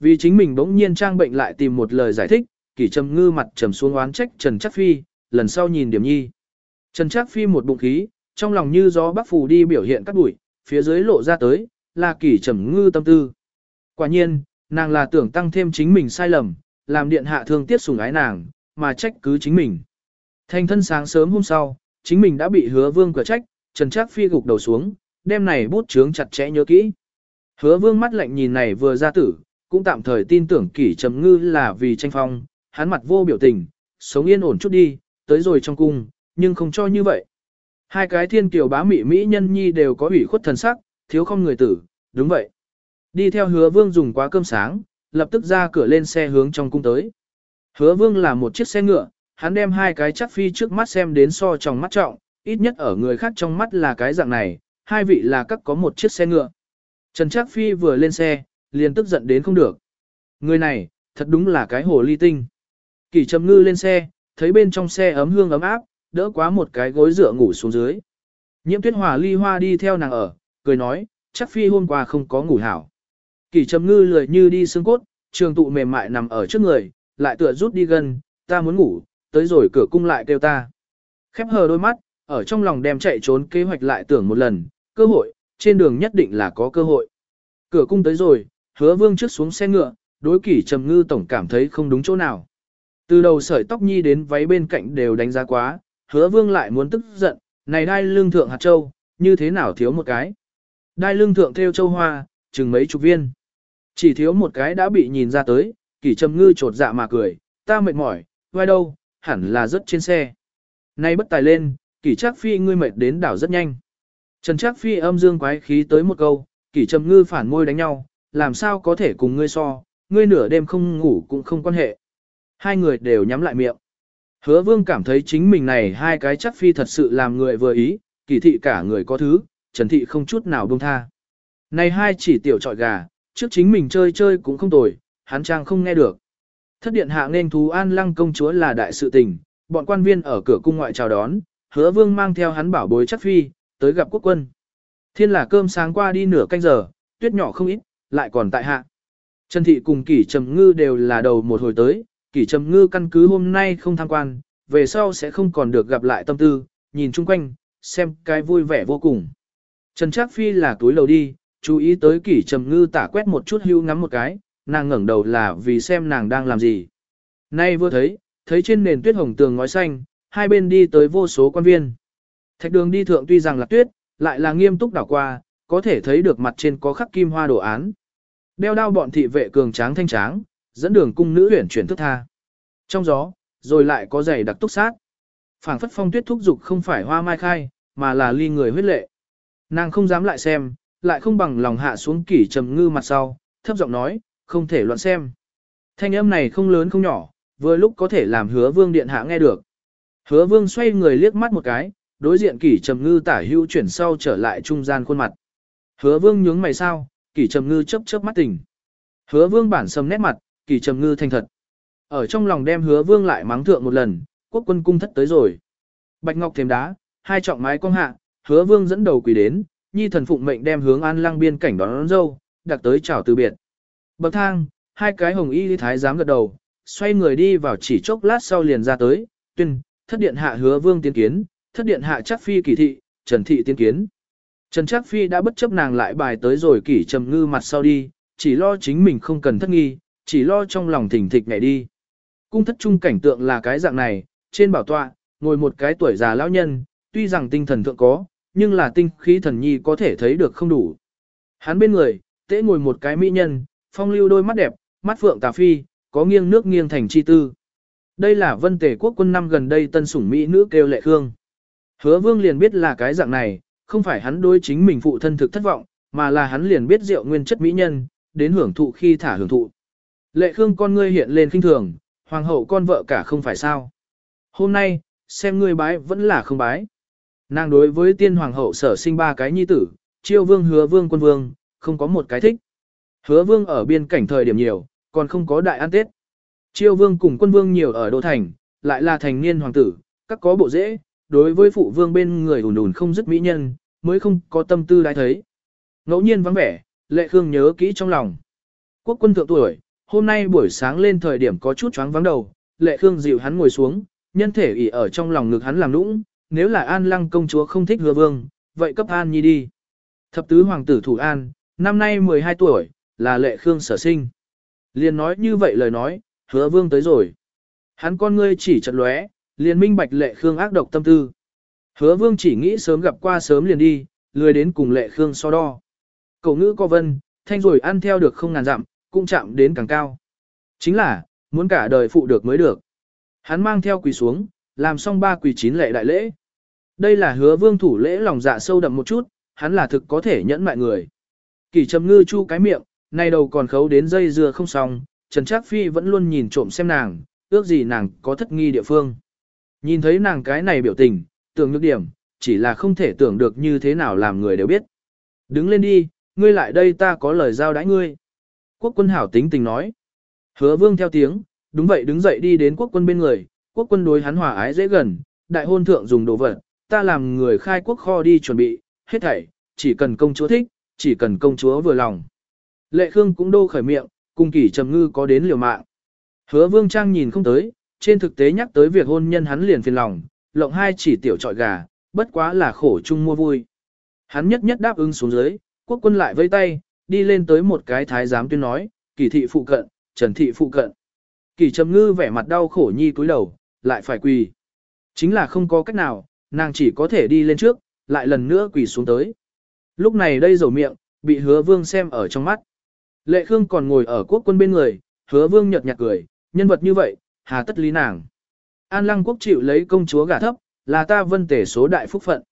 Vì chính mình bỗng nhiên trang bệnh lại tìm một lời giải thích, kỷ trầm ngư mặt trầm xuống oán trách Trần Chắc Phi, lần sau nhìn điểm nhi. Trần Trác Phi một bụng khí, trong lòng như gió bắc phù đi biểu hiện các bụi, phía dưới lộ ra tới, là kỷ trầm ngư tâm tư. Quả nhiên, nàng là tưởng tăng thêm chính mình sai lầm, làm điện hạ thương tiếc sủng ái nàng, mà trách cứ chính mình. Thành thân sáng sớm hôm sau, chính mình đã bị hứa vương cửa trách, Trần Trác Phi gục đầu xuống, Đêm này bút chướng chặt chẽ nhớ kỹ. Hứa vương mắt lạnh nhìn này vừa ra tử, cũng tạm thời tin tưởng kỷ trầm ngư là vì tranh phong, hắn mặt vô biểu tình, sống yên ổn chút đi, tới rồi trong cung, nhưng không cho như vậy. Hai cái thiên kiều bá mị mỹ nhân nhi đều có ủy khuất thần sắc, thiếu không người tử, đúng vậy. Đi theo hứa vương dùng quá cơm sáng, lập tức ra cửa lên xe hướng trong cung tới. Hứa vương là một chiếc xe ngựa, hắn đem hai cái chắc phi trước mắt xem đến so trong mắt trọng, ít nhất ở người khác trong mắt là cái dạng này, hai vị là các có một chiếc xe ngựa. Trần Trác Phi vừa lên xe, liền tức giận đến không được. Người này, thật đúng là cái hồ ly tinh. kỳ trầm ngư lên xe, thấy bên trong xe ấm hương ấm áp, đỡ quá một cái gối dựa ngủ xuống dưới. Nhiễm tuyết hòa ly hoa đi theo nàng ở, cười nói, chắc Phi hôm qua không có ngủ hảo. kỳ trầm ngư lười như đi xương cốt, trường tụ mềm mại nằm ở trước người, lại tựa rút đi gần, ta muốn ngủ, tới rồi cửa cung lại kêu ta. Khép hờ đôi mắt, ở trong lòng đem chạy trốn kế hoạch lại tưởng một lần, cơ hội, trên đường nhất định là có cơ hội. Cửa cung tới rồi, hứa vương trước xuống xe ngựa, đối kỷ trầm ngư tổng cảm thấy không đúng chỗ nào. Từ đầu sợi tóc nhi đến váy bên cạnh đều đánh giá quá, hứa vương lại muốn tức giận, này đai lương thượng hạt châu, như thế nào thiếu một cái. Đai lương thượng theo châu hoa, chừng mấy chục viên. Chỉ thiếu một cái đã bị nhìn ra tới, kỷ trầm ngư trột dạ mà cười, ta mệt mỏi, vai đâu, hẳn là rất trên xe. Nay bất tài lên, kỷ trác phi ngươi mệt đến đảo rất nhanh. Trần trác phi âm dương quái khí tới một câu, kỷ trầm ngư phản môi đánh nhau, làm sao có thể cùng ngươi so, ngươi nửa đêm không ngủ cũng không quan hệ. Hai người đều nhắm lại miệng. Hứa vương cảm thấy chính mình này hai cái chắc phi thật sự làm người vừa ý, kỳ thị cả người có thứ, trần thị không chút nào buông tha. Này hai chỉ tiểu trọi gà, trước chính mình chơi chơi cũng không tồi, hắn trang không nghe được. Thất điện hạ nên thú an lăng công chúa là đại sự tình, bọn quan viên ở cửa cung ngoại chào đón, hứa vương mang theo hắn bảo bối chắc phi, tới gặp quốc quân. Thiên là cơm sáng qua đi nửa canh giờ, tuyết nhỏ không ít, lại còn tại hạ. Trần thị cùng kỷ trầm ngư đều là đầu một hồi tới, kỷ trầm ngư căn cứ hôm nay không tham quan, về sau sẽ không còn được gặp lại tâm tư, nhìn chung quanh, xem cái vui vẻ vô cùng. Trần Trác Phi là túi lầu đi, chú ý tới kỷ trầm ngư tả quét một chút hưu ngắm một cái, nàng ngẩng đầu là vì xem nàng đang làm gì. Nay vừa thấy, thấy trên nền tuyết hồng tường ngói xanh, hai bên đi tới vô số quan viên. Thạch đường đi thượng tuy rằng là tuyết, lại là nghiêm túc đảo qua, có thể thấy được mặt trên có khắc kim hoa đồ án. Đeo đao bọn thị vệ cường tráng thanh tráng, dẫn đường cung nữ huyển chuyển thức tha. Trong gió, rồi lại có giày đặc túc sát. phảng phất phong tuyết thúc dục không phải hoa mai khai, mà là ly người huyết lệ. Nàng không dám lại xem, lại không bằng lòng hạ xuống kỷ trầm ngư mặt sau, thấp giọng nói, không thể loạn xem. Thanh âm này không lớn không nhỏ, vừa lúc có thể làm hứa vương điện hạ nghe được. Hứa vương xoay người liếc mắt một cái, đối diện kỷ trầm ngư tả hưu chuyển sau trở lại trung gian khuôn mặt. Hứa vương nhướng mày sao, kỷ trầm ngư chớp chớp mắt tỉnh. Hứa vương bản sầm nét mặt, kỷ trầm ngư thành thật. Ở trong lòng đem hứa vương lại mắng thượng một lần, quốc quân cung thất tới rồi. Bạch ngọc thềm đá, hai trọng mái cong hạ, hứa vương dẫn đầu quỳ đến, nhi thần phụng mệnh đem hướng an lăng biên cảnh đón, đón dâu, đặc tới chào từ biệt. Bậc thang, hai cái hồng y thái giám gật đầu, xoay người đi vào chỉ chốc lát sau liền ra tới, tuyên, thất điện hạ hứa vương tiến kiến, thất điện hạ chắc phi kỳ thị, trần thị tiến kiến. Trần Trác phi đã bất chấp nàng lại bài tới rồi kỷ trầm ngư mặt sau đi, chỉ lo chính mình không cần thất nghi, chỉ lo trong lòng thỉnh thịch nhảy đi. Cung thất trung cảnh tượng là cái dạng này, trên bảo tọa, ngồi một cái tuổi già lão nhân, tuy rằng tinh thần thượng có, nhưng là tinh khí thần nhi có thể thấy được không đủ. Hắn bên người, tế ngồi một cái mỹ nhân, phong lưu đôi mắt đẹp, mắt phượng tà phi, có nghiêng nước nghiêng thành chi tư. Đây là vân tể quốc quân năm gần đây tân sủng mỹ nữ kêu lệ khương. Hứa vương liền biết là cái dạng này, không phải hắn đối chính mình phụ thân thực thất vọng, mà là hắn liền biết rượu nguyên chất mỹ nhân, đến hưởng thụ khi thả hưởng thụ. Lệ khương con ngươi hiện lên kinh thường, hoàng hậu con vợ cả không phải sao. Hôm nay, xem ngươi bái vẫn là không bái. Nàng đối với tiên hoàng hậu sở sinh ba cái nhi tử, chiêu vương hứa vương quân vương, không có một cái thích. Hứa vương ở biên cảnh thời điểm nhiều, còn không có đại an tết. Chiêu vương cùng quân vương nhiều ở đô thành, lại là thành niên hoàng tử, các có bộ dễ, đối với phụ vương bên người ủn ủn không dứt mỹ nhân, mới không có tâm tư đái thấy. Ngẫu nhiên vắng vẻ, lệ khương nhớ kỹ trong lòng. Quốc quân thượng tuổi, hôm nay buổi sáng lên thời điểm có chút choáng vắng đầu, lệ khương dịu hắn ngồi xuống, nhân thể ỉ ở trong lòng ngực hắn làm nũng, nếu là an lăng công chúa không thích hứa vương, vậy cấp an nhi đi. Thập tứ hoàng tử thủ an, năm nay 12 tuổi, là lệ khương sở sinh. Liền nói như vậy lời nói, hứa vương tới rồi. Hắn con ngươi chỉ chật lóe, liền minh bạch lệ khương ác độc tâm tư. Hứa vương chỉ nghĩ sớm gặp qua sớm liền đi, lười đến cùng lệ khương so đo. Cậu ngữ có vân, thanh rồi ăn theo được không ngàn dặm, cũng chạm đến càng cao. Chính là, muốn cả đời phụ được mới được. Hắn mang theo quỳ xuống, làm xong ba quỳ chín lệ đại lễ. Đây là hứa vương thủ lễ lòng dạ sâu đậm một chút, hắn là thực có thể nhẫn mại người. Kỳ trầm ngư chu cái miệng, nay đầu còn khấu đến dây dưa không xong, Trần Trác Phi vẫn luôn nhìn trộm xem nàng, ước gì nàng có thất nghi địa phương. Nhìn thấy nàng cái này biểu tình, tưởng nhược điểm, chỉ là không thể tưởng được như thế nào làm người đều biết. Đứng lên đi, ngươi lại đây ta có lời giao đãi ngươi. Quốc quân hảo tính tình nói. Hứa vương theo tiếng, đúng vậy đứng dậy đi đến quốc quân bên người, quốc quân đối hắn hòa ái dễ gần, đại hôn thượng dùng đồ vật, ta làm người khai quốc kho đi chuẩn bị, hết thảy, chỉ cần công chúa thích, chỉ cần công chúa vừa lòng. Lệ Khương cũng đô khởi miệng, cùng kỷ trầm ngư có đến liều mạng. Hứa vương trang nhìn không tới, trên thực tế nhắc tới việc hôn nhân hắn liền phiền lòng, lộng hai chỉ tiểu trọi gà, bất quá là khổ chung mua vui. Hắn nhất nhất đáp ứng xuống dưới, quốc quân lại vây tay, đi lên tới một cái thái giám tuyên nói, kỳ thị phụ cận, trần thị phụ cận. Kỳ trầm ngư vẻ mặt đau khổ nhi cúi đầu, lại phải quỳ. Chính là không có cách nào, nàng chỉ có thể đi lên trước, lại lần nữa quỳ xuống tới. Lúc này đây dầu miệng, bị hứa vương xem ở trong mắt. Lệ Khương còn ngồi ở quốc quân bên người, hứa vương nhật nhạt cười, nhân vật như vậy, hà tất lý nàng. An lăng quốc chịu lấy công chúa gả thấp, là ta vân tể số đại phúc phận.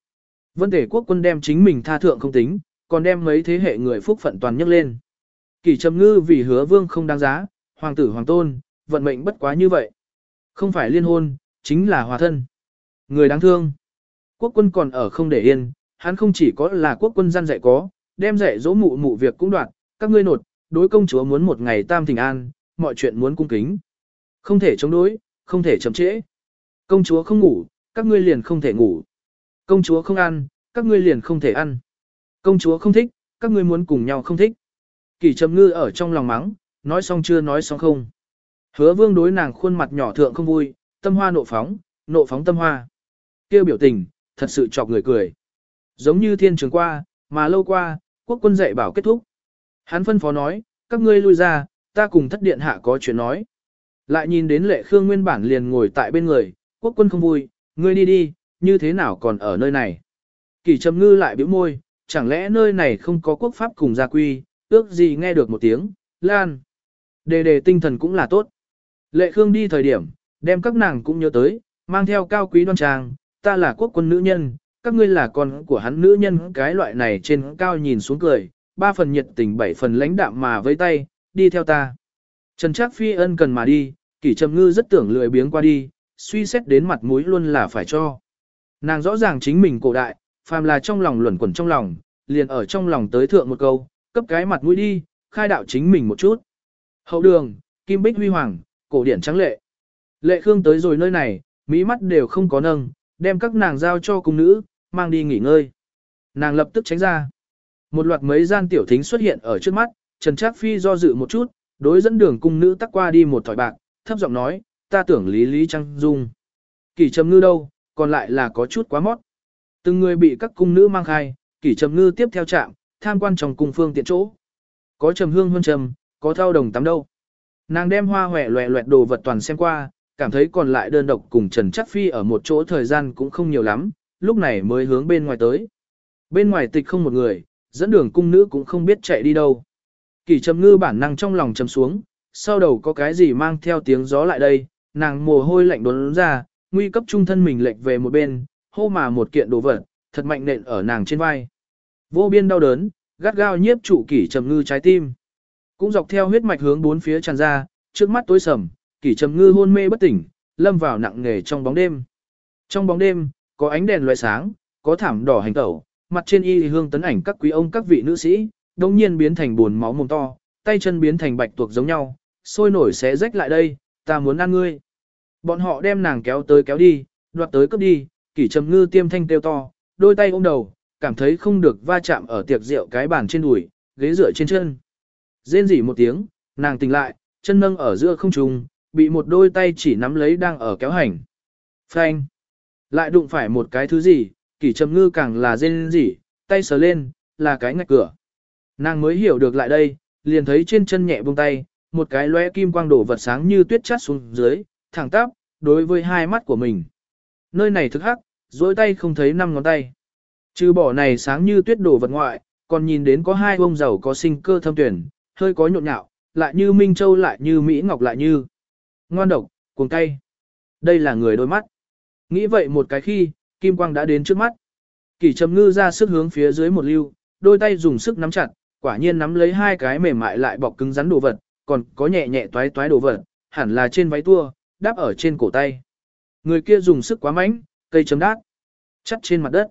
Vân tể quốc quân đem chính mình tha thượng không tính, còn đem mấy thế hệ người phúc phận toàn nhấc lên. Kỳ trầm ngư vì hứa vương không đáng giá, hoàng tử hoàng tôn, vận mệnh bất quá như vậy. Không phải liên hôn, chính là hòa thân. Người đáng thương. Quốc quân còn ở không để yên, hắn không chỉ có là quốc quân gian dạy có, đem dạy dỗ mụ mụ việc cũng đoạt, các ngươi nột, đối công chúa muốn một ngày tam thỉnh an, mọi chuyện muốn cung kính. Không thể chống đối, không thể chậm trễ. Công chúa không ngủ, các ngươi liền không thể ngủ. Công chúa không ăn, các ngươi liền không thể ăn. Công chúa không thích, các ngươi muốn cùng nhau không thích. Kỳ trầm ngư ở trong lòng mắng, nói xong chưa nói xong không. Hứa vương đối nàng khuôn mặt nhỏ thượng không vui, tâm hoa nộ phóng, nộ phóng tâm hoa. kêu biểu tình, thật sự chọc người cười. Giống như thiên trường qua, mà lâu qua, quốc quân dạy bảo kết thúc. Hắn phân phó nói, các ngươi lui ra, ta cùng thất điện hạ có chuyện nói. Lại nhìn đến lệ khương nguyên bản liền ngồi tại bên người, quốc quân không vui, ngươi đi đi, như thế nào còn ở nơi này. Kỳ trầm ngư lại bĩu môi, chẳng lẽ nơi này không có quốc pháp cùng gia quy, ước gì nghe được một tiếng, lan. Đề đề tinh thần cũng là tốt. Lệ Khương đi thời điểm, đem các nàng cũng nhớ tới, mang theo cao quý đoan trang, ta là quốc quân nữ nhân, các ngươi là con của hắn nữ nhân cái loại này trên cao nhìn xuống cười, ba phần nhiệt tình bảy phần lãnh đạm mà với tay, đi theo ta. Trần Trác Phi ân cần mà đi, kỷ trầm ngư rất tưởng lười biếng qua đi, suy xét đến mặt mũi luôn là phải cho. Nàng rõ ràng chính mình cổ đại, phàm là trong lòng luẩn quẩn trong lòng, liền ở trong lòng tới thượng một câu, cấp cái mặt mũi đi, khai đạo chính mình một chút. Hậu đường, kim bích huy hoàng, cổ điển trắng lệ. Lệ Khương tới rồi nơi này, mỹ mắt đều không có nâng, đem các nàng giao cho cung nữ, mang đi nghỉ ngơi. Nàng lập tức tránh ra. Một loạt mấy gian tiểu thính xuất hiện ở trước mắt, Trần Trác Phi do dự một chút, đối dẫn đường cung nữ tắc qua đi một thỏi bạc, thấp giọng nói, ta tưởng lý lý trăng dung. Kỷ trầm ngư đâu, còn lại là có chút quá mót. Từng người bị các cung nữ mang khai, kỷ trầm ngư tiếp theo trạm, tham quan trong cung phương tiện chỗ. Có trầm hương hơn trầm, có thao đồng tắm đâu. Nàng đem hoa hòe loẹ loẹt đồ vật toàn xem qua, cảm thấy còn lại đơn độc cùng Trần Chắc Phi ở một chỗ thời gian cũng không nhiều lắm, lúc này mới hướng bên ngoài tới. Bên ngoài tịch không một người, dẫn đường cung nữ cũng không biết chạy đi đâu. Kỳ trầm ngư bản năng trong lòng trầm xuống, sau đầu có cái gì mang theo tiếng gió lại đây, nàng mồ hôi lạnh đốn ra, nguy cấp trung thân mình lệch về một bên, hô mà một kiện đồ vật, thật mạnh nện ở nàng trên vai. Vô biên đau đớn, gắt gao nhiếp trụ kỷ trầm ngư trái tim. Cũng dọc theo huyết mạch hướng bốn phía tràn ra, trước mắt tối sầm, kỷ trầm ngư hôn mê bất tỉnh, lâm vào nặng nghề trong bóng đêm. Trong bóng đêm, có ánh đèn loại sáng, có thảm đỏ hành tẩu, mặt trên y hương tấn ảnh các quý ông các vị nữ sĩ, đông nhiên biến thành buồn máu mồm to, tay chân biến thành bạch tuộc giống nhau, sôi nổi xé rách lại đây, ta muốn ăn ngươi. Bọn họ đem nàng kéo tới kéo đi, đoạt tới cướp đi, kỷ trầm ngư tiêm thanh kêu to, đôi tay ôm đầu, cảm thấy không được va chạm ở tiệc rượu cái bàn trên đùi, ghế rửa trên chân. Rên rỉ một tiếng, nàng tỉnh lại, chân nâng ở giữa không trung, bị một đôi tay chỉ nắm lấy đang ở kéo hành. Phanh! Lại đụng phải một cái thứ gì, kỷ trầm ngư càng là rên dỉ, tay sờ lên, là cái ngạch cửa. Nàng mới hiểu được lại đây, liền thấy trên chân nhẹ buông tay, một cái lóe kim quang đổ vật sáng như tuyết chát xuống dưới, thẳng tắp, đối với hai mắt của mình. Nơi này thực hắc, dối tay không thấy năm ngón tay. Trừ bỏ này sáng như tuyết đổ vật ngoại, còn nhìn đến có hai bông dầu có sinh cơ thâm tuyển, hơi có nhộn nhạo, lại như Minh Châu lại như Mỹ Ngọc lại như. Ngoan độc, cuồng cay. Đây là người đôi mắt. Nghĩ vậy một cái khi, kim quang đã đến trước mắt. Kỷ trầm ngư ra sức hướng phía dưới một lưu, đôi tay dùng sức nắm chặt, quả nhiên nắm lấy hai cái mềm mại lại bọc cứng rắn đồ vật, còn có nhẹ nhẹ toái toái đồ vật, hẳn là trên váy tua, đáp ở trên cổ tay. Người kia dùng sức quá mạnh, cây chấm đát, chắt trên mặt đất.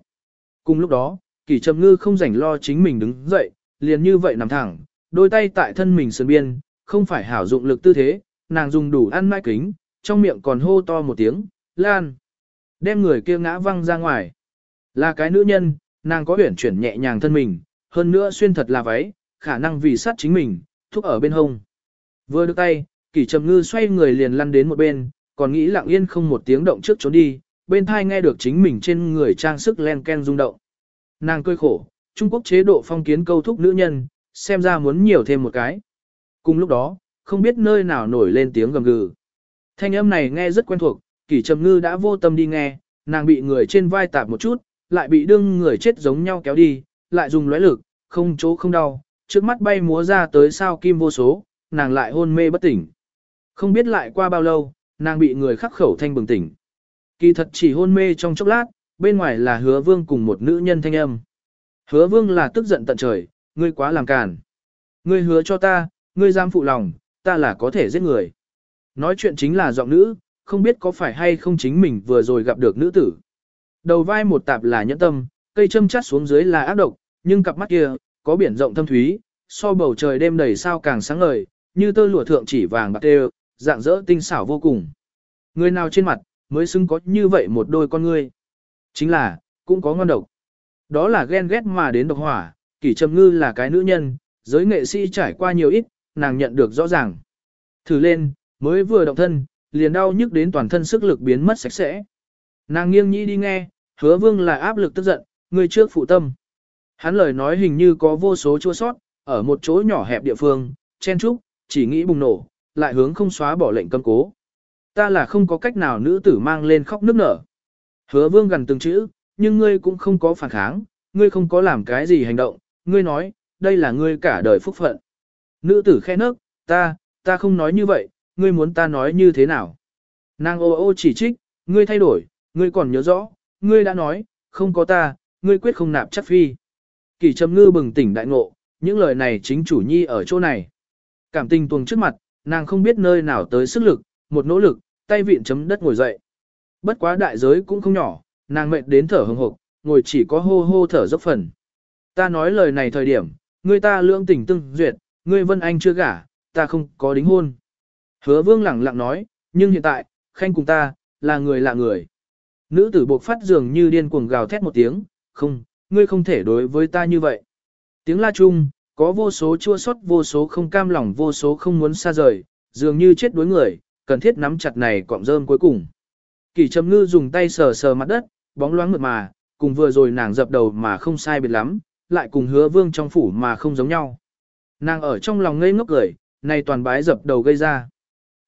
Cùng lúc đó, kỷ trầm ngư không rảnh lo chính mình đứng dậy, liền như vậy nằm thẳng, đôi tay tại thân mình sườn biên, không phải hảo dụng lực tư thế, nàng dùng đủ ăn mai kính, trong miệng còn hô to một tiếng, lan. Đem người kia ngã văng ra ngoài. Là cái nữ nhân, nàng có huyển chuyển nhẹ nhàng thân mình, hơn nữa xuyên thật là váy, khả năng vì sát chính mình, thúc ở bên hông. Vừa được tay, kỷ trầm ngư xoay người liền lăn đến một bên, còn nghĩ lặng yên không một tiếng động trước trốn đi, bên thai nghe được chính mình trên người trang sức len ken rung động. Nàng cười khổ, Trung Quốc chế độ phong kiến câu thúc nữ nhân, xem ra muốn nhiều thêm một cái. Cùng lúc đó, không biết nơi nào nổi lên tiếng gầm gừ. Thanh âm này nghe rất quen thuộc, kỷ trầm ngư đã vô tâm đi nghe, nàng bị người trên vai tạp một chút, lại bị đương người chết giống nhau kéo đi, lại dùng lóe lực, không chỗ không đau, trước mắt bay múa ra tới sao kim vô số, nàng lại hôn mê bất tỉnh. Không biết lại qua bao lâu, nàng bị người khắc khẩu thanh bừng tỉnh. Kỳ thật chỉ hôn mê trong chốc lát, bên ngoài là hứa vương cùng một nữ nhân thanh âm. Hứa vương là tức giận tận trời, ngươi quá làm càn. Ngươi hứa cho ta, ngươi dám phụ lòng, ta là có thể giết người. Nói chuyện chính là giọng nữ, không biết có phải hay không chính mình vừa rồi gặp được nữ tử. Đầu vai một tạp là nhẫn tâm, cây châm chát xuống dưới là ác độc, nhưng cặp mắt kia, có biển rộng thâm thúy, so bầu trời đêm đầy sao càng sáng ngời, như tơ lụa thượng chỉ vàng bạc tê, dạng dỡ tinh xảo vô cùng. Người nào trên mặt, mới xứng có như vậy một đôi con ngươi. Chính là, cũng có ngon độc. Đó là ghen ghét mà đến độc hỏa, kỷ trầm ngư là cái nữ nhân, giới nghệ sĩ trải qua nhiều ít, nàng nhận được rõ ràng. Thử lên, mới vừa động thân, liền đau nhức đến toàn thân sức lực biến mất sạch sẽ. Nàng nghiêng nhĩ đi nghe, hứa vương là áp lực tức giận, Ngươi trước phụ tâm. Hắn lời nói hình như có vô số chua sót, ở một chỗ nhỏ hẹp địa phương, chen trúc, chỉ nghĩ bùng nổ, lại hướng không xóa bỏ lệnh cấm cố. Ta là không có cách nào nữ tử mang lên khóc nước nở. Hứa vương gần từng chữ, nhưng ngươi cũng không có phản kháng, ngươi không có làm cái gì hành động, ngươi nói, đây là ngươi cả đời phúc phận. Nữ tử khe nấc, ta, ta không nói như vậy, ngươi muốn ta nói như thế nào? Nàng ô ô chỉ trích, ngươi thay đổi, ngươi còn nhớ rõ, ngươi đã nói, không có ta, ngươi quyết không nạp chắc phi. Kỳ trầm ngư bừng tỉnh đại ngộ, những lời này chính chủ nhi ở chỗ này. Cảm tình tuồng trước mặt, nàng không biết nơi nào tới sức lực, một nỗ lực, tay vịn chấm đất ngồi dậy. Bất quá đại giới cũng không nhỏ, nàng mệt đến thở hừng hực, ngồi chỉ có hô hô thở dốc phần. Ta nói lời này thời điểm, ngươi ta lương tình tương duyệt, ngươi Vân Anh chưa gả, ta không có đính hôn. Hứa vương lẳng lặng nói, nhưng hiện tại, khanh cùng ta, là người lạ người. Nữ tử buộc phát dường như điên cuồng gào thét một tiếng, không, ngươi không thể đối với ta như vậy. Tiếng la chung, có vô số chua xót vô số không cam lòng vô số không muốn xa rời, dường như chết đuối người, cần thiết nắm chặt này cọng rơm cuối cùng. Kỳ trầm ngư dùng tay sờ sờ mặt đất, bóng loáng mượt mà, cùng vừa rồi nàng dập đầu mà không sai biệt lắm, lại cùng hứa vương trong phủ mà không giống nhau. Nàng ở trong lòng ngây ngốc cười, này toàn bái dập đầu gây ra.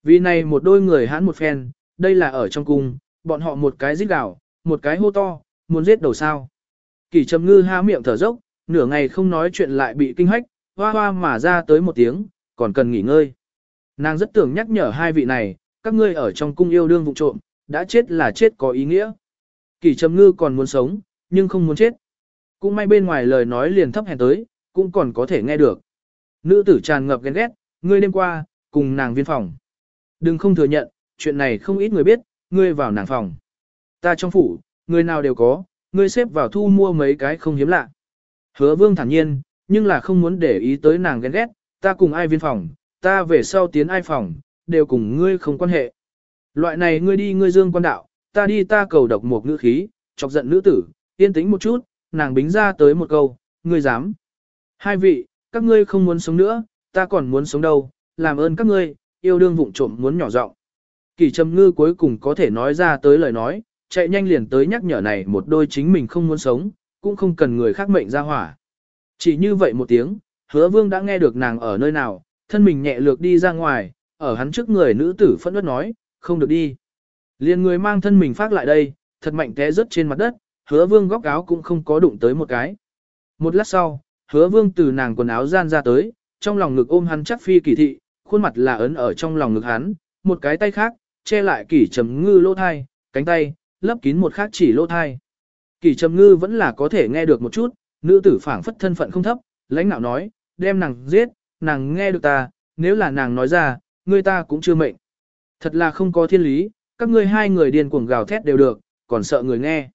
Vì này một đôi người hãn một phen, đây là ở trong cung, bọn họ một cái giết gạo, một cái hô to, muốn giết đầu sao. Kỳ trầm ngư há miệng thở dốc, nửa ngày không nói chuyện lại bị kinh hách, hoa hoa mà ra tới một tiếng, còn cần nghỉ ngơi. Nàng rất tưởng nhắc nhở hai vị này, các ngươi ở trong cung yêu đương vụ trộm, đã chết là chết có ý nghĩa. Kỳ trầm ngư còn muốn sống, nhưng không muốn chết. Cũng may bên ngoài lời nói liền thấp hèn tới, cũng còn có thể nghe được. Nữ tử tràn ngập ghen ghét, ngươi đêm qua, cùng nàng viên phòng. Đừng không thừa nhận, chuyện này không ít người biết, ngươi vào nàng phòng. Ta trong phủ, người nào đều có, ngươi xếp vào thu mua mấy cái không hiếm lạ. Hứa vương thản nhiên, nhưng là không muốn để ý tới nàng ghen ghét, ta cùng ai viên phòng, ta về sau tiến ai phòng, đều cùng ngươi không quan hệ. Loại này ngươi đi ngươi dương quan đạo, ta đi ta cầu độc một ngữ khí, chọc giận nữ tử, yên tĩnh một chút, nàng bính ra tới một câu, ngươi dám. Hai vị, các ngươi không muốn sống nữa, ta còn muốn sống đâu, làm ơn các ngươi, yêu đương vụng trộm muốn nhỏ giọng. Kỳ trầm ngư cuối cùng có thể nói ra tới lời nói, chạy nhanh liền tới nhắc nhở này một đôi chính mình không muốn sống, cũng không cần người khác mệnh ra hỏa. Chỉ như vậy một tiếng, hứa vương đã nghe được nàng ở nơi nào, thân mình nhẹ lược đi ra ngoài, ở hắn trước người nữ tử phẫn nộ nói, không được đi. Liền người mang thân mình phát lại đây, thật mạnh té rớt trên mặt đất, hứa vương góc áo cũng không có đụng tới một cái. Một lát sau, hứa vương từ nàng quần áo gian ra tới, trong lòng ngực ôm hắn chắc phi kỳ thị, khuôn mặt là ấn ở trong lòng ngực hắn, một cái tay khác, che lại kỷ trầm ngư lỗ thai, cánh tay, lấp kín một khác chỉ lỗ thai. Kỷ trầm ngư vẫn là có thể nghe được một chút, nữ tử phảng phất thân phận không thấp, lãnh nạo nói, đem nàng giết, nàng nghe được ta, nếu là nàng nói ra, người ta cũng chưa mệnh. Thật là không có thiên lý, các ngươi hai người điên cuồng gào thét đều được, còn sợ người nghe.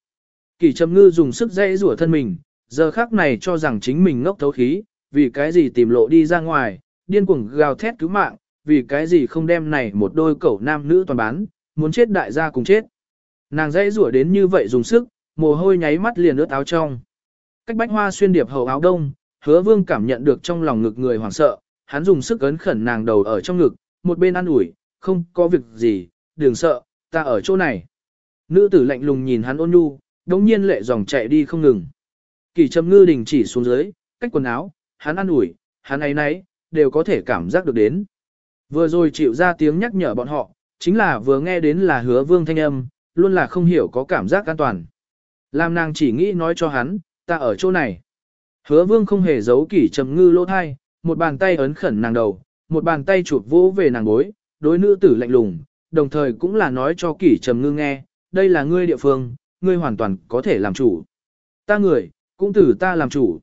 Kỷ trầm ngư dùng sức dây rủa thân mình, giờ khắc này cho rằng chính mình ngốc thấu khí, vì cái gì tìm lộ đi ra ngoài, điên cuồng gào thét cứu mạng, vì cái gì không đem này một đôi cẩu nam nữ toàn bán, muốn chết đại gia cùng chết. Nàng dây rủa đến như vậy dùng sức, mồ hôi nháy mắt liền ướt áo trong. Cách bách hoa xuyên điệp hậu áo đông, hứa vương cảm nhận được trong lòng ngực người hoảng sợ, hắn dùng sức ấn khẩn nàng đầu ở trong ngực, một bên ăn ủi, không có việc gì, đừng sợ, ta ở chỗ này. Nữ tử lạnh lùng nhìn hắn ôn nhu, đống nhiên lệ dòng chạy đi không ngừng. Kỳ trầm ngư đình chỉ xuống dưới, cách quần áo, hắn ăn ủi, hắn ấy nấy, đều có thể cảm giác được đến. Vừa rồi chịu ra tiếng nhắc nhở bọn họ, chính là vừa nghe đến là hứa vương thanh âm, luôn là không hiểu có cảm giác an toàn. Làm nàng chỉ nghĩ nói cho hắn, ta ở chỗ này. Hứa vương không hề giấu kỷ trầm ngư lỗ thai, một bàn tay ấn khẩn nàng đầu, một bàn tay chụp vỗ về nàng bối, đối nữ tử lạnh lùng, đồng thời cũng là nói cho kỷ trầm ngư nghe, đây là ngươi địa phương, ngươi hoàn toàn có thể làm chủ. Ta người, cũng tử ta làm chủ.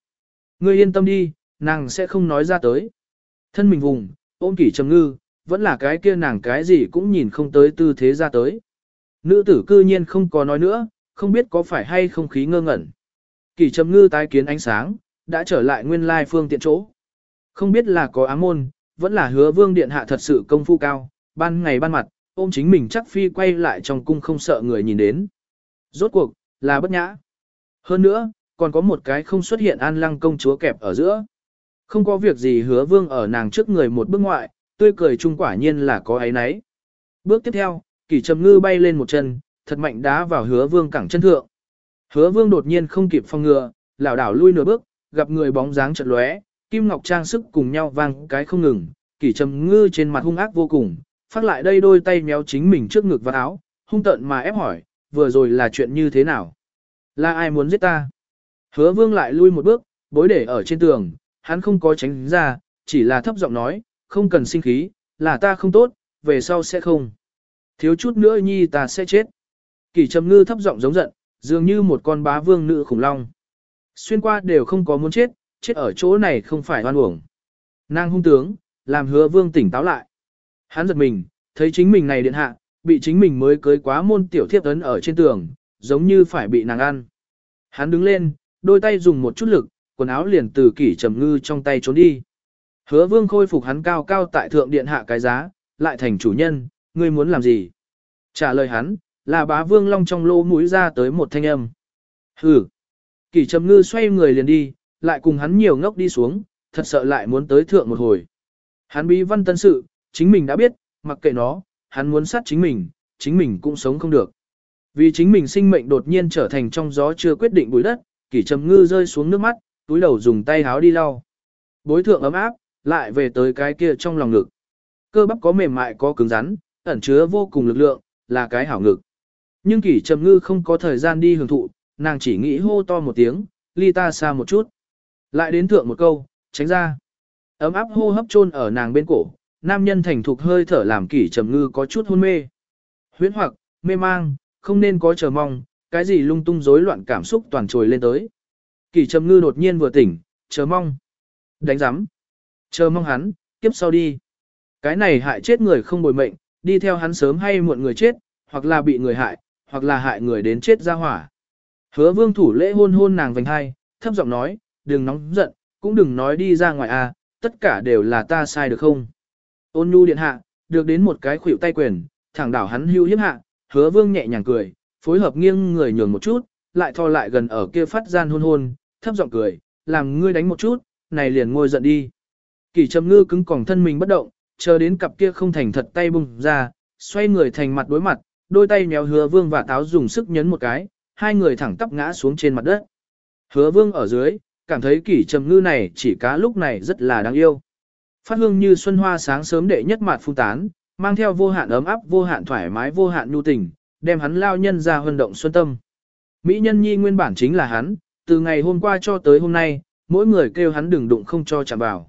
Ngươi yên tâm đi, nàng sẽ không nói ra tới. Thân mình vùng, ôm kỷ trầm ngư, vẫn là cái kia nàng cái gì cũng nhìn không tới tư thế ra tới. Nữ tử cư nhiên không có nói nữa, không biết có phải hay không khí ngơ ngẩn. Kỳ trầm ngư tái kiến ánh sáng, đã trở lại nguyên lai phương tiện chỗ. Không biết là có ám môn, vẫn là hứa vương điện hạ thật sự công phu cao, ban ngày ban mặt, ôm chính mình chắc phi quay lại trong cung không sợ người nhìn đến. Rốt cuộc, là bất nhã. Hơn nữa, còn có một cái không xuất hiện an lăng công chúa kẹp ở giữa. Không có việc gì hứa vương ở nàng trước người một bước ngoại, tươi cười chung quả nhiên là có ấy nấy. Bước tiếp theo, kỷ trầm ngư bay lên một chân, thật mạnh đá vào hứa vương cẳng chân thượng. Hứa vương đột nhiên không kịp phòng ngừa, lảo đảo lui nửa bước, gặp người bóng dáng chật lóe, kim ngọc trang sức cùng nhau vang cái không ngừng, kỷ trầm ngư trên mặt hung ác vô cùng, phát lại đây đôi tay méo chính mình trước ngực và áo, hung tợn mà ép hỏi, vừa rồi là chuyện như thế nào? Là ai muốn giết ta? Hứa vương lại lui một bước, bối để ở trên tường, hắn không có tránh ra, chỉ là thấp giọng nói, không cần sinh khí, là ta không tốt, về sau sẽ không. Thiếu chút nữa nhi ta sẽ chết. Kỷ trầm ngư thấp giọng giống giận, dường như một con bá vương nữ khủng long. Xuyên qua đều không có muốn chết, chết ở chỗ này không phải oan uổng. Nàng hung tướng, làm hứa vương tỉnh táo lại. Hắn giật mình, thấy chính mình này điện hạ, bị chính mình mới cưới quá môn tiểu thiếp ấn ở trên tường, giống như phải bị nàng ăn. Hắn đứng lên, đôi tay dùng một chút lực, quần áo liền từ kỷ trầm ngư trong tay trốn đi. Hứa vương khôi phục hắn cao cao tại thượng điện hạ cái giá, lại thành chủ nhân, ngươi muốn làm gì? Trả lời hắn, là bá vương long trong lô mũi ra tới một thanh âm. Hừ. Kỷ trầm ngư xoay người liền đi, lại cùng hắn nhiều ngốc đi xuống, thật sợ lại muốn tới thượng một hồi. Hắn bí văn tân sự, chính mình đã biết, mặc kệ nó, hắn muốn sát chính mình, chính mình cũng sống không được. Vì chính mình sinh mệnh đột nhiên trở thành trong gió chưa quyết định bụi đất, kỷ trầm ngư rơi xuống nước mắt, túi đầu dùng tay háo đi lau. Bối thượng ấm áp, lại về tới cái kia trong lòng ngực. Cơ bắp có mềm mại có cứng rắn, ẩn chứa vô cùng lực lượng, là cái hảo ngực. Nhưng kỷ trầm ngư không có thời gian đi hưởng thụ, nàng chỉ nghĩ hô to một tiếng, ly ta xa một chút. Lại đến thượng một câu, tránh ra. Ấm áp hô hấp chôn ở nàng bên cổ, nam nhân thành thục hơi thở làm kỷ trầm ngư có chút hôn mê. Huyễn hoặc, mê mang, không nên có chờ mong, cái gì lung tung rối loạn cảm xúc toàn trồi lên tới. Kỷ trầm ngư đột nhiên vừa tỉnh, chờ mong. Đánh giám. Chờ mong hắn, kiếp sau đi. Cái này hại chết người không bồi mệnh, đi theo hắn sớm hay muộn người chết, hoặc là bị người hại, hoặc là hại người đến chết ra hỏa. Hứa vương thủ lễ hôn hôn nàng vành hai, thấp giọng nói, đừng nóng giận, cũng đừng nói đi ra ngoài à, tất cả đều là ta sai được không? Ôn nhu điện hạ, được đến một cái khuỷu tay quyền, thẳng đảo hắn hưu hiếp hạ, hứa vương nhẹ nhàng cười, phối hợp nghiêng người nhường một chút, lại thò lại gần ở kia phát gian hôn hôn, thấp giọng cười, làm ngươi đánh một chút, này liền ngôi giận đi. Kỳ trầm ngư cứng còng thân mình bất động, chờ đến cặp kia không thành thật tay bung ra, xoay người thành mặt đối mặt, đôi tay nhéo hứa vương và táo dùng sức nhấn một cái, hai người thẳng tắp ngã xuống trên mặt đất. Hứa vương ở dưới, cảm thấy kỷ trầm ngư này chỉ cá lúc này rất là đáng yêu. Phát hương như xuân hoa sáng sớm đệ nhất mặt phung tán, mang theo vô hạn ấm áp vô hạn thoải mái vô hạn nhu tình, đem hắn lao nhân ra huân động xuân tâm. Mỹ nhân nhi nguyên bản chính là hắn, từ ngày hôm qua cho tới hôm nay, mỗi người kêu hắn đừng đụng không cho chạm vào.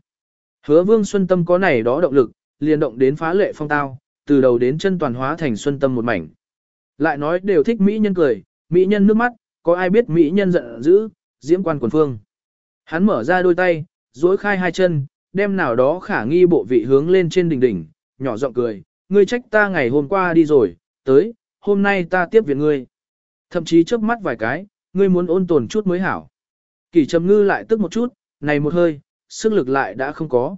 Hứa vương xuân tâm có này đó động lực, liền động đến phá lệ phong tao, từ đầu đến chân toàn hóa thành xuân tâm một mảnh. Lại nói đều thích Mỹ nhân cười, Mỹ nhân nước mắt, có ai biết Mỹ nhân giận dữ, diễm quan quần phương. Hắn mở ra đôi tay, duỗi khai hai chân, đem nào đó khả nghi bộ vị hướng lên trên đỉnh đỉnh, nhỏ giọng cười, ngươi trách ta ngày hôm qua đi rồi, tới, hôm nay ta tiếp viện ngươi. Thậm chí chớp mắt vài cái, ngươi muốn ôn tồn chút mới hảo. Kỷ trầm ngư lại tức một chút, này một hơi, sức lực lại đã không có.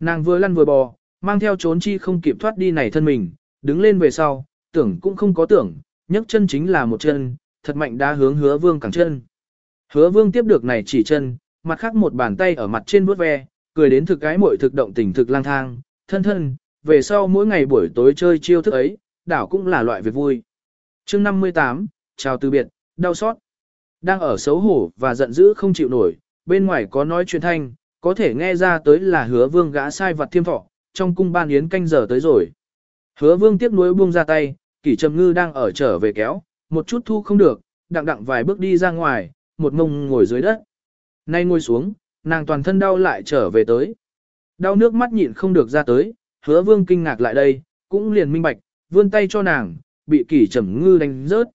Nàng vừa lăn vừa bò, mang theo trốn chi không kịp thoát đi này thân mình, đứng lên về sau, tưởng cũng không có tưởng, nhấc chân chính là một chân, thật mạnh đã hướng hứa vương cẳng chân. Hứa vương tiếp được này chỉ chân, mặt khác một bàn tay ở mặt trên vuốt ve, cười đến thực cái muội thực động tình thực lang thang, thân thân, về sau mỗi ngày buổi tối chơi chiêu thức ấy, đảo cũng là loại việc vui. chương 58, chào từ biệt, đau xót. Đang ở xấu hổ và giận dữ không chịu nổi, bên ngoài có nói chuyện thanh, có thể nghe ra tới là hứa vương gã sai vật thiêm thọ, trong cung ban yến canh giờ tới rồi. Hứa vương tiếp nối buông ra tay, kỷ trầm ngư đang ở trở về kéo, một chút thu không được, đặng đặng vài bước đi ra ngoài, một mông ngồi dưới đất. Nay ngồi xuống, nàng toàn thân đau lại trở về tới. Đau nước mắt nhịn không được ra tới, hứa vương kinh ngạc lại đây, cũng liền minh bạch, vươn tay cho nàng, bị kỷ trầm ngư đánh rớt.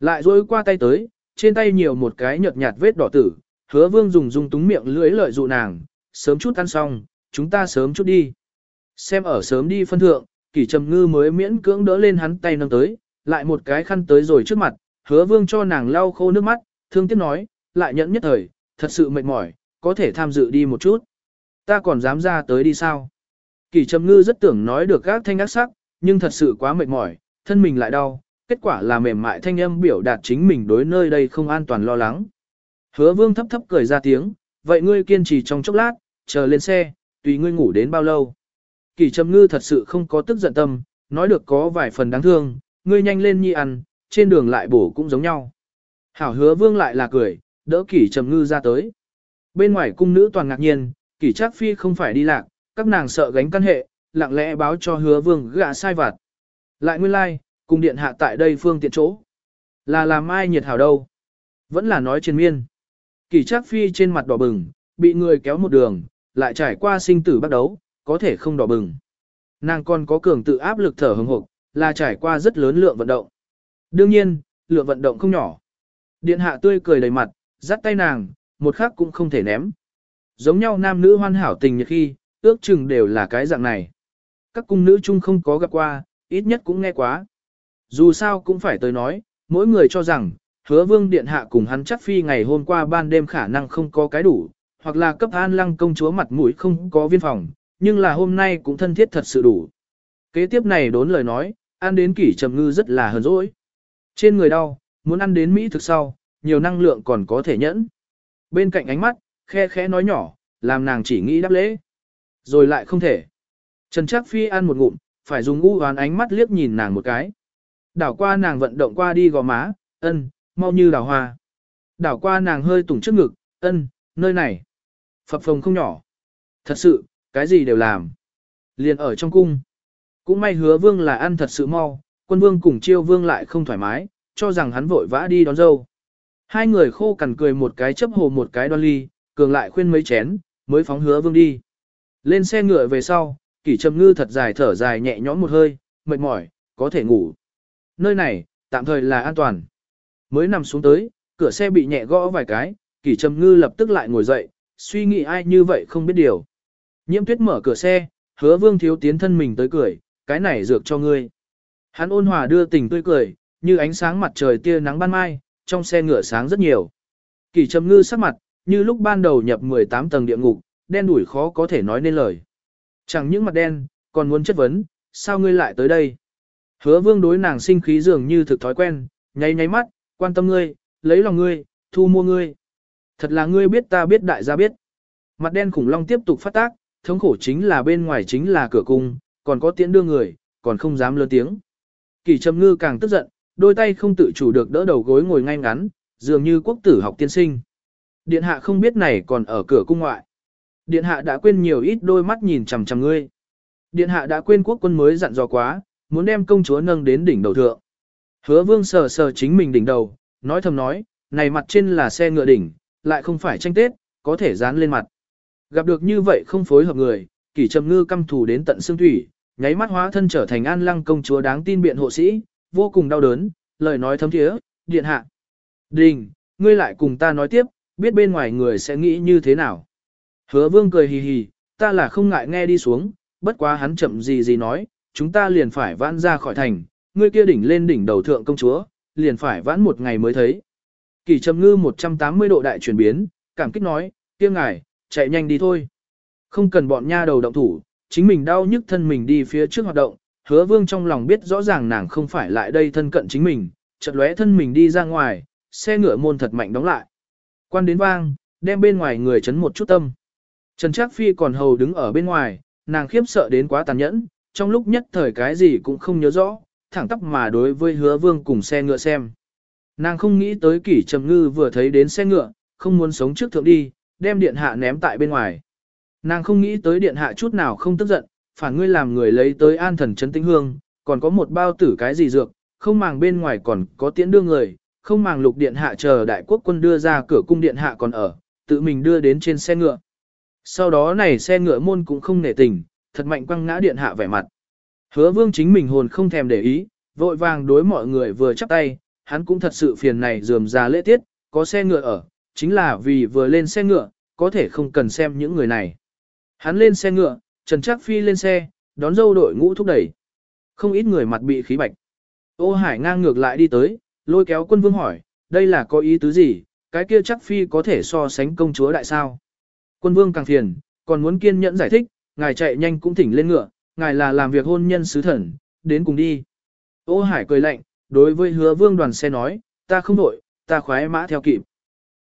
Lại dối qua tay tới, trên tay nhiều một cái nhợt nhạt vết đỏ tử, hứa vương dùng dung túng miệng lưỡi lợi dụ nàng, sớm chút ăn xong, chúng ta sớm chút đi. Xem ở sớm đi phân thượng, kỷ trầm ngư mới miễn cưỡng đỡ lên hắn tay nâng tới, lại một cái khăn tới rồi trước mặt, hứa vương cho nàng lau khô nước mắt, thương tiếc nói, lại nhẫn nhất thời, thật sự mệt mỏi, có thể tham dự đi một chút. Ta còn dám ra tới đi sao? Kỷ trầm ngư rất tưởng nói được các thanh ác sắc, nhưng thật sự quá mệt mỏi, thân mình lại đau, kết quả là mềm mại thanh âm biểu đạt chính mình đối nơi đây không an toàn lo lắng. Hứa vương thấp thấp cười ra tiếng, vậy ngươi kiên trì trong chốc lát, chờ lên xe, tùy ngươi ngủ đến bao lâu. Kỳ trầm ngư thật sự không có tức giận tâm, nói được có vài phần đáng thương, ngươi nhanh lên nhi ăn, trên đường lại bổ cũng giống nhau. Hảo hứa vương lại là cười, đỡ kỷ trầm ngư ra tới. Bên ngoài cung nữ toàn ngạc nhiên, kỷ trác phi không phải đi lạc, các nàng sợ gánh căn hệ, lặng lẽ báo cho hứa vương gạ sai vặt. Lại nguyên lai, like, cung điện hạ tại đây phương tiện chỗ. Là làm ai nhiệt hảo đâu. Vẫn là nói trên miên. Kỷ trác phi trên mặt đỏ bừng, bị người kéo một đường, lại trải qua sinh tử bắt đấu, có thể không đỏ bừng. Nàng còn có cường tự áp lực thở hồng hộc, là trải qua rất lớn lượng vận động. Đương nhiên, lượng vận động không nhỏ. Điện hạ tươi cười đầy mặt, dắt tay nàng, một khắc cũng không thể ném. Giống nhau nam nữ hoàn hảo tình nhật khi, ước chừng đều là cái dạng này. Các cung nữ chung không có gặp qua, ít nhất cũng nghe quá. Dù sao cũng phải tới nói, mỗi người cho rằng, hứa vương điện hạ cùng hắn chắc phi ngày hôm qua ban đêm khả năng không có cái đủ, hoặc là cấp an lăng công chúa mặt mũi không có viên phòng, nhưng là hôm nay cũng thân thiết thật sự đủ. Kế tiếp này đốn lời nói, ăn đến kỷ trầm ngư rất là hờn dỗi. Trên người đau, muốn ăn đến Mỹ thực sau, nhiều năng lượng còn có thể nhẫn. Bên cạnh ánh mắt, khe khẽ nói nhỏ, làm nàng chỉ nghĩ đáp lễ. Rồi lại không thể. Trần Trác Phi ăn một ngụm, phải dùng u hoán ánh mắt liếc nhìn nàng một cái. Đảo qua nàng vận động qua đi gò má, ân, mau như đào hoa. Đảo qua nàng hơi tủng trước ngực, ân, nơi này. Phập phồng không nhỏ. Thật sự, cái gì đều làm. Liền ở trong cung. Cũng may hứa vương là ăn thật sự mau, quân vương cùng chiêu vương lại không thoải mái, cho rằng hắn vội vã đi đón dâu. Hai người khô cằn cười một cái chấp hồ một cái đoan ly, cường lại khuyên mấy chén, mới phóng hứa vương đi. Lên xe ngựa về sau, kỷ trầm ngư thật dài thở dài nhẹ nhõm một hơi, mệt mỏi, có thể ngủ. Nơi này, tạm thời là an toàn. Mới nằm xuống tới, cửa xe bị nhẹ gõ vài cái, kỷ trầm ngư lập tức lại ngồi dậy, suy nghĩ ai như vậy không biết điều. Nhiễm tuyết mở cửa xe, hứa vương thiếu tiến thân mình tới cười, cái này dược cho ngươi. Hắn ôn hòa đưa tình tươi cười, như ánh sáng mặt trời tia nắng ban mai, trong xe ngựa sáng rất nhiều. Kỳ trầm ngư sắc mặt, như lúc ban đầu nhập 18 tầng địa ngục, đen đủi khó có thể nói nên lời. Chẳng những mặt đen, còn muốn chất vấn, sao ngươi lại tới đây? Hứa vương đối nàng sinh khí dường như thực thói quen, nháy nháy mắt, quan tâm ngươi, lấy lòng ngươi, thu mua ngươi. Thật là ngươi biết ta biết đại gia biết. Mặt đen khủng long tiếp tục phát tác, thống khổ chính là bên ngoài chính là cửa cung, còn có tiễn đưa người, còn không dám lớn tiếng. Kỳ trầm ngư càng tức giận, đôi tay không tự chủ được đỡ đầu gối ngồi ngay ngắn, dường như quốc tử học tiên sinh. Điện hạ không biết này còn ở cửa cung ngoại. Điện hạ đã quên nhiều ít đôi mắt nhìn chằm chằm ngươi. Điện hạ đã quên quốc quân mới dặn dò quá, muốn đem công chúa nâng đến đỉnh đầu thượng. Hứa vương sờ sờ chính mình đỉnh đầu, nói thầm nói, này mặt trên là xe ngựa đỉnh, lại không phải tranh tết, có thể dán lên mặt. Gặp được như vậy không phối hợp người, kỷ trầm ngư căm thù đến tận xương thủy, nháy mắt hóa thân trở thành an lăng công chúa đáng tin biện hộ sĩ, vô cùng đau đớn, lời nói thấm thiế, điện hạ. Đình, ngươi lại cùng ta nói tiếp, biết bên ngoài người sẽ nghĩ như thế nào. Hứa vương cười hì hì, ta là không ngại nghe đi xuống, bất quá hắn chậm gì gì nói, chúng ta liền phải vãn ra khỏi thành, ngươi kia đỉnh lên đỉnh đầu thượng công chúa, liền phải vãn một ngày mới thấy. Kỳ trầm ngư 180 độ đại chuyển biến, cảm kích nói, kia ngài, chạy nhanh đi thôi. Không cần bọn nha đầu động thủ, chính mình đau nhức thân mình đi phía trước hoạt động, hứa vương trong lòng biết rõ ràng nàng không phải lại đây thân cận chính mình, chợt lóe thân mình đi ra ngoài, xe ngựa môn thật mạnh đóng lại. Quan đến vang, đem bên ngoài người chấn một chút tâm. Trần Trác Phi còn hầu đứng ở bên ngoài, nàng khiếp sợ đến quá tàn nhẫn, trong lúc nhất thời cái gì cũng không nhớ rõ, thẳng tắp mà đối với hứa vương cùng xe ngựa xem. Nàng không nghĩ tới kỷ trầm ngư vừa thấy đến xe ngựa, không muốn sống trước thượng đi, đem điện hạ ném tại bên ngoài. Nàng không nghĩ tới điện hạ chút nào không tức giận, phản ngươi làm người lấy tới an thần chấn tĩnh hương, còn có một bao tử cái gì dược, không màng bên ngoài còn có tiễn đưa người, không màng lục điện hạ chờ đại quốc quân đưa ra cửa cung điện hạ còn ở, tự mình đưa đến trên xe ngựa. Sau đó này xe ngựa môn cũng không nể tình, thật mạnh quăng ngã điện hạ vẻ mặt. Hứa vương chính mình hồn không thèm để ý, vội vàng đối mọi người vừa chắp tay, hắn cũng thật sự phiền này dườm ra lễ tiết, có xe ngựa ở, chính là vì vừa lên xe ngựa, có thể không cần xem những người này. Hắn lên xe ngựa, Trần Trác Phi lên xe, đón dâu đội ngũ thúc đẩy. Không ít người mặt bị khí bạch. Ô Hải ngang ngược lại đi tới, lôi kéo quân vương hỏi, đây là có ý tứ gì, cái kia chắc Phi có thể so sánh công chúa đại sao. Quân vương càng phiền, còn muốn kiên nhẫn giải thích, ngài chạy nhanh cũng thỉnh lên ngựa, ngài là làm việc hôn nhân sứ thần, đến cùng đi. Ô Hải cười lạnh, đối với hứa vương đoàn xe nói, ta không đội, ta khoái mã theo kịp.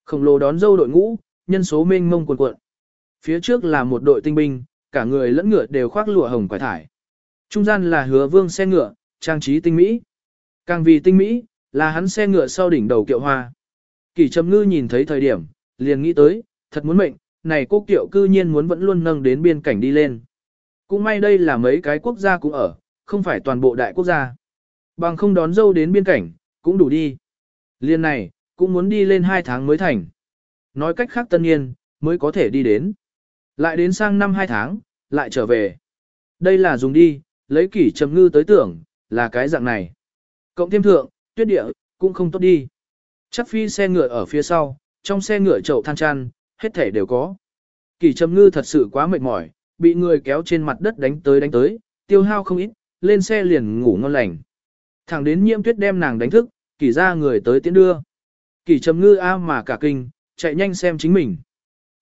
Khổng lồ đón dâu đội ngũ, nhân số mênh mông cuồn cuộn. Phía trước là một đội tinh binh, cả người lẫn ngựa đều khoác lụa hồng quải thải. Trung gian là hứa vương xe ngựa, trang trí tinh mỹ. Càng vì tinh mỹ, là hắn xe ngựa sau đỉnh đầu kiệu hoa. Kỳ trầm ngư nhìn thấy thời điểm, liền nghĩ tới, thật muốn mệnh, này quốc kiệu cư nhiên muốn vẫn luôn nâng đến biên cảnh đi lên. Cũng may đây là mấy cái quốc gia cũng ở, không phải toàn bộ đại quốc gia. Bằng không đón dâu đến biên cảnh, cũng đủ đi. Liên này, cũng muốn đi lên 2 tháng mới thành. Nói cách khác tân niên, mới có thể đi đến. Lại đến sang năm 2 tháng, lại trở về. Đây là dùng đi, lấy kỷ trầm ngư tới tưởng, là cái dạng này. Cộng thêm thượng, tuyết địa, cũng không tốt đi. Chắc phi xe ngựa ở phía sau, trong xe ngựa chậu than chăn, hết thể đều có. Kỷ trầm ngư thật sự quá mệt mỏi, bị người kéo trên mặt đất đánh tới đánh tới, tiêu hao không ít, lên xe liền ngủ ngon lành. Thẳng đến nhiễm tuyết đem nàng đánh thức, kỷ ra người tới tiến đưa kỳ trầm ngư a mà cả kinh, chạy nhanh xem chính mình.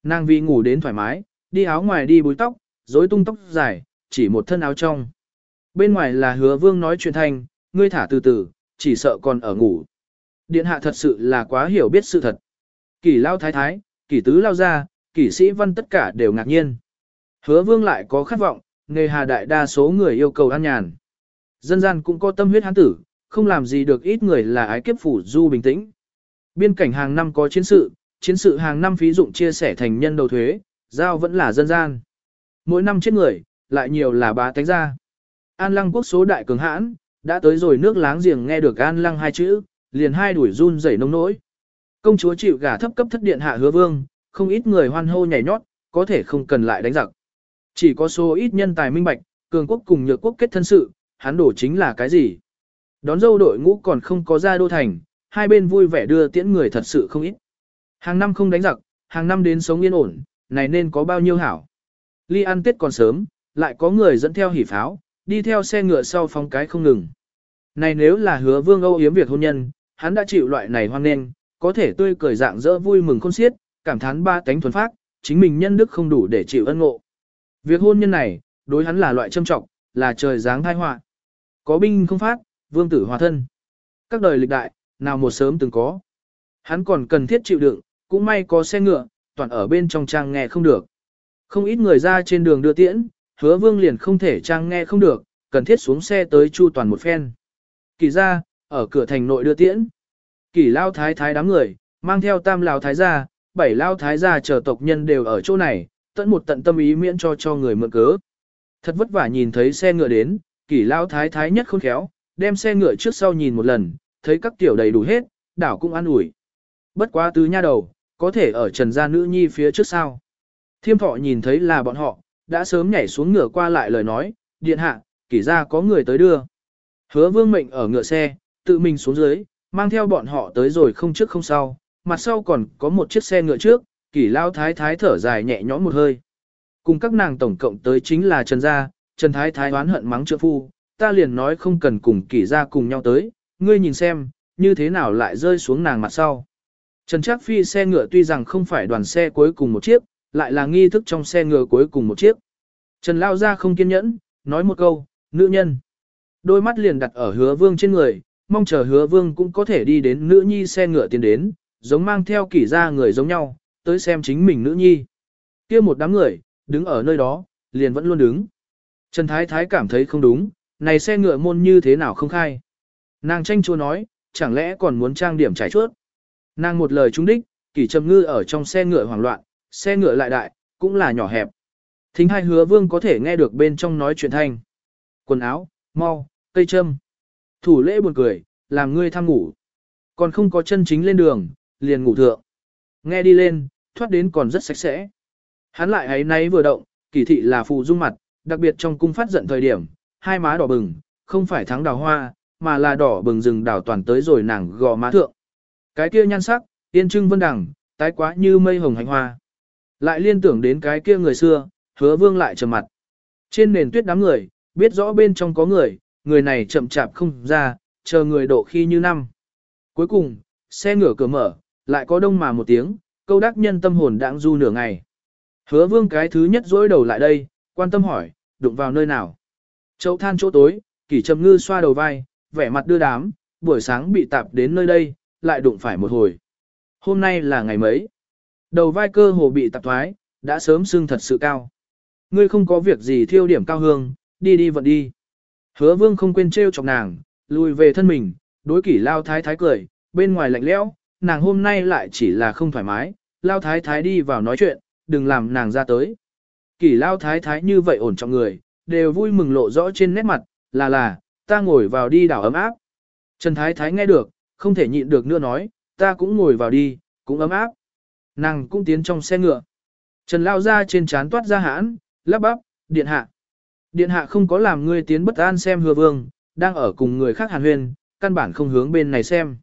Nàng vì ngủ đến thoải mái, đi áo ngoài đi búi tóc, rối tung tóc dài, chỉ một thân áo trong. Bên ngoài là hứa vương nói chuyện thanh, ngươi thả từ từ, chỉ sợ còn ở ngủ. Điện hạ thật sự là quá hiểu biết sự thật. kỳ lao thái thái, kỳ tứ lao ra, kỳ sĩ văn tất cả đều ngạc nhiên. Hứa vương lại có khát vọng, nghề hà đại đa số người yêu cầu an nhàn. Dân gian cũng có tâm huyết hán tử, không làm gì được ít người là ái kiếp phủ du bình tĩnh. Biên cảnh hàng năm có chiến sự, chiến sự hàng năm phí dụng chia sẻ thành nhân đầu thuế, giao vẫn là dân gian. Mỗi năm chết người, lại nhiều là bá tánh ra. An lăng quốc số đại cường hãn, đã tới rồi nước láng giềng nghe được an lăng hai chữ, liền hai đuổi run rẩy nông nỗi. Công chúa chịu gả thấp cấp thất điện hạ hứa vương, không ít người hoan hô nhảy nhót, có thể không cần lại đánh giặc. Chỉ có số ít nhân tài minh bạch, cường quốc cùng nhược quốc kết thân sự, hắn đổ chính là cái gì? Đón dâu đội ngũ còn không có ra đô thành, hai bên vui vẻ đưa tiễn người thật sự không ít. Hàng năm không đánh giặc, hàng năm đến sống yên ổn, này nên có bao nhiêu hảo. Ly ăn tết còn sớm, lại có người dẫn theo hỉ pháo, đi theo xe ngựa sau phong cái không ngừng. Này nếu là hứa vương âu yếm việc hôn nhân, hắn đã chịu loại này hoang nên, có thể tươi cười dạng dỡ vui mừng khôn xiết, cảm thán ba tánh thuần phát, chính mình nhân đức không đủ để chịu ân ngộ. Việc hôn nhân này, đối hắn là loại châm trọng, là trời giáng thai họa. Có binh không phát, vương tử hòa thân. Các đời lịch đại, nào một sớm từng có. Hắn còn cần thiết chịu đựng, cũng may có xe ngựa, toàn ở bên trong trang nghe không được. Không ít người ra trên đường đưa tiễn, hứa vương liền không thể trang nghe không được, cần thiết xuống xe tới chu toàn một phen. Kỳ ra, ở cửa thành nội đưa tiễn. Kỳ lao thái thái đám người, mang theo tam lao thái gia, bảy lao thái gia chờ tộc nhân đều ở chỗ này, tận một tận tâm ý miễn cho cho người mượn cớ. Thật vất vả nhìn thấy xe ngựa đến, kỳ lao thái thái nhất khôn khéo, đem xe ngựa trước sau nhìn một lần, thấy các tiểu đầy đủ hết, đảo cũng an ủi. Bất quá tứ nha đầu, có thể ở trần gia nữ nhi phía trước sao. Thiêm thọ nhìn thấy là bọn họ, đã sớm nhảy xuống ngựa qua lại lời nói, điện hạ, kỷ ra có người tới đưa. Hứa vương mệnh ở ngựa xe, tự mình xuống dưới, mang theo bọn họ tới rồi không trước không sau, mặt sau còn có một chiếc xe ngựa trước, kỷ lao thái thái thở dài nhẹ nhõm một hơi. Cùng các nàng tổng cộng tới chính là Trần Gia, Trần Thái Thái oán hận mắng trượng phu, ta liền nói không cần cùng kỷ ra cùng nhau tới, ngươi nhìn xem, như thế nào lại rơi xuống nàng mặt sau. Trần Trác Phi xe ngựa tuy rằng không phải đoàn xe cuối cùng một chiếc, lại là nghi thức trong xe ngựa cuối cùng một chiếc. Trần Lao ra không kiên nhẫn, nói một câu, nữ nhân. Đôi mắt liền đặt ở hứa vương trên người, mong chờ hứa vương cũng có thể đi đến nữ nhi xe ngựa tiến đến, giống mang theo kỷ ra người giống nhau, tới xem chính mình nữ nhi. kia một đám người, đứng ở nơi đó, liền vẫn luôn đứng. Trần Thái Thái cảm thấy không đúng, này xe ngựa môn như thế nào không khai. Nàng tranh chua nói, chẳng lẽ còn muốn trang điểm trải chuốt. Nàng một lời trúng đích, kỷ trầm ngư ở trong xe ngựa hoảng loạn, xe ngựa lại đại, cũng là nhỏ hẹp. Thính hai hứa vương có thể nghe được bên trong nói chuyện thanh. Quần áo, mau, cây châm. Thủ lễ buồn cười, làm ngươi tham ngủ. Còn không có chân chính lên đường, liền ngủ thượng. Nghe đi lên, thoát đến còn rất sạch sẽ. Hắn lại ấy náy vừa động, kỳ thị là phù dung mặt, đặc biệt trong cung phát giận thời điểm, hai má đỏ bừng, không phải thắng đào hoa, mà là đỏ bừng rừng đảo toàn tới rồi nàng gò má thượng. Cái kia nhan sắc, tiên trưng vân đẳng, tái quá như mây hồng hành hoa. Lại liên tưởng đến cái kia người xưa, hứa vương lại trầm mặt. Trên nền tuyết đám người, biết rõ bên trong có người, người này chậm chạp không ra, chờ người độ khi như năm. Cuối cùng, xe ngửa cửa mở, lại có đông mà một tiếng, câu đắc nhân tâm hồn đãng du nửa ngày. Hứa vương cái thứ nhất dối đầu lại đây, quan tâm hỏi, đụng vào nơi nào. Châu than chỗ tối, kỷ trầm ngư xoa đầu vai, vẻ mặt đưa đám, buổi sáng bị tạp đến nơi đây, lại đụng phải một hồi. Hôm nay là ngày mấy? Đầu vai cơ hồ bị tạp thoái, đã sớm sưng thật sự cao. Ngươi không có việc gì thiêu điểm cao hương, đi đi vận đi. Hứa vương không quên trêu chọc nàng, lùi về thân mình, đối kỷ lao thái thái cười, bên ngoài lạnh lẽo, nàng hôm nay lại chỉ là không thoải mái, lao thái thái đi vào nói chuyện, đừng làm nàng ra tới. Kỷ lao thái thái như vậy ổn trọng người, đều vui mừng lộ rõ trên nét mặt, là là, ta ngồi vào đi đảo ấm áp. Trần thái thái nghe được, không thể nhịn được nữa nói, ta cũng ngồi vào đi, cũng ấm áp. Nàng cũng tiến trong xe ngựa. Trần lao ra trên trán toát ra hãn, lắp bắp, điện hạ. Điện hạ không có làm ngươi tiến bất an xem hứa vương, đang ở cùng người khác hàn Huyền, căn bản không hướng bên này xem.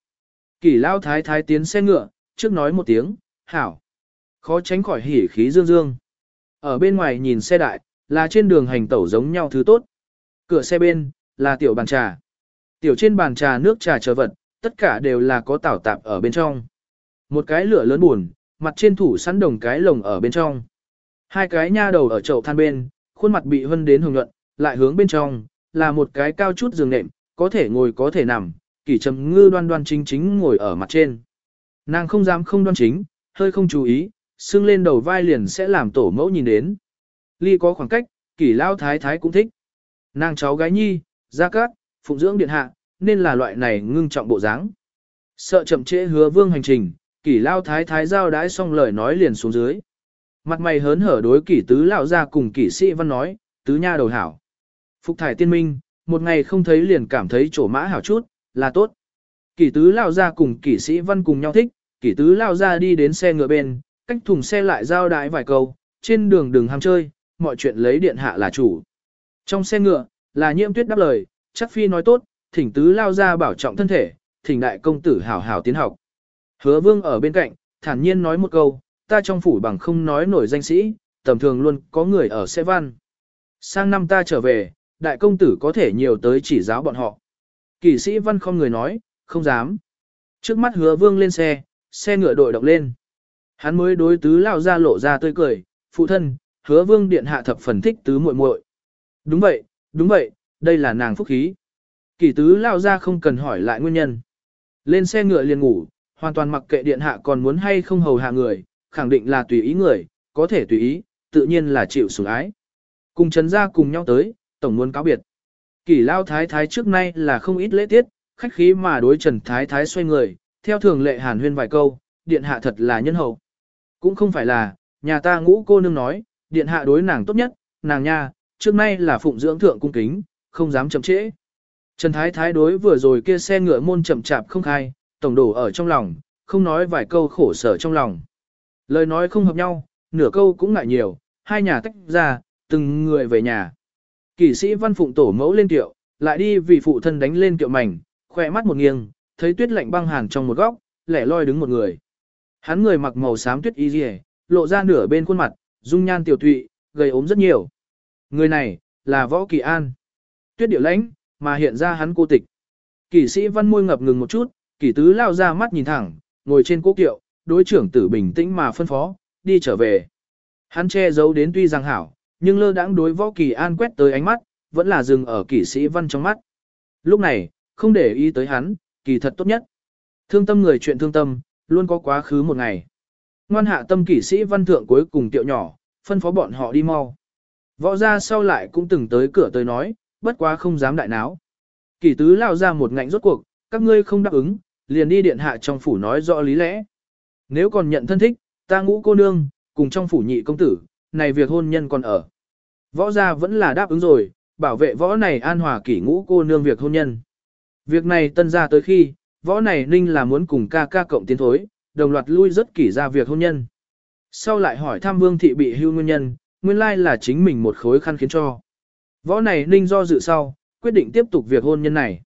Kỷ lao thái thái tiến xe ngựa, trước nói một tiếng, hảo. Khó tránh khỏi hỉ khí dương dương. Ở bên ngoài nhìn xe đại, là trên đường hành tẩu giống nhau thứ tốt. Cửa xe bên, là tiểu bàn trà. Tiểu trên bàn trà nước trà chờ vật, tất cả đều là có tảo tạp ở bên trong. Một cái lửa lớn buồn, mặt trên thủ sẵn đồng cái lồng ở bên trong. Hai cái nha đầu ở chậu than bên, khuôn mặt bị hân đến hồng nhuận, lại hướng bên trong, là một cái cao chút giường nệm, có thể ngồi có thể nằm, kỷ trầm ngư đoan đoan chính chính ngồi ở mặt trên. Nàng không dám không đoan chính, hơi không chú ý, xưng lên đầu vai liền sẽ làm tổ mẫu nhìn đến. Ly có khoảng cách, kỷ lao thái thái cũng thích. Nàng cháu gái nhi, gia cát, phụng dưỡng điện hạ, nên là loại này ngưng trọng bộ dáng. Sợ chậm trễ hứa vương hành trình, kỷ lao thái thái giao đái xong lời nói liền xuống dưới. Mặt mày hớn hở đối kỷ tứ lão ra cùng kỷ sĩ văn nói, tứ nha đầu hảo. Phục thải tiên minh, một ngày không thấy liền cảm thấy chỗ mã hảo chút, là tốt. Kỷ tứ lão ra cùng kỷ sĩ văn cùng nhau thích, kỷ tứ lão ra đi đến xe ngựa bên, cách thùng xe lại giao đái vài câu, trên đường đừng ham chơi, mọi chuyện lấy điện hạ là chủ. Trong xe ngựa, là nhiễm tuyết đáp lời, chắc phi nói tốt, thỉnh tứ lao ra bảo trọng thân thể, thỉnh đại công tử hảo hảo tiến học. Hứa vương ở bên cạnh, thản nhiên nói một câu, ta trong phủ bằng không nói nổi danh sĩ, tầm thường luôn có người ở xe văn. Sang năm ta trở về, đại công tử có thể nhiều tới chỉ giáo bọn họ. Kỷ sĩ văn không người nói, không dám. Trước mắt hứa vương lên xe, xe ngựa đội động lên. Hắn mới đối tứ lao ra lộ ra tươi cười, phụ thân, hứa vương điện hạ thập phần thích tứ muội muội. Đúng vậy, đúng vậy, đây là nàng phúc khí. Kỷ tứ lao ra không cần hỏi lại nguyên nhân. Lên xe ngựa liền ngủ, hoàn toàn mặc kệ điện hạ còn muốn hay không hầu hạ người, khẳng định là tùy ý người, có thể tùy ý, tự nhiên là chịu sủng ái. Cùng Trần gia cùng nhau tới, tổng muốn cáo biệt. Kỷ lao thái thái trước nay là không ít lễ tiết, khách khí mà đối Trần thái thái xoay người, theo thường lệ hàn huyên vài câu, điện hạ thật là nhân hậu. Cũng không phải là, nhà ta ngũ cô nương nói, điện hạ đối nàng tốt nhất, nàng nha, trước nay là phụng dưỡng thượng cung kính, không dám chậm trễ. Trần Thái Thái đối vừa rồi kia xe ngựa môn chậm chạp không khai, tổng đổ ở trong lòng, không nói vài câu khổ sở trong lòng. Lời nói không hợp nhau, nửa câu cũng ngại nhiều, hai nhà tách ra, từng người về nhà. Kỷ sĩ văn phụng tổ mẫu lên tiệu, lại đi vì phụ thân đánh lên tiệu mảnh, khỏe mắt một nghiêng, thấy tuyết lạnh băng hàn trong một góc, lẻ loi đứng một người. Hắn người mặc màu xám tuyết y rìa, lộ ra nửa bên khuôn mặt, dung nhan tiểu tụy, gầy ốm rất nhiều. Người này, là Võ Kỳ An. Tuyết điệu lãnh, mà hiện ra hắn cô tịch. Kỷ sĩ văn môi ngập ngừng một chút, kỷ tứ lao ra mắt nhìn thẳng, ngồi trên cố kiệu, đối trưởng tử bình tĩnh mà phân phó, đi trở về. Hắn che giấu đến tuy rằng hảo, nhưng lơ đãng đối võ kỳ an quét tới ánh mắt, vẫn là dừng ở kỷ sĩ văn trong mắt. Lúc này, không để ý tới hắn, kỳ thật tốt nhất. Thương tâm người chuyện thương tâm, luôn có quá khứ một ngày. Ngoan hạ tâm kỷ sĩ văn thượng cuối cùng tiệu nhỏ, phân phó bọn họ đi mau. Võ ra sau lại cũng từng tới cửa tới nói, bất quá không dám đại náo. Kỷ tứ lao ra một ngạnh rốt cuộc, các ngươi không đáp ứng, liền đi điện hạ trong phủ nói rõ lý lẽ. Nếu còn nhận thân thích, ta ngũ cô nương, cùng trong phủ nhị công tử, này việc hôn nhân còn ở. Võ gia vẫn là đáp ứng rồi, bảo vệ võ này an hòa kỷ ngũ cô nương việc hôn nhân. Việc này tân ra tới khi, võ này ninh là muốn cùng ca ca cộng tiến thối, đồng loạt lui rất kỷ ra việc hôn nhân. Sau lại hỏi thăm vương thị bị hưu nguyên nhân, nguyên lai là chính mình một khối khăn khiến cho. Võ này ninh do dự sau, quyết định tiếp tục việc hôn nhân này.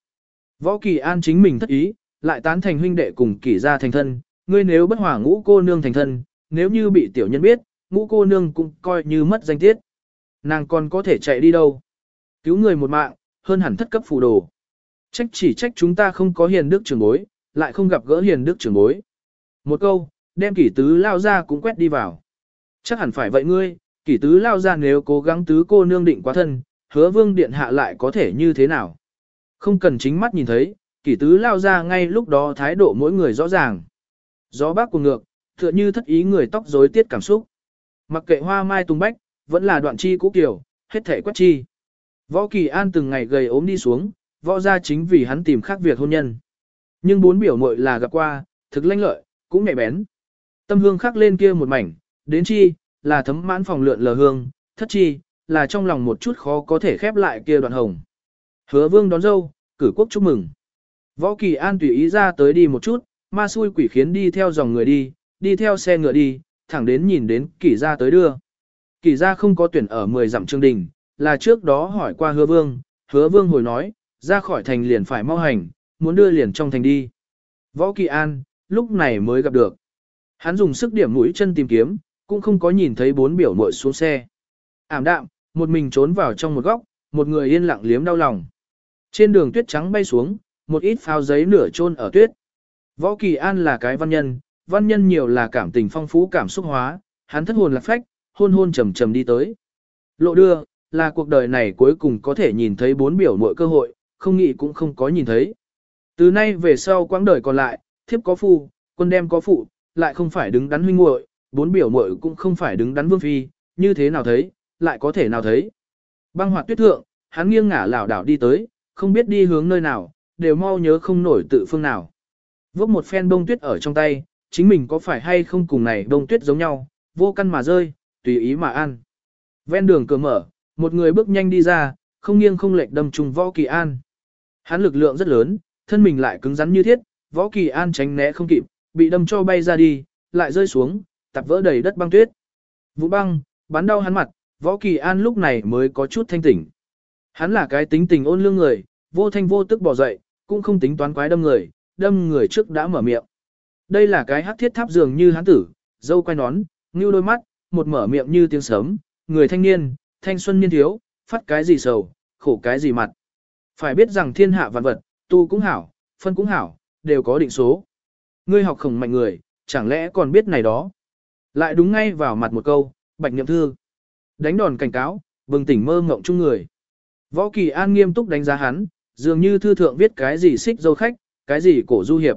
Võ kỳ an chính mình thất ý, lại tán thành huynh đệ cùng kỳ gia thành thân, ngươi nếu bất hòa ngũ cô nương thành thân, nếu như bị tiểu nhân biết, ngũ cô nương cũng coi như mất danh tiết. Nàng còn có thể chạy đi đâu? Cứu người một mạng, hơn hẳn thất cấp phù đồ. Trách chỉ trách chúng ta không có hiền đức trưởng bối, lại không gặp gỡ hiền đức trưởng bối. Một câu, đem kỷ tứ lao ra cũng quét đi vào. Chắc hẳn phải vậy ngươi, kỷ tứ lao ra nếu cố gắng tứ cô nương định quá thân, hứa vương điện hạ lại có thể như thế nào. Không cần chính mắt nhìn thấy, kỷ tứ lao ra ngay lúc đó thái độ mỗi người rõ ràng. Gió bác cùng ngược, tựa như thất ý người tóc rối tiết cảm xúc. Mặc kệ hoa mai tung bách, vẫn là đoạn chi cũ kiểu, hết thể quét chi. Võ Kỳ An từng ngày gầy ốm đi xuống, võ ra chính vì hắn tìm khác việc hôn nhân. Nhưng bốn biểu muội là gặp qua, thực lanh lợi, cũng nhẹ bén. Tâm hương khắc lên kia một mảnh, đến chi, là thấm mãn phòng lượn lờ hương, thất chi, là trong lòng một chút khó có thể khép lại kia đoạn hồng. Hứa vương đón dâu, cử quốc chúc mừng. Võ Kỳ An tùy ý ra tới đi một chút, ma xui quỷ khiến đi theo dòng người đi, đi theo xe ngựa đi, thẳng đến nhìn đến kỳ gia tới đưa. Kỳ gia không có tuyển ở 10 dặm trương đình, là trước đó hỏi qua hứa vương, hứa vương hồi nói, ra khỏi thành liền phải mau hành, muốn đưa liền trong thành đi. Võ Kỳ An, lúc này mới gặp được. Hắn dùng sức điểm mũi chân tìm kiếm, cũng không có nhìn thấy bốn biểu muội xuống xe. Ảm đạm, một mình trốn vào trong một góc, một người yên lặng liếm đau lòng. Trên đường tuyết trắng bay xuống, một ít phao giấy nửa chôn ở tuyết. Võ Kỳ An là cái văn nhân, văn nhân nhiều là cảm tình phong phú cảm xúc hóa, hắn thất hồn lạc phách, hôn hôn trầm trầm đi tới. Lộ đưa, là cuộc đời này cuối cùng có thể nhìn thấy bốn biểu muội cơ hội, không nghĩ cũng không có nhìn thấy. Từ nay về sau quãng đời còn lại, thiếp có phu, quân đem có phụ, lại không phải đứng đắn huynh muội, bốn biểu muội cũng không phải đứng đắn vương phi, như thế nào thấy, lại có thể nào thấy. Băng hoạt tuyết thượng, hắn nghiêng ngả lảo đảo đi tới, không biết đi hướng nơi nào, đều mau nhớ không nổi tự phương nào. Vốc một phen bông tuyết ở trong tay, chính mình có phải hay không cùng này bông tuyết giống nhau, vô căn mà rơi, tùy ý mà ăn. Ven đường cửa mở, một người bước nhanh đi ra, không nghiêng không lệch đâm trùng võ kỳ an. Hắn lực lượng rất lớn, thân mình lại cứng rắn như thiết, võ kỳ an tránh né không kịp, bị đâm cho bay ra đi, lại rơi xuống, tạp vỡ đầy đất băng tuyết. Vũ băng, bắn đau hắn mặt, võ kỳ an lúc này mới có chút thanh tỉnh. Hắn là cái tính tình ôn lương người, vô thanh vô tức bỏ dậy, cũng không tính toán quái đâm người, đâm người trước đã mở miệng. Đây là cái hắc thiết tháp dường như hắn tử, dâu quay nón, ngưu đôi mắt, một mở miệng như tiếng sớm, người thanh niên, thanh xuân niên thiếu, phát cái gì sầu, khổ cái gì mặt. Phải biết rằng thiên hạ vạn vật, tu cũng hảo, phân cũng hảo, đều có định số. Ngươi học khổng mạnh người, chẳng lẽ còn biết này đó. Lại đúng ngay vào mặt một câu, bạch niệm thư. Đánh đòn cảnh cáo, bừng tỉnh mơ ngộng chung người. Võ Kỳ An nghiêm túc đánh giá hắn, dường như thư thượng viết cái gì xích dâu khách, cái gì cổ du hiệp.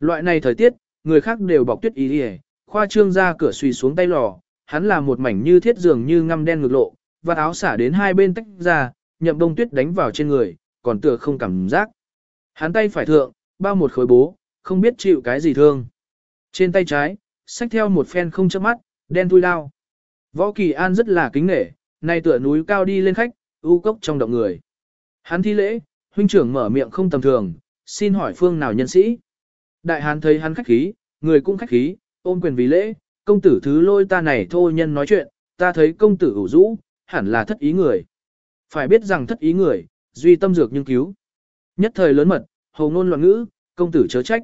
Loại này thời tiết, người khác đều bọc tuyết ý hề, khoa trương ra cửa suy xuống tay lò, hắn là một mảnh như thiết dường như ngăm đen ngực lộ, và áo xả đến hai bên tách ra, nhậm đông tuyết đánh vào trên người, còn tựa không cảm giác. Hắn tay phải thượng, bao một khối bố, không biết chịu cái gì thương. Trên tay trái, xách theo một phen không chớp mắt, đen thui lao. Võ Kỳ An rất là kính nể, nay tựa núi cao đi lên khách, ưu cốc trong động người. Hắn thi lễ, huynh trưởng mở miệng không tầm thường, xin hỏi phương nào nhân sĩ. Đại hán thấy hắn khách khí, người cũng khách khí, ôm quyền vì lễ, công tử thứ lôi ta này thôi nhân nói chuyện, ta thấy công tử ủ rũ, hẳn là thất ý người. Phải biết rằng thất ý người, duy tâm dược nhưng cứu. Nhất thời lớn mật, hầu ngôn loạn ngữ, công tử chớ trách.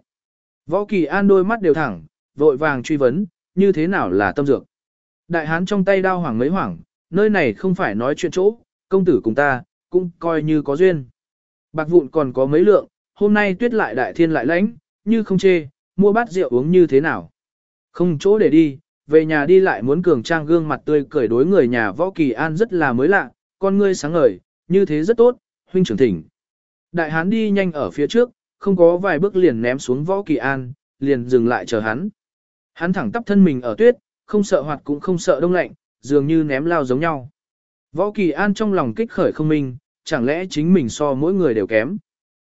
Võ Kỳ An đôi mắt đều thẳng, vội vàng truy vấn, như thế nào là tâm dược. Đại hán trong tay đao hoảng mấy hoảng, nơi này không phải nói chuyện chỗ, công tử cùng ta, cũng coi như có duyên. Bạc vụn còn có mấy lượng, hôm nay tuyết lại đại thiên lại lãnh, như không chê, mua bát rượu uống như thế nào. Không chỗ để đi, về nhà đi lại muốn cường trang gương mặt tươi cười đối người nhà võ kỳ an rất là mới lạ, con ngươi sáng ngời, như thế rất tốt, huynh trưởng thỉnh. Đại hán đi nhanh ở phía trước, không có vài bước liền ném xuống võ kỳ an, liền dừng lại chờ hắn. Hắn thẳng tắp thân mình ở tuyết, không sợ hoạt cũng không sợ đông lạnh, dường như ném lao giống nhau. Võ kỳ an trong lòng kích khởi không minh, chẳng lẽ chính mình so mỗi người đều kém.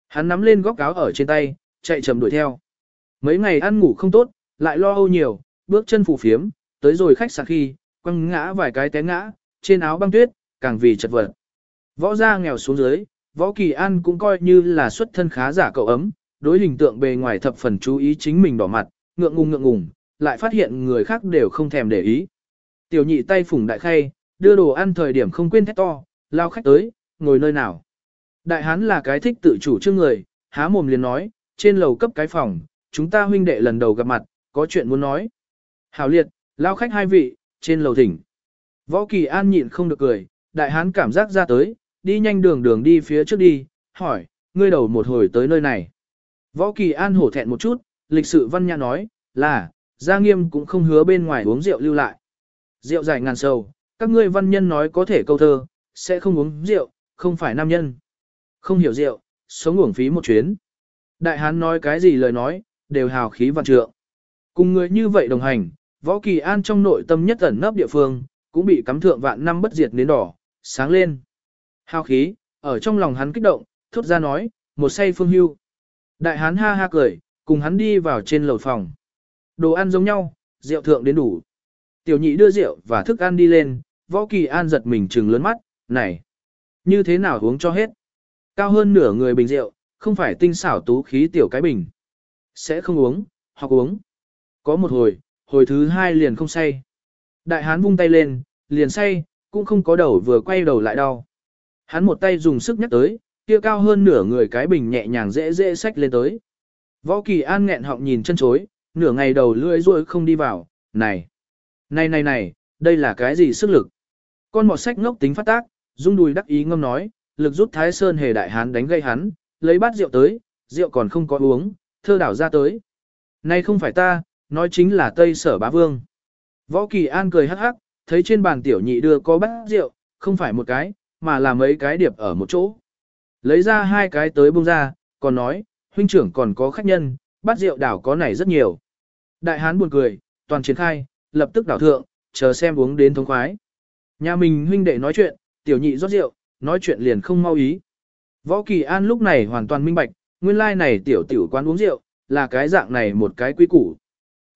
Hắn nắm lên góc áo ở trên tay, chạy chậm đuổi theo. Mấy ngày ăn ngủ không tốt, lại lo âu nhiều, bước chân phủ phiếm, tới rồi khách sạn khi, quăng ngã vài cái té ngã, trên áo băng tuyết, càng vì chật vật. Võ gia nghèo xuống dưới, võ kỳ an cũng coi như là xuất thân khá giả cậu ấm, đối hình tượng bề ngoài thập phần chú ý chính mình đỏ mặt, ngượng ngùng ngượng ngùng, lại phát hiện người khác đều không thèm để ý. Tiểu nhị tay phủng đại khay, đưa đồ ăn thời điểm không quên thét to, lao khách tới, ngồi nơi nào. Đại hán là cái thích tự chủ trước người, há mồm liền nói, trên lầu cấp cái phòng, chúng ta huynh đệ lần đầu gặp mặt, có chuyện muốn nói. Hảo liệt, lao khách hai vị, trên lầu thỉnh. Võ Kỳ An nhịn không được cười, đại hán cảm giác ra tới, đi nhanh đường đường đi phía trước đi, hỏi, ngươi đầu một hồi tới nơi này. Võ Kỳ An hổ thẹn một chút, lịch sự văn nhã nói, là, gia nghiêm cũng không hứa bên ngoài uống rượu lưu lại. Rượu dài ngàn sầu, các ngươi văn nhân nói có thể câu thơ, sẽ không uống rượu, không phải nam nhân. Không hiểu rượu, sống uổng phí một chuyến. Đại hán nói cái gì lời nói, đều hào khí vạn trượng. Cùng người như vậy đồng hành, võ kỳ an trong nội tâm nhất ẩn nấp địa phương, cũng bị cắm thượng vạn năm bất diệt nến đỏ, sáng lên. Hào khí, ở trong lòng hắn kích động, thốt ra nói, một say phương hưu. Đại hán ha ha cười, cùng hắn đi vào trên lầu phòng. Đồ ăn giống nhau, rượu thượng đến đủ. Tiểu nhị đưa rượu và thức ăn đi lên, võ kỳ an giật mình trừng lớn mắt, này, như thế nào uống cho hết. Cao hơn nửa người bình rượu, không phải tinh xảo tú khí tiểu cái bình. Sẽ không uống, hoặc uống. Có một hồi, hồi thứ hai liền không say. Đại hán vung tay lên, liền say, cũng không có đầu vừa quay đầu lại đau. Hắn một tay dùng sức nhắc tới, kia cao hơn nửa người cái bình nhẹ nhàng dễ dễ xách lên tới. Võ Kỳ An nghẹn họng nhìn chân chối, nửa ngày đầu lưỡi ruôi không đi vào, này, này này này, đây là cái gì sức lực? Con mọt sách ngốc tính phát tác, rung đùi đắc ý ngâm nói, lực rút Thái Sơn hề đại hán đánh gây hắn, lấy bát rượu tới, rượu còn không có uống, thơ đảo ra tới. Này không phải ta, nói chính là Tây Sở Bá Vương. Võ Kỳ An cười hắc hắc, thấy trên bàn tiểu nhị đưa có bát rượu, không phải một cái, mà là mấy cái điệp ở một chỗ. Lấy ra hai cái tới bông ra, còn nói, huynh trưởng còn có khách nhân, bát rượu đảo có này rất nhiều. Đại hán buồn cười, toàn triển khai, lập tức đảo thượng, chờ xem uống đến thống khoái. Nhà mình huynh đệ nói chuyện, tiểu nhị rót rượu, nói chuyện liền không mau ý. Võ Kỳ An lúc này hoàn toàn minh bạch, nguyên lai like này tiểu tiểu quán uống rượu, là cái dạng này một cái quy củ.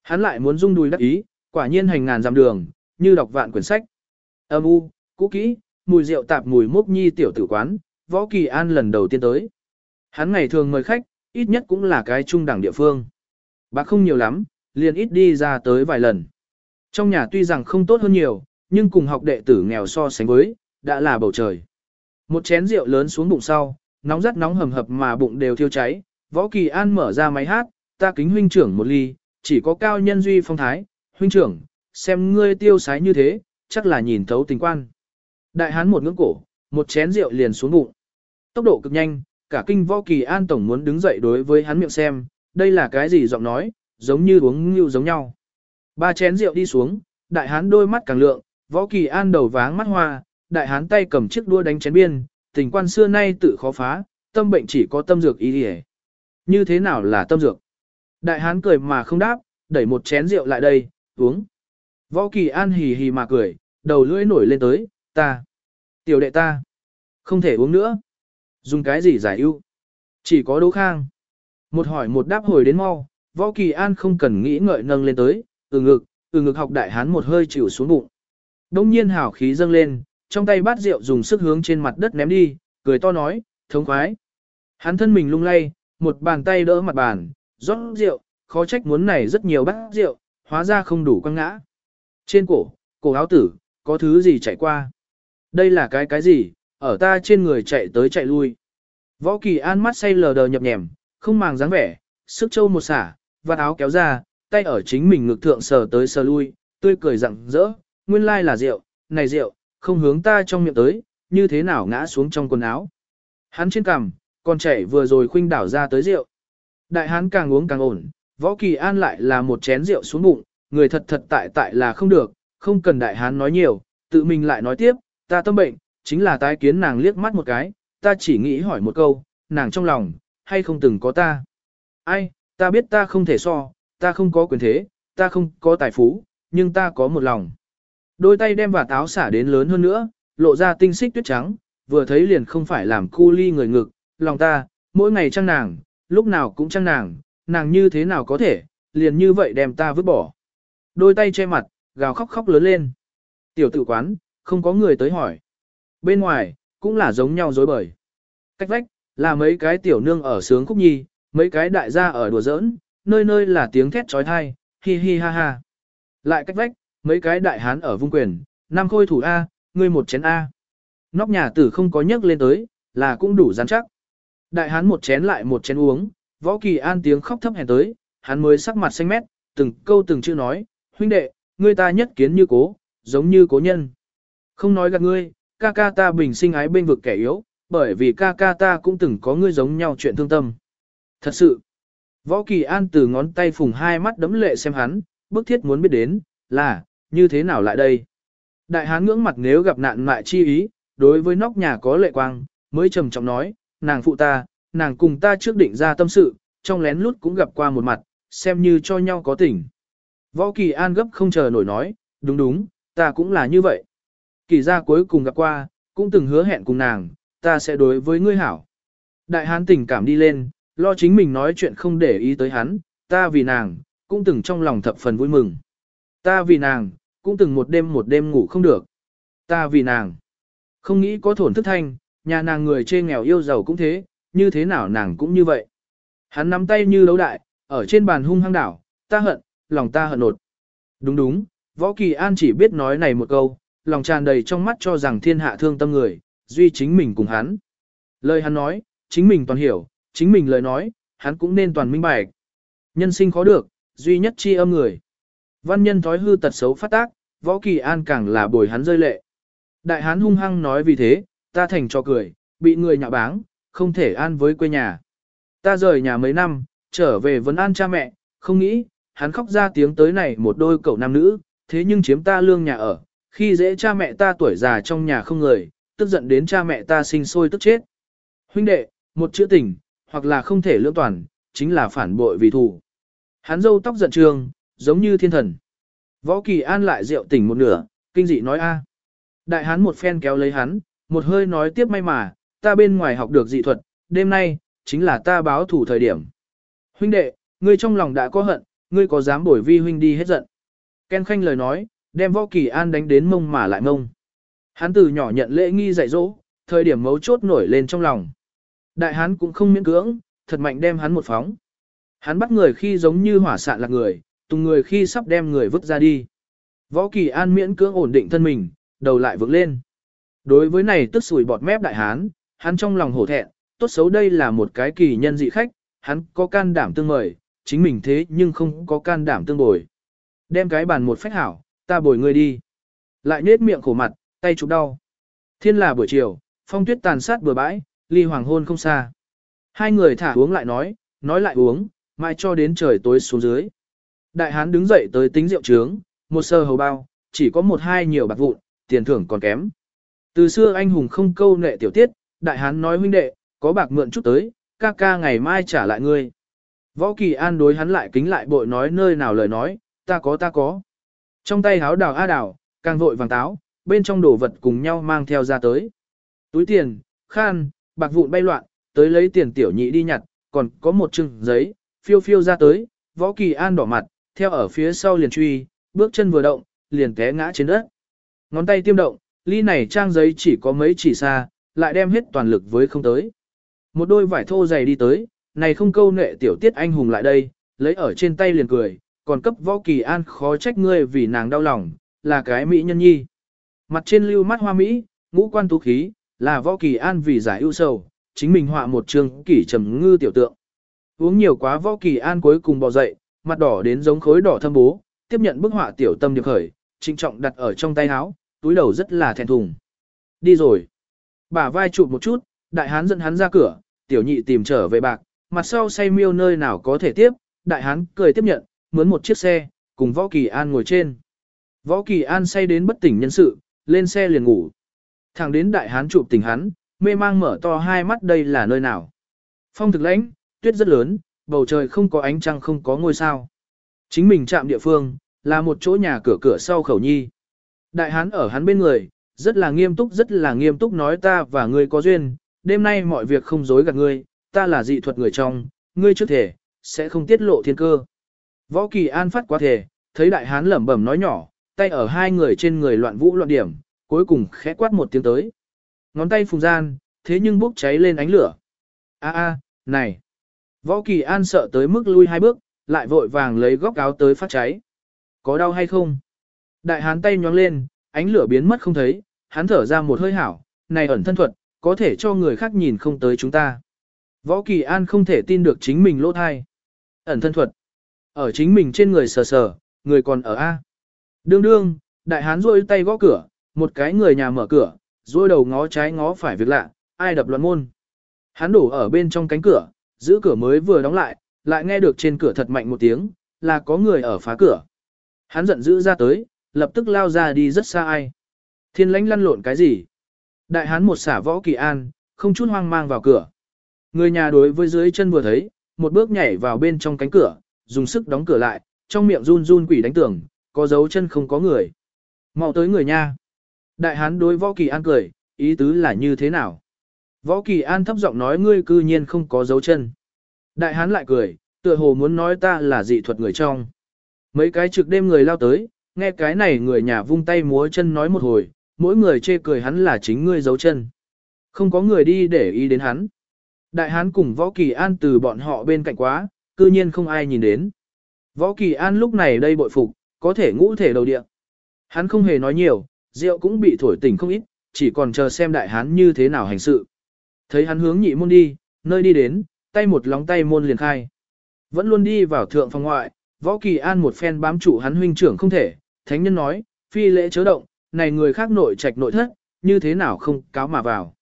Hắn lại muốn rung đùi đắc ý, quả nhiên hành ngàn dặm đường, như đọc vạn quyển sách. Âm u, cũ kỹ, mùi rượu tạp mùi mốc nhi tiểu tử quán, Võ Kỳ An lần đầu tiên tới. Hắn ngày thường mời khách, ít nhất cũng là cái trung đẳng địa phương. bạc không nhiều lắm, liền ít đi ra tới vài lần. Trong nhà tuy rằng không tốt hơn nhiều, nhưng cùng học đệ tử nghèo so sánh với, đã là bầu trời. Một chén rượu lớn xuống bụng sau, nóng rất nóng hầm hập mà bụng đều thiêu cháy, Võ Kỳ An mở ra máy hát, ta kính huynh trưởng một ly, chỉ có cao nhân duy phong thái, huynh trưởng, xem ngươi tiêu sái như thế, chắc là nhìn thấu tình quan. Đại hán một ngưỡng cổ, một chén rượu liền xuống bụng. Tốc độ cực nhanh, cả kinh Võ Kỳ An tổng muốn đứng dậy đối với hắn miệng xem, đây là cái gì giọng nói, giống như uống như giống nhau. Ba chén rượu đi xuống, đại hán đôi mắt càng lượng, Võ Kỳ An đầu váng mắt hoa, đại hán tay cầm chiếc đua đánh chén biên, tình quan xưa nay tự khó phá, tâm bệnh chỉ có tâm dược ý đi Như thế nào là tâm dược? Đại hán cười mà không đáp, đẩy một chén rượu lại đây, uống. Võ Kỳ An hì hì mà cười, đầu lưỡi nổi lên tới, ta, tiểu đệ ta, không thể uống nữa. Dùng cái gì giải ưu? Chỉ có Đỗ Khang. Một hỏi một đáp hồi đến mau, Võ Kỳ An không cần nghĩ ngợi nâng lên tới, từ ngực, từ ngực học đại hán một hơi chịu xuống bụng. Đông nhiên hào khí dâng lên, trong tay bát rượu dùng sức hướng trên mặt đất ném đi, cười to nói, thống khoái. Hắn thân mình lung lay, một bàn tay đỡ mặt bàn, rót rượu, khó trách muốn này rất nhiều bát rượu, hóa ra không đủ quăng ngã. Trên cổ, cổ áo tử, có thứ gì chạy qua. Đây là cái cái gì, ở ta trên người chạy tới chạy lui. Võ Kỳ An mắt say lờ đờ nhập nhèm, không màng dáng vẻ, sức trâu một xả, và áo kéo ra, tay ở chính mình ngực thượng sờ tới sờ lui, tươi cười rặng rỡ, nguyên lai là rượu, này rượu, không hướng ta trong miệng tới, như thế nào ngã xuống trong quần áo. Hắn trên cằm, còn chảy vừa rồi khuynh đảo ra tới rượu. Đại hán càng uống càng ổn, võ kỳ an lại là một chén rượu xuống bụng, người thật thật tại tại là không được, không cần đại hán nói nhiều, tự mình lại nói tiếp, ta tâm bệnh, chính là tái kiến nàng liếc mắt một cái, ta chỉ nghĩ hỏi một câu, nàng trong lòng, hay không từng có ta. Ai, ta biết ta không thể so, ta không có quyền thế, ta không có tài phú, nhưng ta có một lòng. Đôi tay đem và táo xả đến lớn hơn nữa, lộ ra tinh xích tuyết trắng, vừa thấy liền không phải làm cu ly người ngực, lòng ta, mỗi ngày trăng nàng, lúc nào cũng trăng nàng, nàng như thế nào có thể, liền như vậy đem ta vứt bỏ. Đôi tay che mặt, gào khóc khóc lớn lên. Tiểu tử quán, không có người tới hỏi. Bên ngoài, cũng là giống nhau dối bời. Cách vách, là mấy cái tiểu nương ở sướng khúc nhi, mấy cái đại gia ở đùa giỡn, nơi nơi là tiếng thét trói thai, hi hi ha ha. Lại cách vách, mấy cái đại hán ở vung quyền, năm khôi thủ A, ngươi một chén A. Nóc nhà tử không có nhấc lên tới, là cũng đủ rắn chắc. Đại hán một chén lại một chén uống, võ kỳ an tiếng khóc thấp hèn tới, hắn mới sắc mặt xanh mét, từng câu từng chữ nói, huynh đệ, ngươi ta nhất kiến như cố, giống như cố nhân. Không nói gạt ngươi, ca ca ta bình sinh ái bên vực kẻ yếu, bởi vì ca ca ta cũng từng có ngươi giống nhau chuyện thương tâm. Thật sự, võ kỳ an từ ngón tay phùng hai mắt đấm lệ xem hắn, bức thiết muốn biết đến, là, như thế nào lại đây? Đại hán ngưỡng mặt nếu gặp nạn mại chi ý, đối với nóc nhà có lệ quang, mới trầm trọng nói, nàng phụ ta, nàng cùng ta trước định ra tâm sự, trong lén lút cũng gặp qua một mặt, xem như cho nhau có tình. Võ Kỳ An gấp không chờ nổi nói, đúng đúng, ta cũng là như vậy. Kỳ gia cuối cùng gặp qua, cũng từng hứa hẹn cùng nàng, ta sẽ đối với ngươi hảo. Đại hán tình cảm đi lên, lo chính mình nói chuyện không để ý tới hắn, ta vì nàng, cũng từng trong lòng thập phần vui mừng. Ta vì nàng, cũng từng một đêm một đêm ngủ không được. Ta vì nàng, không nghĩ có thổn thức thanh, nhà nàng người chê nghèo yêu giàu cũng thế, như thế nào nàng cũng như vậy. Hắn nắm tay như đấu đại, ở trên bàn hung hăng đảo, ta hận, lòng ta hận nột. Đúng đúng, Võ Kỳ An chỉ biết nói này một câu, lòng tràn đầy trong mắt cho rằng thiên hạ thương tâm người, duy chính mình cùng hắn. Lời hắn nói, chính mình toàn hiểu, chính mình lời nói, hắn cũng nên toàn minh bạch. Nhân sinh khó được, duy nhất chi âm người. Văn nhân thói hư tật xấu phát tác, Võ Kỳ An càng là bồi hắn rơi lệ. Đại hán hung hăng nói vì thế, ta thành cho cười, bị người nhạ báng, không thể an với quê nhà. Ta rời nhà mấy năm, trở về vấn an cha mẹ, không nghĩ, hắn khóc ra tiếng tới này một đôi cậu nam nữ, thế nhưng chiếm ta lương nhà ở, khi dễ cha mẹ ta tuổi già trong nhà không người, tức giận đến cha mẹ ta sinh sôi tức chết. Huynh đệ, một chữ tình, hoặc là không thể lưỡng toàn, chính là phản bội vì thù. Hắn dâu tóc giận trường, giống như thiên thần. Võ Kỳ An lại rượu tỉnh một nửa, kinh dị nói a. Đại hán một phen kéo lấy hắn, một hơi nói tiếp may mà, ta bên ngoài học được dị thuật, đêm nay, chính là ta báo thủ thời điểm. Huynh đệ, ngươi trong lòng đã có hận, ngươi có dám bổi vi huynh đi hết giận. Ken Khanh lời nói, đem Võ Kỳ An đánh đến mông mà lại mông. Hắn từ nhỏ nhận lễ nghi dạy dỗ, thời điểm mấu chốt nổi lên trong lòng. Đại hán cũng không miễn cưỡng, thật mạnh đem hắn một phóng. Hắn bắt người khi giống như hỏa sạn lạc người, tung người khi sắp đem người vứt ra đi. Võ Kỳ An miễn cưỡng ổn định thân mình, đầu lại vững lên. Đối với này tức sủi bọt mép đại hán, hắn trong lòng hổ thẹn, tốt xấu đây là một cái kỳ nhân dị khách, hắn có can đảm tương mời, chính mình thế nhưng không có can đảm tương bồi. Đem cái bàn một phách hảo, ta bồi ngươi đi. Lại nết miệng khổ mặt, tay chụp đau. Thiên là buổi chiều, phong tuyết tàn sát bừa bãi, ly hoàng hôn không xa. Hai người thả uống lại nói, nói lại uống, mai cho đến trời tối xuống dưới. Đại hán đứng dậy tới tính rượu trướng, một sơ hầu bao, chỉ có một hai nhiều bạc vụn, tiền thưởng còn kém. Từ xưa anh hùng không câu nệ tiểu tiết, đại hán nói huynh đệ, có bạc mượn chút tới, ca ca ngày mai trả lại ngươi. Võ Kỳ An đối hắn lại kính lại bội nói nơi nào lời nói, ta có ta có. Trong tay háo đào a đào, càng vội vàng táo, bên trong đồ vật cùng nhau mang theo ra tới. Túi tiền, khan, bạc vụn bay loạn, tới lấy tiền tiểu nhị đi nhặt, còn có một chừng giấy, phiêu phiêu ra tới, võ kỳ an đỏ mặt, theo ở phía sau liền truy, bước chân vừa động, liền té ngã trên đất. Ngón tay tiêm động, ly này trang giấy chỉ có mấy chỉ xa, lại đem hết toàn lực với không tới. Một đôi vải thô dày đi tới, này không câu nệ tiểu tiết anh hùng lại đây, lấy ở trên tay liền cười, còn cấp võ kỳ an khó trách ngươi vì nàng đau lòng, là cái mỹ nhân nhi. Mặt trên lưu mắt hoa mỹ, ngũ quan tú khí, là võ kỳ an vì giải ưu sầu, chính mình họa một trường kỷ trầm ngư tiểu tượng. Uống nhiều quá võ kỳ an cuối cùng bò dậy, mặt đỏ đến giống khối đỏ thâm bố, tiếp nhận bức họa tiểu tâm điệp khởi, trinh trọng đặt ở trong tay áo, túi đầu rất là thẹn thùng. Đi rồi. Bả vai chụp một chút, đại hán dẫn hắn ra cửa, tiểu nhị tìm trở về bạc, mặt sau say miêu nơi nào có thể tiếp, đại hán cười tiếp nhận, mướn một chiếc xe, cùng võ kỳ an ngồi trên. Võ kỳ an say đến bất tỉnh nhân sự, lên xe liền ngủ. Thẳng đến đại hán chụp tình hắn, mê mang mở to hai mắt đây là nơi nào. Phong thực lãnh, tuyết rất lớn, bầu trời không có ánh trăng không có ngôi sao. Chính mình chạm địa phương, là một chỗ nhà cửa cửa sau khẩu nhi. Đại hán ở hắn bên người, rất là nghiêm túc rất là nghiêm túc nói ta và ngươi có duyên, đêm nay mọi việc không dối gạt ngươi, ta là dị thuật người trong, ngươi trước thể, sẽ không tiết lộ thiên cơ. Võ Kỳ An phát quá thể, thấy đại hán lẩm bẩm nói nhỏ, tay ở hai người trên người loạn vũ loạn điểm, cuối cùng khẽ quát một tiếng tới. Ngón tay phùng gian, thế nhưng bốc cháy lên ánh lửa. A a, này. Võ Kỳ An sợ tới mức lui hai bước, lại vội vàng lấy góc áo tới phát cháy. Có đau hay không? Đại hán tay nhóng lên, ánh lửa biến mất không thấy, hắn thở ra một hơi hảo, này ẩn thân thuật, có thể cho người khác nhìn không tới chúng ta. Võ Kỳ An không thể tin được chính mình lỗ thai. Ẩn thân thuật. Ở chính mình trên người sờ sờ, người còn ở A. Đương đương, đại hán rôi tay gõ cửa, một cái người nhà mở cửa, rôi đầu ngó trái ngó phải việc lạ, ai đập loạn môn. Hắn đổ ở bên trong cánh cửa, giữ cửa mới vừa đóng lại, lại nghe được trên cửa thật mạnh một tiếng, là có người ở phá cửa. Hắn giận dữ ra tới, lập tức lao ra đi rất xa ai. Thiên lãnh lăn lộn cái gì? Đại hán một xả võ kỳ an, không chút hoang mang vào cửa. Người nhà đối với dưới chân vừa thấy, một bước nhảy vào bên trong cánh cửa, dùng sức đóng cửa lại, trong miệng run run quỷ đánh tưởng, có dấu chân không có người. mau tới người nha. Đại hán đối võ kỳ an cười, ý tứ là như thế nào? Võ kỳ an thấp giọng nói ngươi cư nhiên không có dấu chân. Đại hán lại cười, tựa hồ muốn nói ta là dị thuật người trong. Mấy cái trực đêm người lao tới, nghe cái này người nhà vung tay múa chân nói một hồi, mỗi người chê cười hắn là chính ngươi giấu chân. Không có người đi để ý đến hắn. Đại hán cùng võ kỳ an từ bọn họ bên cạnh quá, cư nhiên không ai nhìn đến. Võ kỳ an lúc này đây bội phục, có thể ngũ thể đầu địa. Hắn không hề nói nhiều, rượu cũng bị thổi tỉnh không ít, chỉ còn chờ xem đại hán như thế nào hành sự. Thấy hắn hướng nhị môn đi, nơi đi đến, tay một lóng tay môn liền khai. Vẫn luôn đi vào thượng phòng ngoại, võ kỳ an một phen bám trụ hắn huynh trưởng không thể, thánh nhân nói, phi lễ chớ động, này người khác nội trạch nội thất, như thế nào không cáo mà vào.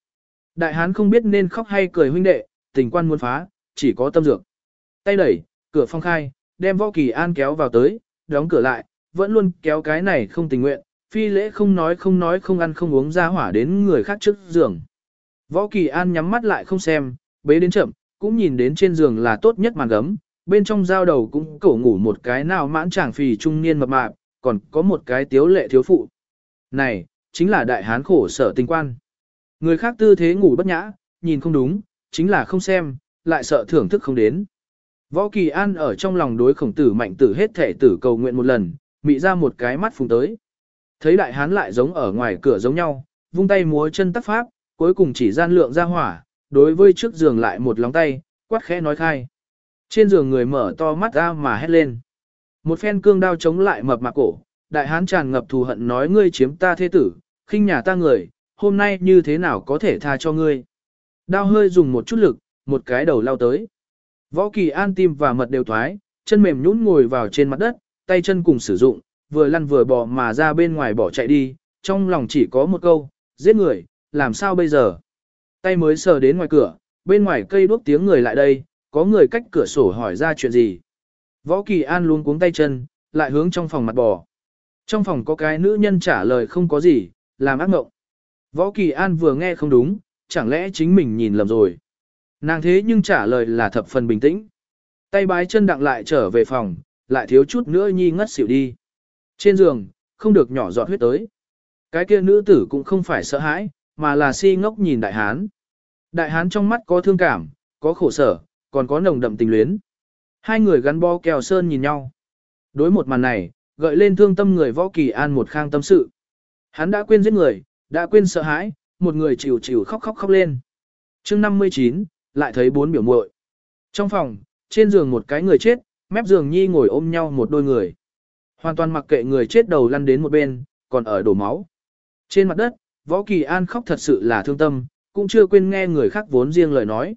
Đại hán không biết nên khóc hay cười huynh đệ, tình quan muốn phá, chỉ có tâm dược. Tay đẩy, cửa phong khai, đem võ kỳ an kéo vào tới, đóng cửa lại, vẫn luôn kéo cái này không tình nguyện, phi lễ không nói không nói không ăn không uống ra hỏa đến người khác trước giường. Võ kỳ an nhắm mắt lại không xem, bế đến chậm, cũng nhìn đến trên giường là tốt nhất màn gấm, bên trong giao đầu cũng cổ ngủ một cái nào mãn chàng phì trung niên mập mạp, còn có một cái tiếu lệ thiếu phụ. Này, chính là đại hán khổ sở tình quan. Người khác tư thế ngủ bất nhã, nhìn không đúng, chính là không xem, lại sợ thưởng thức không đến. Võ Kỳ An ở trong lòng đối khổng tử mạnh tử hết thể tử cầu nguyện một lần, mị ra một cái mắt phùng tới. Thấy đại hán lại giống ở ngoài cửa giống nhau, vung tay múa chân tắc pháp, cuối cùng chỉ gian lượng ra hỏa, đối với trước giường lại một lóng tay, quát khẽ nói khai. Trên giường người mở to mắt ra mà hét lên. Một phen cương đao chống lại mập mạc cổ, đại hán tràn ngập thù hận nói ngươi chiếm ta thế tử, khinh nhà ta người, hôm nay như thế nào có thể tha cho ngươi. Đao hơi dùng một chút lực, một cái đầu lao tới. Võ kỳ an tim và mật đều thoái, chân mềm nhũn ngồi vào trên mặt đất, tay chân cùng sử dụng, vừa lăn vừa bò mà ra bên ngoài bỏ chạy đi, trong lòng chỉ có một câu, giết người, làm sao bây giờ. Tay mới sờ đến ngoài cửa, bên ngoài cây đuốc tiếng người lại đây, có người cách cửa sổ hỏi ra chuyện gì. Võ kỳ an luôn cuống tay chân, lại hướng trong phòng mặt bò. Trong phòng có cái nữ nhân trả lời không có gì, làm ác mộng. Võ kỳ an vừa nghe không đúng, chẳng lẽ chính mình nhìn lầm rồi. Nàng thế nhưng trả lời là thập phần bình tĩnh. Tay bái chân đặng lại trở về phòng, lại thiếu chút nữa nhi ngất xỉu đi. Trên giường, không được nhỏ giọt huyết tới. Cái kia nữ tử cũng không phải sợ hãi, mà là si ngốc nhìn đại hán. Đại hán trong mắt có thương cảm, có khổ sở, còn có nồng đậm tình luyến. Hai người gắn bó kèo sơn nhìn nhau. Đối một màn này, gợi lên thương tâm người võ kỳ an một khang tâm sự. Hắn đã quên giết người, đã quên sợ hãi, một người chịu chịu khóc khóc khóc lên. chương 59, lại thấy bốn biểu muội Trong phòng, trên giường một cái người chết, mép giường nhi ngồi ôm nhau một đôi người. Hoàn toàn mặc kệ người chết đầu lăn đến một bên, còn ở đổ máu. Trên mặt đất, Võ Kỳ An khóc thật sự là thương tâm, cũng chưa quên nghe người khác vốn riêng lời nói.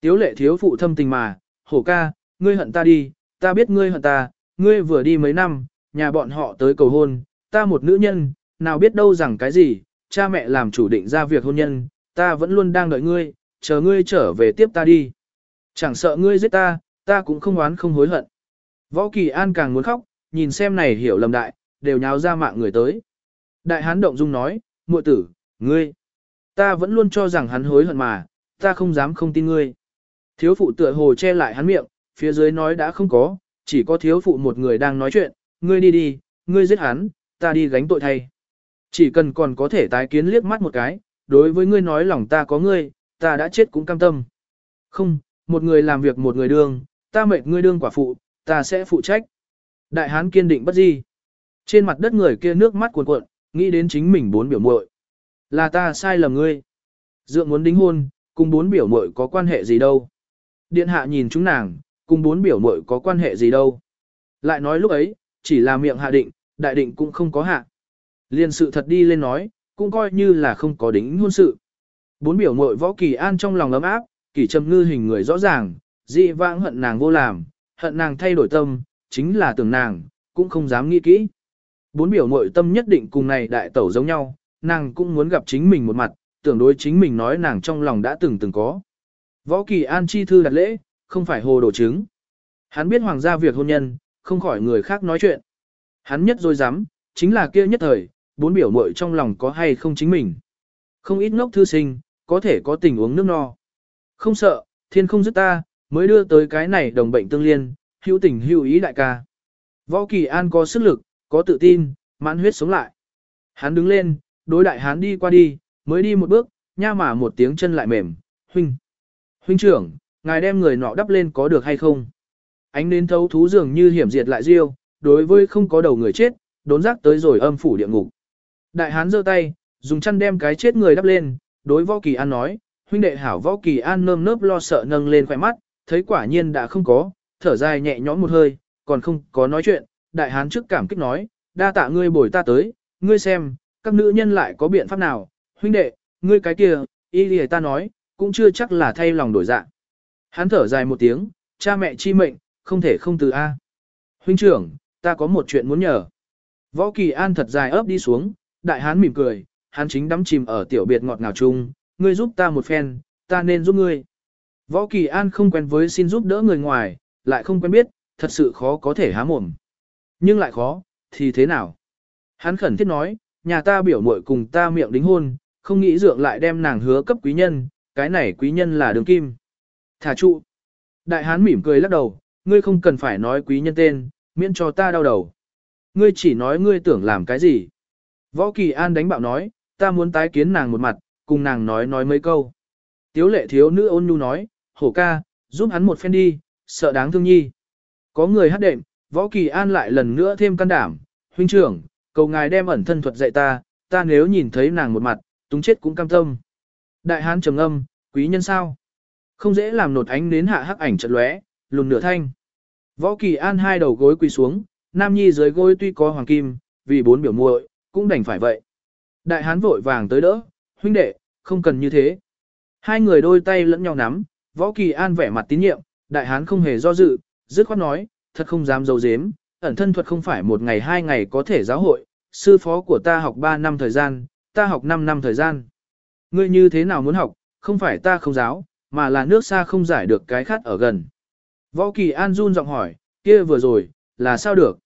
Tiếu lệ thiếu phụ thâm tình mà, hổ ca, ngươi hận ta đi, ta biết ngươi hận ta, ngươi vừa đi mấy năm, nhà bọn họ tới cầu hôn, ta một nữ nhân, nào biết đâu rằng cái gì, cha mẹ làm chủ định ra việc hôn nhân, ta vẫn luôn đang đợi ngươi, chờ ngươi trở về tiếp ta đi. Chẳng sợ ngươi giết ta, ta cũng không oán không hối hận. Võ Kỳ An càng muốn khóc, nhìn xem này hiểu lầm đại, đều nháo ra mạng người tới. Đại hán động dung nói, muội tử, ngươi, ta vẫn luôn cho rằng hắn hối hận mà, ta không dám không tin ngươi. Thiếu phụ tựa hồ che lại hắn miệng, phía dưới nói đã không có, chỉ có thiếu phụ một người đang nói chuyện, ngươi đi đi, ngươi giết hắn, ta đi gánh tội thay. Chỉ cần còn có thể tái kiến liếc mắt một cái, đối với ngươi nói lòng ta có ngươi, ta đã chết cũng cam tâm. Không, một người làm việc một người đương, ta mệt ngươi đương quả phụ, ta sẽ phụ trách. Đại hán kiên định bất di. Trên mặt đất người kia nước mắt cuồn cuộn, nghĩ đến chính mình bốn biểu muội. Là ta sai lầm ngươi. Dượng muốn đính hôn, cùng bốn biểu muội có quan hệ gì đâu. Điện hạ nhìn chúng nàng, cùng bốn biểu muội có quan hệ gì đâu. Lại nói lúc ấy, chỉ là miệng hạ định, đại định cũng không có hạ. Liên sự thật đi lên nói, cũng coi như là không có đính hôn sự. Bốn biểu muội võ kỳ an trong lòng ấm áp, kỳ trầm ngư hình người rõ ràng, dị vãng hận nàng vô làm, hận nàng thay đổi tâm, chính là tưởng nàng, cũng không dám nghĩ kỹ. Bốn biểu mội tâm nhất định cùng này đại tẩu giống nhau, nàng cũng muốn gặp chính mình một mặt, tưởng đối chính mình nói nàng trong lòng đã từng từng có. Võ Kỳ An chi thư đặt lễ, không phải hồ đồ chứng. Hắn biết hoàng gia việc hôn nhân, không khỏi người khác nói chuyện. Hắn nhất rồi dám, chính là kia nhất thời, bốn biểu mội trong lòng có hay không chính mình. Không ít ngốc thư sinh, có thể có tình uống nước no. Không sợ, thiên không giúp ta, mới đưa tới cái này đồng bệnh tương liên, hữu tình hữu ý đại ca. Võ Kỳ An có sức lực, có tự tin, mãn huyết sống lại. Hắn đứng lên, đối đại hán đi qua đi, mới đi một bước, nha mà một tiếng chân lại mềm, huynh. Huynh trưởng, ngài đem người nọ đắp lên có được hay không? Ánh đến thấu thú dường như hiểm diệt lại riêu, đối với không có đầu người chết, đốn giác tới rồi âm phủ địa ngục. Đại hán giơ tay, dùng chăn đem cái chết người đắp lên, đối võ kỳ an nói, huynh đệ hảo võ kỳ an nơm nớp lo sợ nâng lên khỏe mắt, thấy quả nhiên đã không có, thở dài nhẹ nhõm một hơi, còn không có nói chuyện, đại hán trước cảm kích nói, đa tạ ngươi bồi ta tới, ngươi xem, các nữ nhân lại có biện pháp nào, huynh đệ, ngươi cái kia, y lìa ta nói, cũng chưa chắc là thay lòng đổi dạ. Hắn thở dài một tiếng, cha mẹ chi mệnh, không thể không từ A. Huynh trưởng, ta có một chuyện muốn nhờ. Võ Kỳ An thật dài ấp đi xuống, đại hán mỉm cười, hắn chính đắm chìm ở tiểu biệt ngọt ngào chung, ngươi giúp ta một phen, ta nên giúp ngươi. Võ Kỳ An không quen với xin giúp đỡ người ngoài, lại không quen biết, thật sự khó có thể há mồm. Nhưng lại khó, thì thế nào? Hắn khẩn thiết nói, nhà ta biểu muội cùng ta miệng đính hôn, không nghĩ dượng lại đem nàng hứa cấp quý nhân, cái này quý nhân là đường kim. Thả trụ. Đại hán mỉm cười lắc đầu, ngươi không cần phải nói quý nhân tên, miễn cho ta đau đầu. Ngươi chỉ nói ngươi tưởng làm cái gì. Võ Kỳ An đánh bạo nói, ta muốn tái kiến nàng một mặt, cùng nàng nói nói mấy câu. Tiếu lệ thiếu nữ ôn nhu nói, hổ ca, giúp hắn một phen đi, sợ đáng thương nhi. Có người hát đệm, Võ Kỳ An lại lần nữa thêm can đảm, huynh trưởng, cầu ngài đem ẩn thân thuật dạy ta, ta nếu nhìn thấy nàng một mặt, túng chết cũng cam tâm. Đại hán trầm âm, quý nhân sao? Không dễ làm nột ánh đến hạ hắc ảnh trận lóe, lùn nửa thanh. Võ Kỳ An hai đầu gối quỳ xuống, Nam Nhi dưới gối tuy có hoàng kim, vì bốn biểu muội cũng đành phải vậy. Đại hán vội vàng tới đỡ, huynh đệ, không cần như thế. Hai người đôi tay lẫn nhau nắm, Võ Kỳ An vẻ mặt tín nhiệm, đại hán không hề do dự, dứt khoát nói, thật không dám dấu dếm, ẩn thân thuật không phải một ngày hai ngày có thể giáo hội, sư phó của ta học 3 năm thời gian, ta học 5 năm thời gian. Ngươi như thế nào muốn học, không phải ta không giáo, mà là nước xa không giải được cái khát ở gần. Võ Kỳ An run giọng hỏi, kia vừa rồi, là sao được?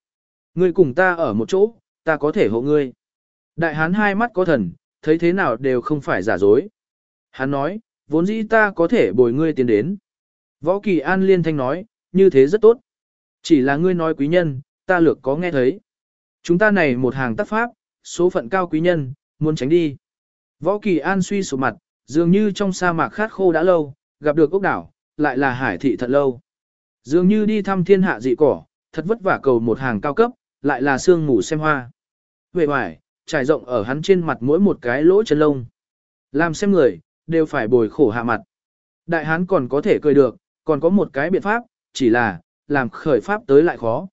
Ngươi cùng ta ở một chỗ, ta có thể hộ ngươi. Đại hán hai mắt có thần, thấy thế nào đều không phải giả dối. Hắn nói, vốn dĩ ta có thể bồi ngươi tiến đến. Võ Kỳ An liên thanh nói, như thế rất tốt. Chỉ là ngươi nói quý nhân, ta lược có nghe thấy. Chúng ta này một hàng tác pháp, số phận cao quý nhân, muốn tránh đi. Võ Kỳ An suy sụp mặt, dường như trong sa mạc khát khô đã lâu, gặp được ốc đảo, lại là hải thị thật lâu. Dường như đi thăm thiên hạ dị cỏ, thật vất vả cầu một hàng cao cấp, lại là sương mù xem hoa. Về hoài, trải rộng ở hắn trên mặt mỗi một cái lỗ chân lông. Làm xem người, đều phải bồi khổ hạ mặt. Đại hán còn có thể cười được, còn có một cái biện pháp, chỉ là, làm khởi pháp tới lại khó.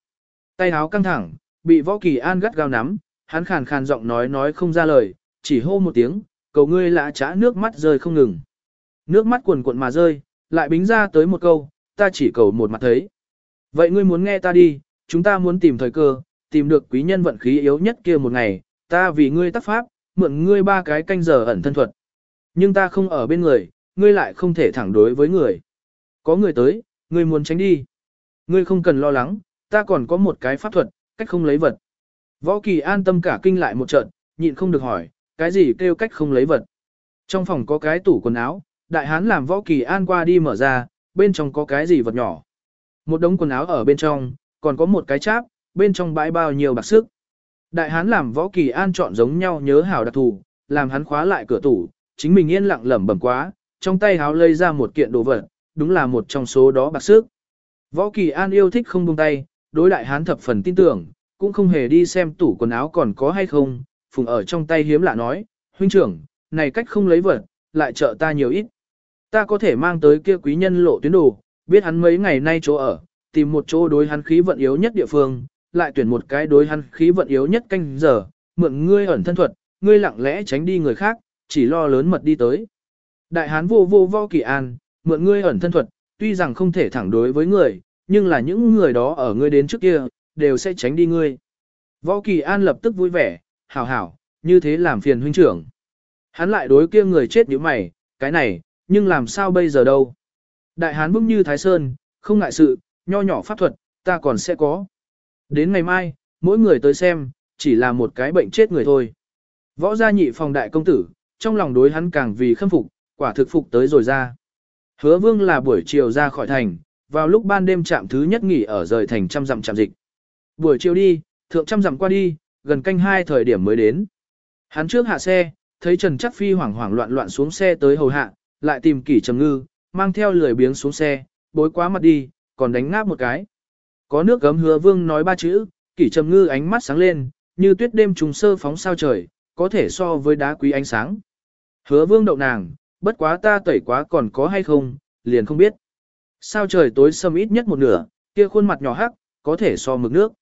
Tay áo căng thẳng, bị võ kỳ an gắt gao nắm, hắn khàn khàn giọng nói nói không ra lời, chỉ hô một tiếng, cầu ngươi lạ trả nước mắt rơi không ngừng. Nước mắt cuồn cuộn mà rơi, lại bính ra tới một câu, ta chỉ cầu một mặt thấy. Vậy ngươi muốn nghe ta đi, chúng ta muốn tìm thời cơ, tìm được quý nhân vận khí yếu nhất kia một ngày, ta vì ngươi tác pháp, mượn ngươi ba cái canh giờ ẩn thân thuật. Nhưng ta không ở bên người, ngươi lại không thể thẳng đối với người. Có người tới, ngươi muốn tránh đi. Ngươi không cần lo lắng, ta còn có một cái pháp thuật, cách không lấy vật. Võ Kỳ an tâm cả kinh lại một trận, nhịn không được hỏi, cái gì kêu cách không lấy vật. Trong phòng có cái tủ quần áo, đại hán làm Võ Kỳ an qua đi mở ra, bên trong có cái gì vật nhỏ. Một đống quần áo ở bên trong, còn có một cái cháp, bên trong bãi bao nhiêu bạc sức. Đại hán làm Võ Kỳ an chọn giống nhau nhớ hảo đặc thù, làm hắn khóa lại cửa tủ, chính mình yên lặng lẩm bẩm quá, trong tay háo lấy ra một kiện đồ vật, đúng là một trong số đó bạc sức. Võ Kỳ An yêu thích không buông tay, đối đại hán thập phần tin tưởng, cũng không hề đi xem tủ quần áo còn có hay không, phùng ở trong tay hiếm lạ nói, huynh trưởng, này cách không lấy vật, lại trợ ta nhiều ít. Ta có thể mang tới kia quý nhân lộ tuyến đồ, biết hắn mấy ngày nay chỗ ở, tìm một chỗ đối hắn khí vận yếu nhất địa phương, lại tuyển một cái đối hắn khí vận yếu nhất canh giờ, mượn ngươi ẩn thân thuật, ngươi lặng lẽ tránh đi người khác, chỉ lo lớn mật đi tới. Đại hán vô vô vo kỳ an, mượn ngươi ẩn thân thuật, tuy rằng không thể thẳng đối với người, nhưng là những người đó ở ngươi đến trước kia, đều sẽ tránh đi ngươi. Võ Kỳ An lập tức vui vẻ, hảo hảo, như thế làm phiền huynh trưởng. Hắn lại đối kia người chết như mày, cái này, nhưng làm sao bây giờ đâu. Đại hán bức như Thái Sơn, không ngại sự, nho nhỏ pháp thuật, ta còn sẽ có. Đến ngày mai, mỗi người tới xem, chỉ là một cái bệnh chết người thôi. Võ gia nhị phòng đại công tử, trong lòng đối hắn càng vì khâm phục, quả thực phục tới rồi ra. Hứa vương là buổi chiều ra khỏi thành, vào lúc ban đêm chạm thứ nhất nghỉ ở rời thành trăm dặm chạm dịch. Buổi chiều đi, thượng trăm dặm qua đi, gần canh hai thời điểm mới đến. Hắn trước hạ xe, thấy Trần Chắc Phi hoảng hoảng loạn loạn xuống xe tới hầu hạ, lại tìm kỷ trầm ngư, mang theo lười biếng xuống xe, bối quá mặt đi, còn đánh ngáp một cái. Có nước gấm hứa vương nói ba chữ, kỷ trầm ngư ánh mắt sáng lên, như tuyết đêm trùng sơ phóng sao trời, có thể so với đá quý ánh sáng. Hứa vương đậu nàng, bất quá ta tẩy quá còn có hay không, liền không biết. Sao trời tối sầm ít nhất một nửa, kia khuôn mặt nhỏ hắc, có thể so mực nước.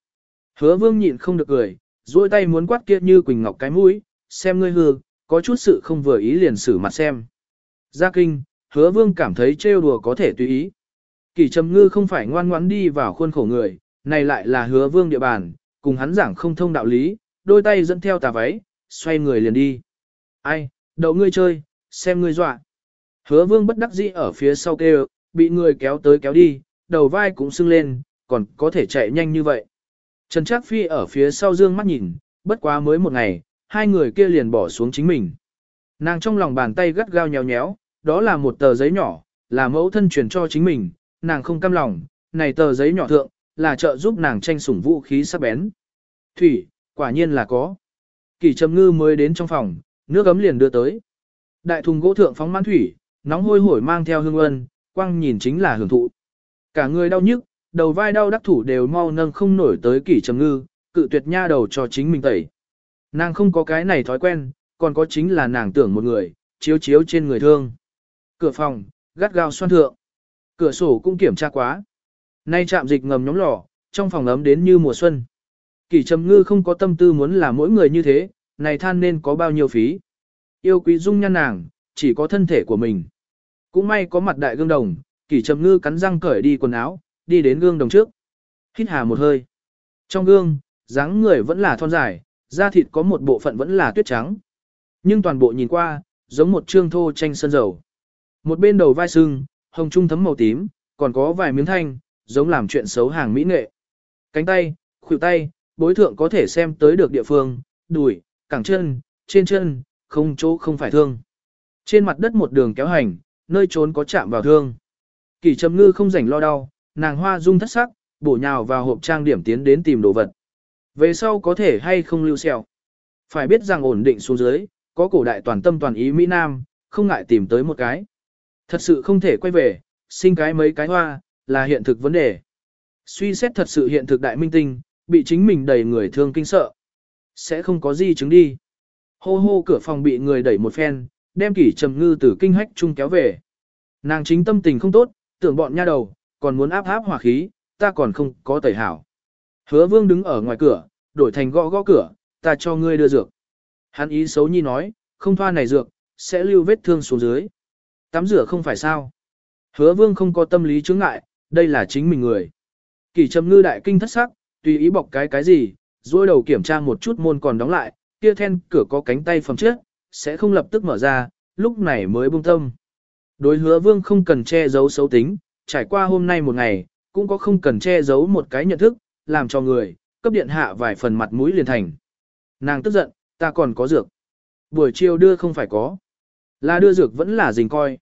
Hứa vương nhịn không được cười, duỗi tay muốn quát kia như quỳnh ngọc cái mũi, xem ngươi hư, có chút sự không vừa ý liền xử mặt xem. Gia kinh, hứa vương cảm thấy trêu đùa có thể tùy ý. Kỳ trầm ngư không phải ngoan ngoãn đi vào khuôn khổ người, này lại là hứa vương địa bàn, cùng hắn giảng không thông đạo lý, đôi tay dẫn theo tà váy, xoay người liền đi. Ai, đậu ngươi chơi, xem ngươi dọa. Hứa vương bất đắc dĩ ở phía sau kêu, bị người kéo tới kéo đi, đầu vai cũng sưng lên, còn có thể chạy nhanh như vậy. Trần Trác Phi ở phía sau dương mắt nhìn, bất quá mới một ngày, hai người kia liền bỏ xuống chính mình. Nàng trong lòng bàn tay gắt gao nhéo nhéo, đó là một tờ giấy nhỏ, là mẫu thân truyền cho chính mình, nàng không cam lòng, này tờ giấy nhỏ thượng, là trợ giúp nàng tranh sủng vũ khí sắc bén. Thủy, quả nhiên là có. Kỳ trầm ngư mới đến trong phòng, nước ấm liền đưa tới. Đại thùng gỗ thượng phóng mãn thủy, nóng hôi hổi mang theo hương ân, quang nhìn chính là hưởng thụ. Cả người đau nhức, đầu vai đau đắc thủ đều mau nâng không nổi tới kỷ trầm ngư, cự tuyệt nha đầu cho chính mình tẩy. Nàng không có cái này thói quen, còn có chính là nàng tưởng một người, chiếu chiếu trên người thương. Cửa phòng, gắt gao xoan thượng. Cửa sổ cũng kiểm tra quá. Nay chạm dịch ngầm nhóm lò, trong phòng ấm đến như mùa xuân. Kỷ trầm ngư không có tâm tư muốn là mỗi người như thế, này than nên có bao nhiêu phí. Yêu quý dung nhan nàng, chỉ có thân thể của mình. Cũng may có mặt đại gương đồng, kỷ trầm ngư cắn răng cởi đi quần áo, đi đến gương đồng trước. Hít hà một hơi. Trong gương, dáng người vẫn là thon dài, da thịt có một bộ phận vẫn là tuyết trắng. Nhưng toàn bộ nhìn qua, giống một trương thô tranh sơn dầu. Một bên đầu vai sưng, hồng trung thấm màu tím, còn có vài miếng thanh, giống làm chuyện xấu hàng mỹ nghệ. Cánh tay, khuỷu tay, bối thượng có thể xem tới được địa phương, đùi, cẳng chân, trên chân, không chỗ không phải thương. Trên mặt đất một đường kéo hành, nơi trốn có chạm vào thương. Kỳ trầm ngư không rảnh lo đau, nàng hoa dung thất sắc, bổ nhào vào hộp trang điểm tiến đến tìm đồ vật. Về sau có thể hay không lưu sẹo Phải biết rằng ổn định xuống dưới, có cổ đại toàn tâm toàn ý Mỹ Nam, không ngại tìm tới một cái. Thật sự không thể quay về, sinh cái mấy cái hoa, là hiện thực vấn đề. Suy xét thật sự hiện thực đại minh tinh, bị chính mình đẩy người thương kinh sợ. Sẽ không có gì chứng đi. Hô hô cửa phòng bị người đẩy một phen, đem kỷ trầm ngư từ kinh hách chung kéo về. Nàng chính tâm tình không tốt, tưởng bọn nha đầu, còn muốn áp áp hỏa khí, ta còn không có tẩy hảo. Hứa vương đứng ở ngoài cửa, đổi thành gõ gõ cửa, ta cho ngươi đưa dược. Hắn ý xấu nhi nói, không thoa này dược, sẽ lưu vết thương xuống dưới. Tắm rửa không phải sao. Hứa vương không có tâm lý chướng ngại, đây là chính mình người. Kỳ trầm ngư đại kinh thất sắc, tùy ý bọc cái cái gì, duỗi đầu kiểm tra một chút môn còn đóng lại, kia then cửa có cánh tay phòng trước, sẽ không lập tức mở ra, lúc này mới buông tâm. Đối hứa vương không cần che giấu xấu tính, trải qua hôm nay một ngày, cũng có không cần che giấu một cái nhận thức, làm cho người, cấp điện hạ vài phần mặt mũi liền thành. Nàng tức giận, ta còn có dược. Buổi chiều đưa không phải có. Là đưa dược vẫn là dình coi.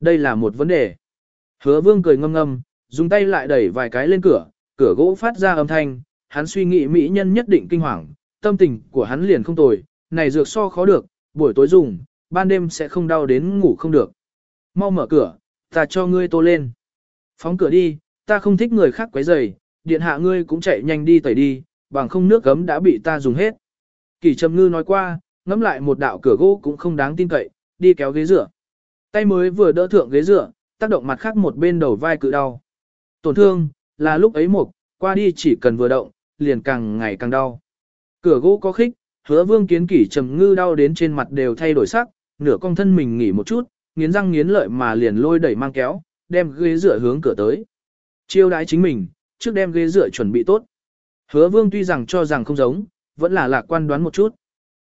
Đây là một vấn đề. Hứa vương cười ngâm ngâm, dùng tay lại đẩy vài cái lên cửa, cửa gỗ phát ra âm thanh, hắn suy nghĩ mỹ nhân nhất định kinh hoàng, tâm tình của hắn liền không tồi, này dược so khó được, buổi tối dùng, ban đêm sẽ không đau đến ngủ không được. Mau mở cửa, ta cho ngươi tô lên. Phóng cửa đi, ta không thích người khác quấy rầy, điện hạ ngươi cũng chạy nhanh đi tẩy đi, bằng không nước gấm đã bị ta dùng hết. Kỳ Trầm Ngư nói qua, ngắm lại một đạo cửa gỗ cũng không đáng tin cậy, đi kéo ghế dựa. Tay mới vừa đỡ thượng ghế dựa, tác động mặt khác một bên đầu vai cự đau. Tổn thương, là lúc ấy một, qua đi chỉ cần vừa động, liền càng ngày càng đau. Cửa gỗ có khích, hứa vương kiến kỷ trầm ngư đau đến trên mặt đều thay đổi sắc, nửa cong thân mình nghỉ một chút, nghiến răng nghiến lợi mà liền lôi đẩy mang kéo, đem ghế dựa hướng cửa tới. Chiêu đãi chính mình, trước đem ghế dựa chuẩn bị tốt. Hứa vương tuy rằng cho rằng không giống, vẫn là lạc quan đoán một chút.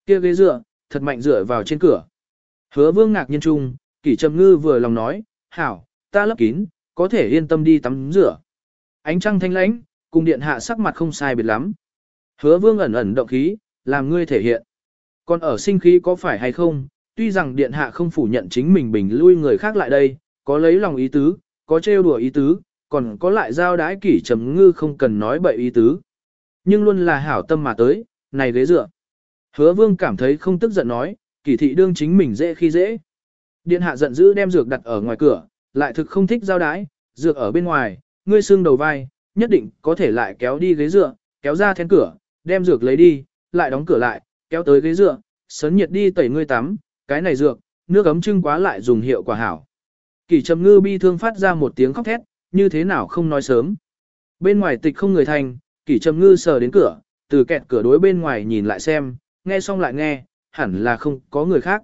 Kia ghế dựa, thật mạnh dựa vào trên cửa. Hứa vương ngạc nhiên chung, kỷ trầm ngư vừa lòng nói, hảo, ta lấp kín, có thể yên tâm đi tắm rửa. Ánh trăng thanh lãnh, cùng điện hạ sắc mặt không sai biệt lắm. Hứa vương ẩn ẩn động khí, làm ngươi thể hiện. Còn ở sinh khí có phải hay không, tuy rằng điện hạ không phủ nhận chính mình bình lui người khác lại đây, có lấy lòng ý tứ, có trêu đùa ý tứ, còn có lại giao đái kỷ trầm ngư không cần nói bậy ý tứ. Nhưng luôn là hảo tâm mà tới, này ghế dựa. Hứa vương cảm thấy không tức giận nói, kỷ thị đương chính mình dễ khi dễ. Điện hạ giận dữ đem dược đặt ở ngoài cửa, lại thực không thích giao đái, dược ở bên ngoài, ngươi xương đầu vai, nhất định có thể lại kéo đi ghế dựa, kéo ra then cửa, đem dược lấy đi, lại đóng cửa lại, kéo tới ghế dựa, sấn nhiệt đi tẩy ngươi tắm, cái này dược, nước ấm trưng quá lại dùng hiệu quả hảo. Kỷ trầm ngư bi thương phát ra một tiếng khóc thét, như thế nào không nói sớm. Bên ngoài tịch không người thành, kỷ trầm ngư sờ đến cửa, từ kẹt cửa đối bên ngoài nhìn lại xem, nghe xong lại nghe, hẳn là không có người khác.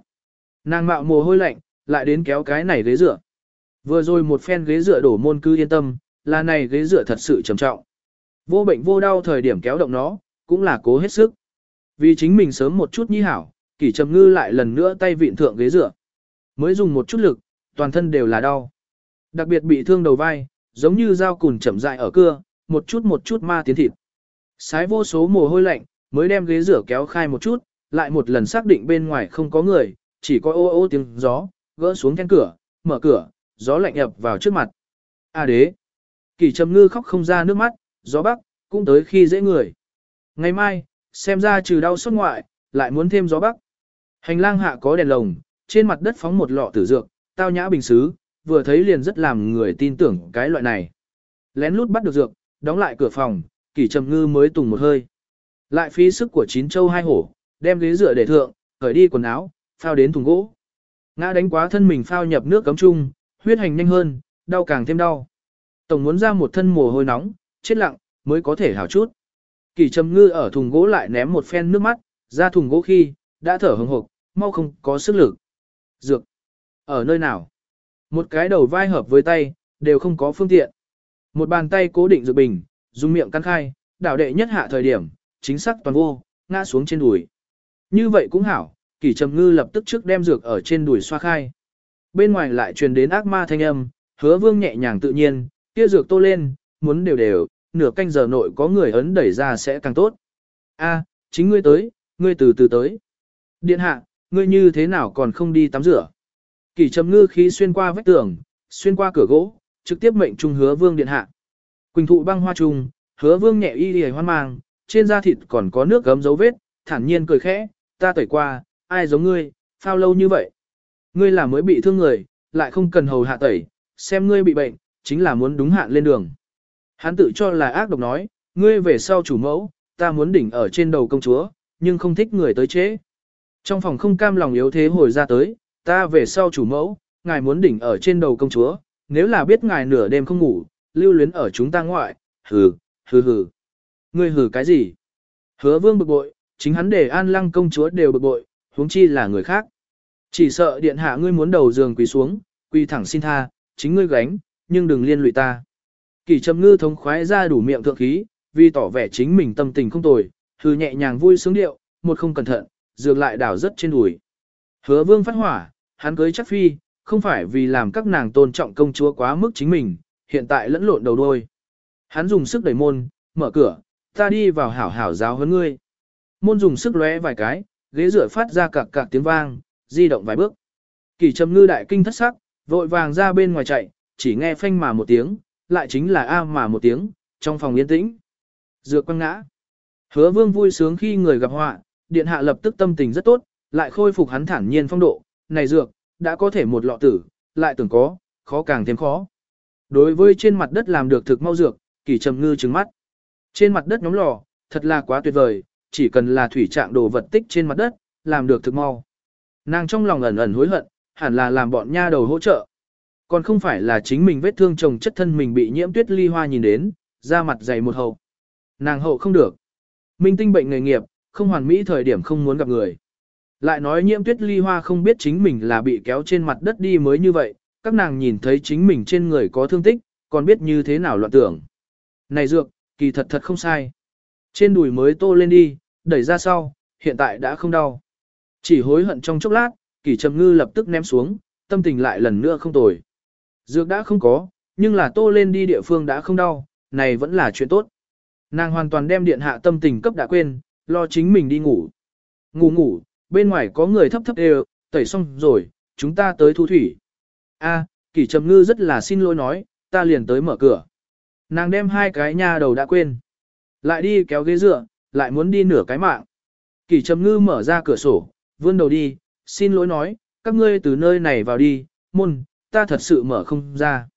Nàng mạo mồ hôi lạnh, lại đến kéo cái này ghế dựa. Vừa rồi một phen ghế dựa đổ môn cư yên tâm, là này ghế dựa thật sự trầm trọng. Vô bệnh vô đau thời điểm kéo động nó, cũng là cố hết sức. Vì chính mình sớm một chút nhi hảo, kỷ trầm ngư lại lần nữa tay vịn thượng ghế dựa. Mới dùng một chút lực, toàn thân đều là đau. Đặc biệt bị thương đầu vai, giống như dao cùn chậm dại ở cưa, một chút một chút ma tiến thịt. Sái vô số mồ hôi lạnh, mới đem ghế rửa kéo khai một chút, lại một lần xác định bên ngoài không có người, chỉ có ô ô tiếng gió, gỡ xuống then cửa, mở cửa, gió lạnh ập vào trước mặt. A đế! Kỳ trầm ngư khóc không ra nước mắt, gió bắc, cũng tới khi dễ người. Ngày mai, xem ra trừ đau xuất ngoại, lại muốn thêm gió bắc. Hành lang hạ có đèn lồng, trên mặt đất phóng một lọ tử dược, tao nhã bình xứ, vừa thấy liền rất làm người tin tưởng cái loại này. Lén lút bắt được dược, đóng lại cửa phòng, kỷ trầm ngư mới tùng một hơi. Lại phí sức của chín châu hai hổ, đem ghế dựa để thượng, cởi đi quần áo, phao đến thùng gỗ. Ngã đánh quá thân mình phao nhập nước cấm chung, huyết hành nhanh hơn, đau càng thêm đau. Tổng muốn ra một thân mồ hôi nóng, chết lặng, mới có thể hảo chút. Kỳ trầm ngư ở thùng gỗ lại ném một phen nước mắt, ra thùng gỗ khi, đã thở hừng hộp, mau không có sức lực. Dược. Ở nơi nào? Một cái đầu vai hợp với tay, đều không có phương tiện. Một bàn tay cố định dược bình, dùng miệng căn khai, đảo đệ nhất hạ thời điểm, chính xác toàn vô, ngã xuống trên đùi. Như vậy cũng hảo, kỳ trầm ngư lập tức trước đem dược ở trên đùi xoa khai. Bên ngoài lại truyền đến ác ma thanh âm, hứa vương nhẹ nhàng tự nhiên, kia dược tô lên, muốn đều đều, nửa canh giờ nội có người ấn đẩy ra sẽ càng tốt. A, chính ngươi tới, ngươi từ từ tới. Điện hạ, ngươi như thế nào còn không đi tắm rửa? Kỳ trầm ngư khí xuyên qua vách tường, xuyên qua cửa gỗ, trực tiếp mệnh trung hứa vương điện hạ. Quỳnh thụ băng hoa trùng, hứa vương nhẹ y lìa hoan mang, trên da thịt còn có nước gấm dấu vết, thản nhiên cười khẽ, ta tẩy qua, ai giống ngươi, phao lâu như vậy. Ngươi là mới bị thương người, lại không cần hầu hạ tẩy, xem ngươi bị bệnh, chính là muốn đúng hạn lên đường. Hắn tự cho là ác độc nói, ngươi về sau chủ mẫu, ta muốn đỉnh ở trên đầu công chúa, nhưng không thích người tới chế. Trong phòng không cam lòng yếu thế hồi ra tới, ta về sau chủ mẫu, ngài muốn đỉnh ở trên đầu công chúa, nếu là biết ngài nửa đêm không ngủ, lưu luyến ở chúng ta ngoại, hừ, hừ hừ. Ngươi hừ cái gì? Hứa vương bực bội, chính hắn để an lăng công chúa đều bực bội, huống chi là người khác. Chỉ sợ điện hạ ngươi muốn đầu giường quỳ xuống, quỳ thẳng xin tha, chính ngươi gánh, nhưng đừng liên lụy ta. Kỳ trầm ngư thống khoái ra đủ miệng thượng khí, vì tỏ vẻ chính mình tâm tình không tồi, hừ nhẹ nhàng vui sướng điệu, một không cẩn thận, dược lại đảo rất trên đùi. Hứa vương phát hỏa, hắn cưới chắc phi, không phải vì làm các nàng tôn trọng công chúa quá mức chính mình, hiện tại lẫn lộn đầu đôi. Hắn dùng sức đẩy môn, mở cửa, ta đi vào hảo hảo giáo huấn ngươi. Môn dùng sức lóe vài cái, ghế rửa phát ra cạc cạc tiếng vang, di động vài bước. Kỳ trầm ngư đại kinh thất sắc, vội vàng ra bên ngoài chạy, chỉ nghe phanh mà một tiếng, lại chính là a mà một tiếng, trong phòng yên tĩnh. Dược quăng ngã. Hứa vương vui sướng khi người gặp họa, điện hạ lập tức tâm tình rất tốt, lại khôi phục hắn thản nhiên phong độ, này dược, đã có thể một lọ tử, lại tưởng có, khó càng thêm khó. Đối với trên mặt đất làm được thực mau dược, kỳ trầm ngư trừng mắt. Trên mặt đất nhóm lò, thật là quá tuyệt vời, chỉ cần là thủy trạng đồ vật tích trên mặt đất, làm được thực mau. Nàng trong lòng ẩn ẩn hối hận, hẳn là làm bọn nha đầu hỗ trợ. Còn không phải là chính mình vết thương chồng chất thân mình bị nhiễm tuyết ly hoa nhìn đến, da mặt dày một hậu. Nàng hậu không được. Minh tinh bệnh nghề nghiệp, không hoàn mỹ thời điểm không muốn gặp người. Lại nói nhiễm tuyết ly hoa không biết chính mình là bị kéo trên mặt đất đi mới như vậy, các nàng nhìn thấy chính mình trên người có thương tích, còn biết như thế nào loạn tưởng. Này dược, kỳ thật thật không sai. Trên đùi mới tô lên đi, đẩy ra sau, hiện tại đã không đau. Chỉ hối hận trong chốc lát, kỳ trầm ngư lập tức ném xuống, tâm tình lại lần nữa không tồi. Dược đã không có, nhưng là tô lên đi địa phương đã không đau, này vẫn là chuyện tốt. Nàng hoàn toàn đem điện hạ tâm tình cấp đã quên, lo chính mình đi ngủ. Ngủ ngủ, bên ngoài có người thấp thấp đều, tẩy xong rồi, chúng ta tới thu thủy. A, kỷ trầm ngư rất là xin lỗi nói, ta liền tới mở cửa. Nàng đem hai cái nha đầu đã quên. Lại đi kéo ghế dựa, lại muốn đi nửa cái mạng. kỷ trầm ngư mở ra cửa sổ, vươn đầu đi, xin lỗi nói, các ngươi từ nơi này vào đi, môn, ta thật sự mở không ra.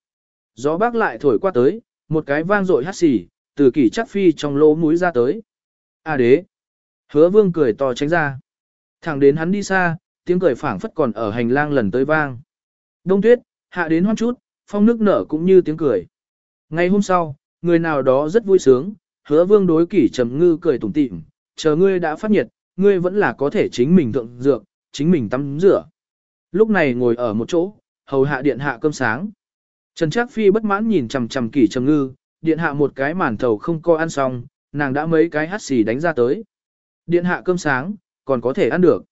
Gió bác lại thổi qua tới, một cái vang dội hát xì, từ kỷ chắc phi trong lỗ mũi ra tới. A đế. Hứa vương cười to tránh ra. Thẳng đến hắn đi xa, tiếng cười phảng phất còn ở hành lang lần tới vang. Đông tuyết, hạ đến hoan chút, phong nước nở cũng như tiếng cười. Ngày hôm sau, người nào đó rất vui sướng, hứa vương đối kỷ trầm ngư cười tủm tỉm, chờ ngươi đã phát nhiệt, ngươi vẫn là có thể chính mình thượng dược, chính mình tắm rửa. Lúc này ngồi ở một chỗ, hầu hạ điện hạ cơm sáng. Trần Trác Phi bất mãn nhìn chằm chằm kỷ trầm ngư, điện hạ một cái màn thầu không co ăn xong, nàng đã mấy cái hắt xì đánh ra tới. Điện hạ cơm sáng, còn có thể ăn được.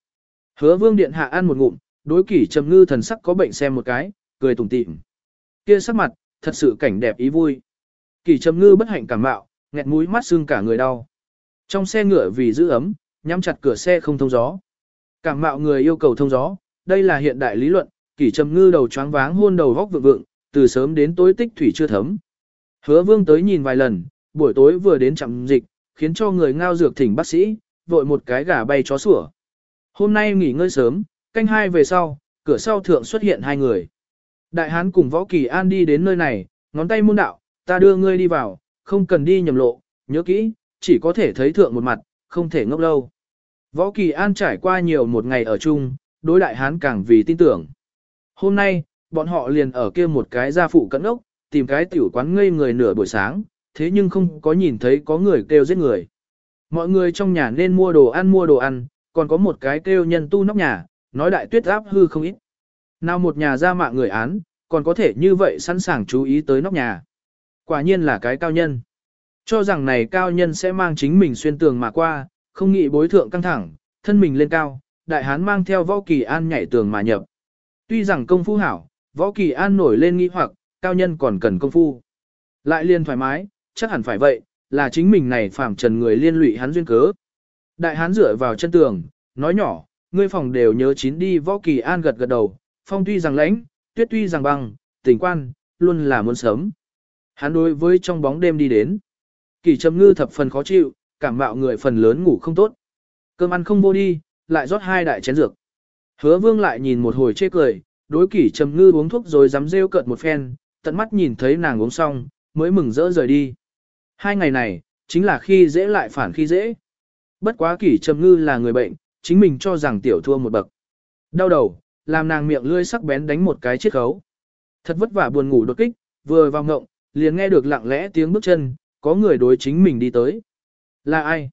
Hứa vương điện hạ ăn một ngụm, đối kỷ trầm ngư thần sắc có bệnh xem một cái, cười tủm tỉm. Kia sắc mặt, thật sự cảnh đẹp ý vui. Kỷ trầm ngư bất hạnh cảm mạo, nghẹt mũi mắt xương cả người đau. Trong xe ngựa vì giữ ấm, nhắm chặt cửa xe không thông gió. Cảm mạo người yêu cầu thông gió, đây là hiện đại lý luận, kỷ trầm ngư đầu choáng váng hôn đầu góc vượng vượng, từ sớm đến tối tích thủy chưa thấm. Hứa vương tới nhìn vài lần, buổi tối vừa đến trạm dịch, khiến cho người ngao dược thỉnh bác sĩ, vội một cái gà bay chó sủa. Hôm nay nghỉ ngơi sớm, canh hai về sau, cửa sau thượng xuất hiện hai người. Đại hán cùng võ kỳ an đi đến nơi này, ngón tay môn đạo, ta đưa ngươi đi vào, không cần đi nhầm lộ, nhớ kỹ, chỉ có thể thấy thượng một mặt, không thể ngốc lâu. Võ kỳ an trải qua nhiều một ngày ở chung, đối đại hán càng vì tin tưởng. Hôm nay, bọn họ liền ở kia một cái gia phụ cận ốc, tìm cái tiểu quán ngây người nửa buổi sáng, thế nhưng không có nhìn thấy có người kêu giết người. Mọi người trong nhà nên mua đồ ăn mua đồ ăn, còn có một cái kêu nhân tu nóc nhà, nói đại tuyết áp hư không ít. Nào một nhà ra mạng người án, còn có thể như vậy sẵn sàng chú ý tới nóc nhà. Quả nhiên là cái cao nhân. Cho rằng này cao nhân sẽ mang chính mình xuyên tường mà qua, không nghĩ bối thượng căng thẳng, thân mình lên cao, đại hán mang theo võ kỳ an nhảy tường mà nhập. Tuy rằng công phu hảo, võ kỳ an nổi lên nghi hoặc, cao nhân còn cần công phu. Lại liên thoải mái, chắc hẳn phải vậy, là chính mình này phạm trần người liên lụy hắn duyên cớ. Đại hán dựa vào chân tường, nói nhỏ, ngươi phòng đều nhớ chín đi võ kỳ an gật gật đầu, phong tuy rằng lãnh, tuyết tuy rằng băng, tình quan, luôn là muốn sớm. Hắn đối với trong bóng đêm đi đến. Kỳ trầm ngư thập phần khó chịu, cảm mạo người phần lớn ngủ không tốt. Cơm ăn không vô đi, lại rót hai đại chén dược. Hứa vương lại nhìn một hồi chê cười, đối kỷ trầm ngư uống thuốc rồi dám rêu cợt một phen, tận mắt nhìn thấy nàng uống xong, mới mừng rỡ rời đi. Hai ngày này, chính là khi dễ lại phản khi dễ. Bất quá kỷ trầm ngư là người bệnh, chính mình cho rằng tiểu thua một bậc. Đau đầu, làm nàng miệng lưỡi sắc bén đánh một cái chiếc khấu. Thật vất vả buồn ngủ đột kích, vừa vào ngộng, liền nghe được lặng lẽ tiếng bước chân, có người đối chính mình đi tới. Là ai?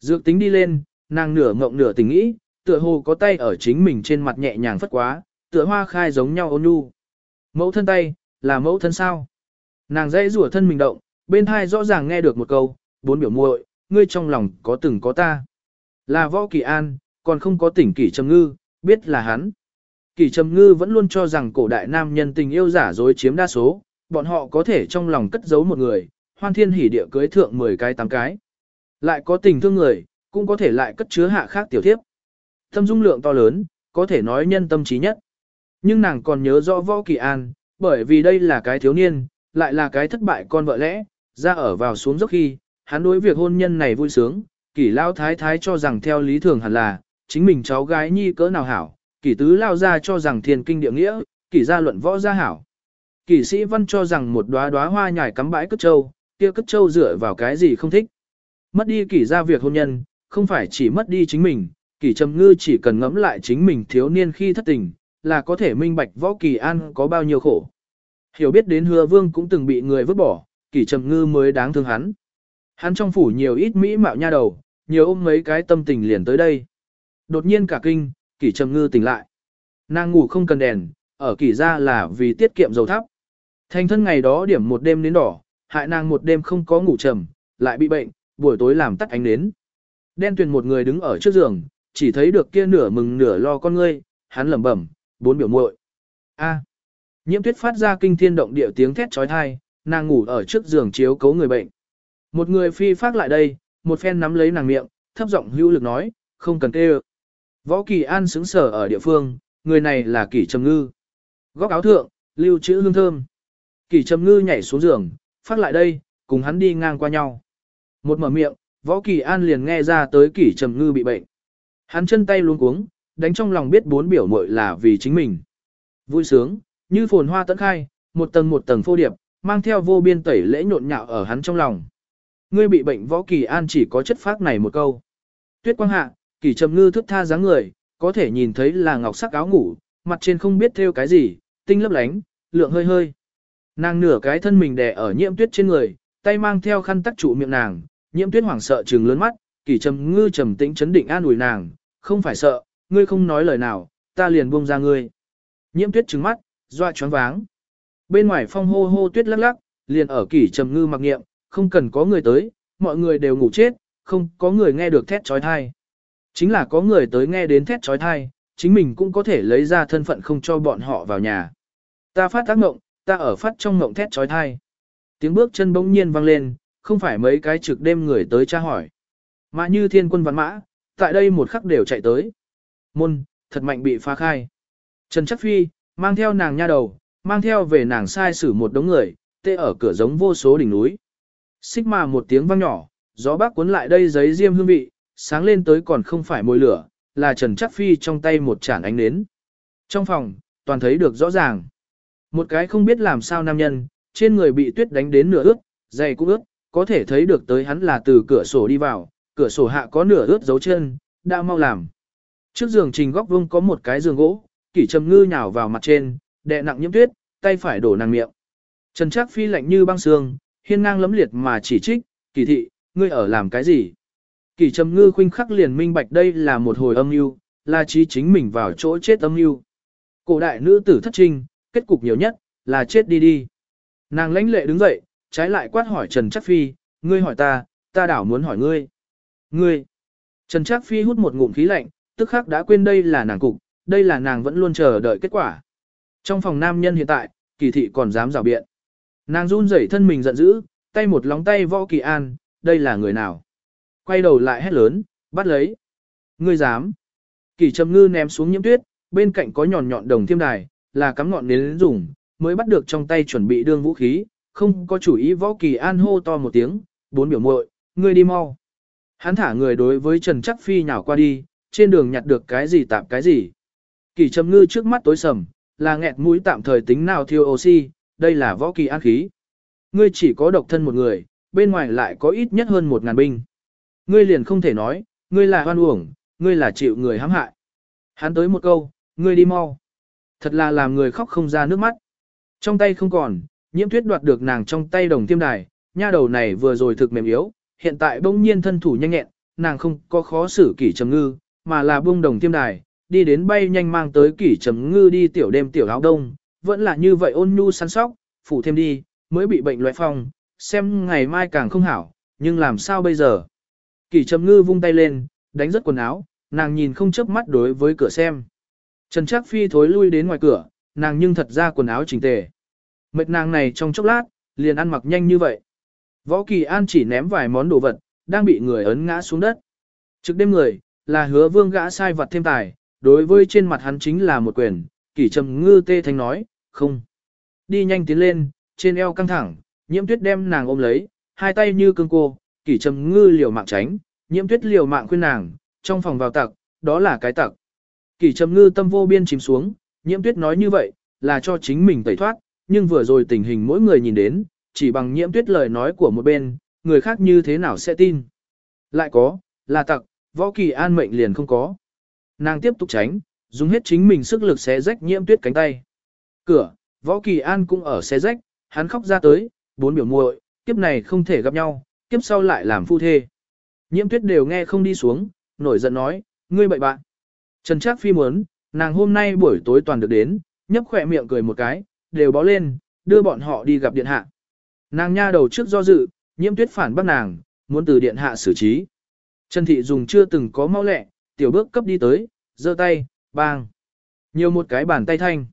Dược tính đi lên, nàng nửa ngộng nửa tình nghĩ, tựa hồ có tay ở chính mình trên mặt nhẹ nhàng phất quá, tựa hoa khai giống nhau ôn nhu. Mẫu thân tay, là mẫu thân sao? Nàng dãy rủa thân mình động, bên hai rõ ràng nghe được một câu, bốn biểu muội, ngươi trong lòng có từng có ta. Là võ kỳ an, còn không có tỉnh kỷ trầm ngư, biết là hắn. Kỷ trầm ngư vẫn luôn cho rằng cổ đại nam nhân tình yêu giả dối chiếm đa số, bọn họ có thể trong lòng cất giấu một người, hoan thiên hỉ địa cưới thượng 10 cái 8 cái. Lại có tình thương người, cũng có thể lại cất chứa hạ khác tiểu thiếp. Tâm dung lượng to lớn, có thể nói nhân tâm trí nhất. Nhưng nàng còn nhớ rõ võ kỳ an, bởi vì đây là cái thiếu niên, lại là cái thất bại con vợ lẽ, ra ở vào xuống dốc khi, hắn đối việc hôn nhân này vui sướng, kỷ lao thái thái cho rằng theo lý thường hẳn là, chính mình cháu gái nhi cỡ nào hảo, kỷ tứ lao ra cho rằng thiên kinh địa nghĩa, kỷ gia luận võ gia hảo. Kỷ sĩ văn cho rằng một đóa đóa hoa nhài cắm bãi cất châu, kia cất châu dựa vào cái gì không thích. Mất đi kỷ gia việc hôn nhân, không phải chỉ mất đi chính mình, kỷ trầm ngư chỉ cần ngẫm lại chính mình thiếu niên khi thất tình, là có thể minh bạch võ kỳ an có bao nhiêu khổ. Hiểu biết đến hứa vương cũng từng bị người vứt bỏ, kỷ trầm ngư mới đáng thương hắn. Hắn trong phủ nhiều ít mỹ mạo nha đầu, nhiều ôm mấy cái tâm tình liền tới đây. Đột nhiên cả kinh, kỷ trầm ngư tỉnh lại. Nàng ngủ không cần đèn, ở Kỳ ra là vì tiết kiệm dầu thắp. Thành thân ngày đó điểm một đêm đến đỏ, hại nàng một đêm không có ngủ trầm, lại bị bệnh, buổi tối làm tắt ánh nến. Đen tuyền một người đứng ở trước giường, chỉ thấy được kia nửa mừng nửa lo con ngươi, hắn lẩm bẩm, bốn biểu muội. A. Nhiễm tuyết phát ra kinh thiên động địa tiếng thét chói tai nàng ngủ ở trước giường chiếu cấu người bệnh. Một người phi phát lại đây, một phen nắm lấy nàng miệng, thấp giọng hữu lực nói, không cần tê Võ Kỳ An xứng sở ở địa phương, người này là Kỷ Trầm Ngư. Góc áo thượng, lưu chữ hương thơm. Kỷ Trầm Ngư nhảy xuống giường, phát lại đây, cùng hắn đi ngang qua nhau. Một mở miệng, Võ Kỳ An liền nghe ra tới Kỷ Trầm Ngư bị bệnh. Hắn chân tay luống cuống, đánh trong lòng biết bốn biểu muội là vì chính mình. Vui sướng, như phồn hoa tận khai, một tầng một tầng phô điệp, mang theo vô biên tẩy lễ nhộn nhạo ở hắn trong lòng. Ngươi bị bệnh võ kỳ an chỉ có chất phác này một câu. Tuyết quang hạ, kỳ trầm ngư thức tha dáng người, có thể nhìn thấy là ngọc sắc áo ngủ, mặt trên không biết theo cái gì, tinh lấp lánh, lượng hơi hơi. Nàng nửa cái thân mình đè ở nhiễm tuyết trên người, tay mang theo khăn tắc trụ miệng nàng, nhiễm tuyết hoảng sợ trừng lớn mắt, Kỷ trầm ngư trầm tĩnh chấn định an ủi nàng, không phải sợ, ngươi không nói lời nào, ta liền buông ra ngươi. Nhiễm tuyết trừng mắt, doa choáng váng. Bên ngoài phong hô hô tuyết lắc lắc, liền ở kỷ trầm ngư mặc nghiệm, không cần có người tới, mọi người đều ngủ chết, không có người nghe được thét trói thai. Chính là có người tới nghe đến thét trói thai, chính mình cũng có thể lấy ra thân phận không cho bọn họ vào nhà. Ta phát tác ngộng, ta ở phát trong ngộng thét trói thai. Tiếng bước chân bỗng nhiên vang lên, không phải mấy cái trực đêm người tới tra hỏi. Mà như thiên quân văn mã, tại đây một khắc đều chạy tới. Môn, thật mạnh bị phá khai. Trần Chắc Phi, mang theo nàng nha đầu, mang theo về nàng sai xử một đống người, tê ở cửa giống vô số đỉnh núi. Xích mà một tiếng vang nhỏ, gió bác cuốn lại đây giấy diêm hương vị, sáng lên tới còn không phải mồi lửa, là Trần Chắc Phi trong tay một chản ánh nến. Trong phòng, toàn thấy được rõ ràng. Một cái không biết làm sao nam nhân, trên người bị tuyết đánh đến nửa ướt, giày cũng ướt, có thể thấy được tới hắn là từ cửa sổ đi vào, cửa sổ hạ có nửa ướt dấu chân, đã mau làm. Trước giường trình góc vuông có một cái giường gỗ, kỷ trầm ngư nhào vào mặt trên, đè nặng nhiễm tuyết, tay phải đổ nàng miệng. Trần Trác Phi lạnh như băng xương, hiên ngang lấm liệt mà chỉ trích, kỳ thị, ngươi ở làm cái gì? Kỷ trầm ngư khuynh khắc liền minh bạch đây là một hồi âm mưu, là trí chính mình vào chỗ chết âm mưu. Cổ đại nữ tử thất trinh, kết cục nhiều nhất, là chết đi đi. Nàng lãnh lệ đứng dậy, trái lại quát hỏi Trần Trác Phi, ngươi hỏi ta, ta đảo muốn hỏi ngươi. Ngươi. Trần Trác Phi hút một ngụm khí lạnh, tức khắc đã quên đây là nàng cục, đây là nàng vẫn luôn chờ đợi kết quả. Trong phòng nam nhân hiện tại, kỳ thị còn dám rào biện. Nàng run rẩy thân mình giận dữ, tay một lóng tay võ kỳ an, đây là người nào? Quay đầu lại hét lớn, bắt lấy. Ngươi dám. Kỳ trầm ngư ném xuống nhiễm tuyết, bên cạnh có nhọn nhọn đồng thiêm đài, là cắm ngọn nến dùng, mới bắt được trong tay chuẩn bị đương vũ khí, không có chủ ý võ kỳ an hô to một tiếng, bốn biểu muội, ngươi đi mau. Hắn thả người đối với Trần Chắc Phi nhào qua đi, trên đường nhặt được cái gì tạm cái gì. Kỳ trầm ngư trước mắt tối sầm, là nghẹt mũi tạm thời tính nào thiêu oxy, đây là võ kỳ an khí. Ngươi chỉ có độc thân một người, bên ngoài lại có ít nhất hơn một ngàn binh. Ngươi liền không thể nói, ngươi là hoan uổng, ngươi là chịu người hãm hại. Hắn tới một câu, ngươi đi mau. Thật là làm người khóc không ra nước mắt. Trong tay không còn, nhiễm tuyết đoạt được nàng trong tay đồng tiêm đài, nha đầu này vừa rồi thực mềm yếu, hiện tại bỗng nhiên thân thủ nhanh nhẹn, nàng không có khó xử kỷ trầm ngư, mà là buông đồng tiêm đài, đi đến bay nhanh mang tới kỷ trầm ngư đi tiểu đêm tiểu áo đông, vẫn là như vậy ôn nhu săn sóc, phủ thêm đi, mới bị bệnh loại phong, xem ngày mai càng không hảo, nhưng làm sao bây giờ? Kỷ trầm ngư vung tay lên, đánh rất quần áo, nàng nhìn không chớp mắt đối với cửa xem. Trần Trác Phi thối lui đến ngoài cửa, nàng nhưng thật ra quần áo chỉnh tề. Mệt nàng này trong chốc lát, liền ăn mặc nhanh như vậy. Võ Kỳ An chỉ ném vài món đồ vật, đang bị người ấn ngã xuống đất. Trực đêm người, là hứa vương gã sai vật thêm tài, đối với trên mặt hắn chính là một quyền, kỷ trầm ngư tê thanh nói, không. Đi nhanh tiến lên, trên eo căng thẳng, nhiễm tuyết đem nàng ôm lấy, hai tay như cương cô, kỷ trầm ngư liều mạng tránh, nhiễm tuyết liều mạng khuyên nàng, trong phòng vào tặc, đó là cái tặc. Kỷ trầm ngư tâm vô biên chìm xuống, nhiễm tuyết nói như vậy, là cho chính mình tẩy thoát, nhưng vừa rồi tình hình mỗi người nhìn đến, chỉ bằng nhiễm tuyết lời nói của một bên, người khác như thế nào sẽ tin. Lại có, là tặc, võ kỳ an mệnh liền không có. Nàng tiếp tục tránh, dùng hết chính mình sức lực xé rách nhiễm tuyết cánh tay. Cửa, võ kỳ an cũng ở xé rách, hắn khóc ra tới, bốn biểu muội, kiếp này không thể gặp nhau, kiếp sau lại làm phu thê. Nhiễm tuyết đều nghe không đi xuống, nổi giận nói, ngươi bậy bạn. Trần Trác Phi muốn, nàng hôm nay buổi tối toàn được đến, nhấp khỏe miệng cười một cái, đều bó lên, đưa bọn họ đi gặp điện hạ. Nàng nha đầu trước do dự, nhiễm tuyết phản bác nàng, muốn từ điện hạ xử trí. Trần Thị dùng chưa từng có mau lẹ, tiểu bước cấp đi tới, giơ tay, bang. Nhiều một cái bàn tay thanh.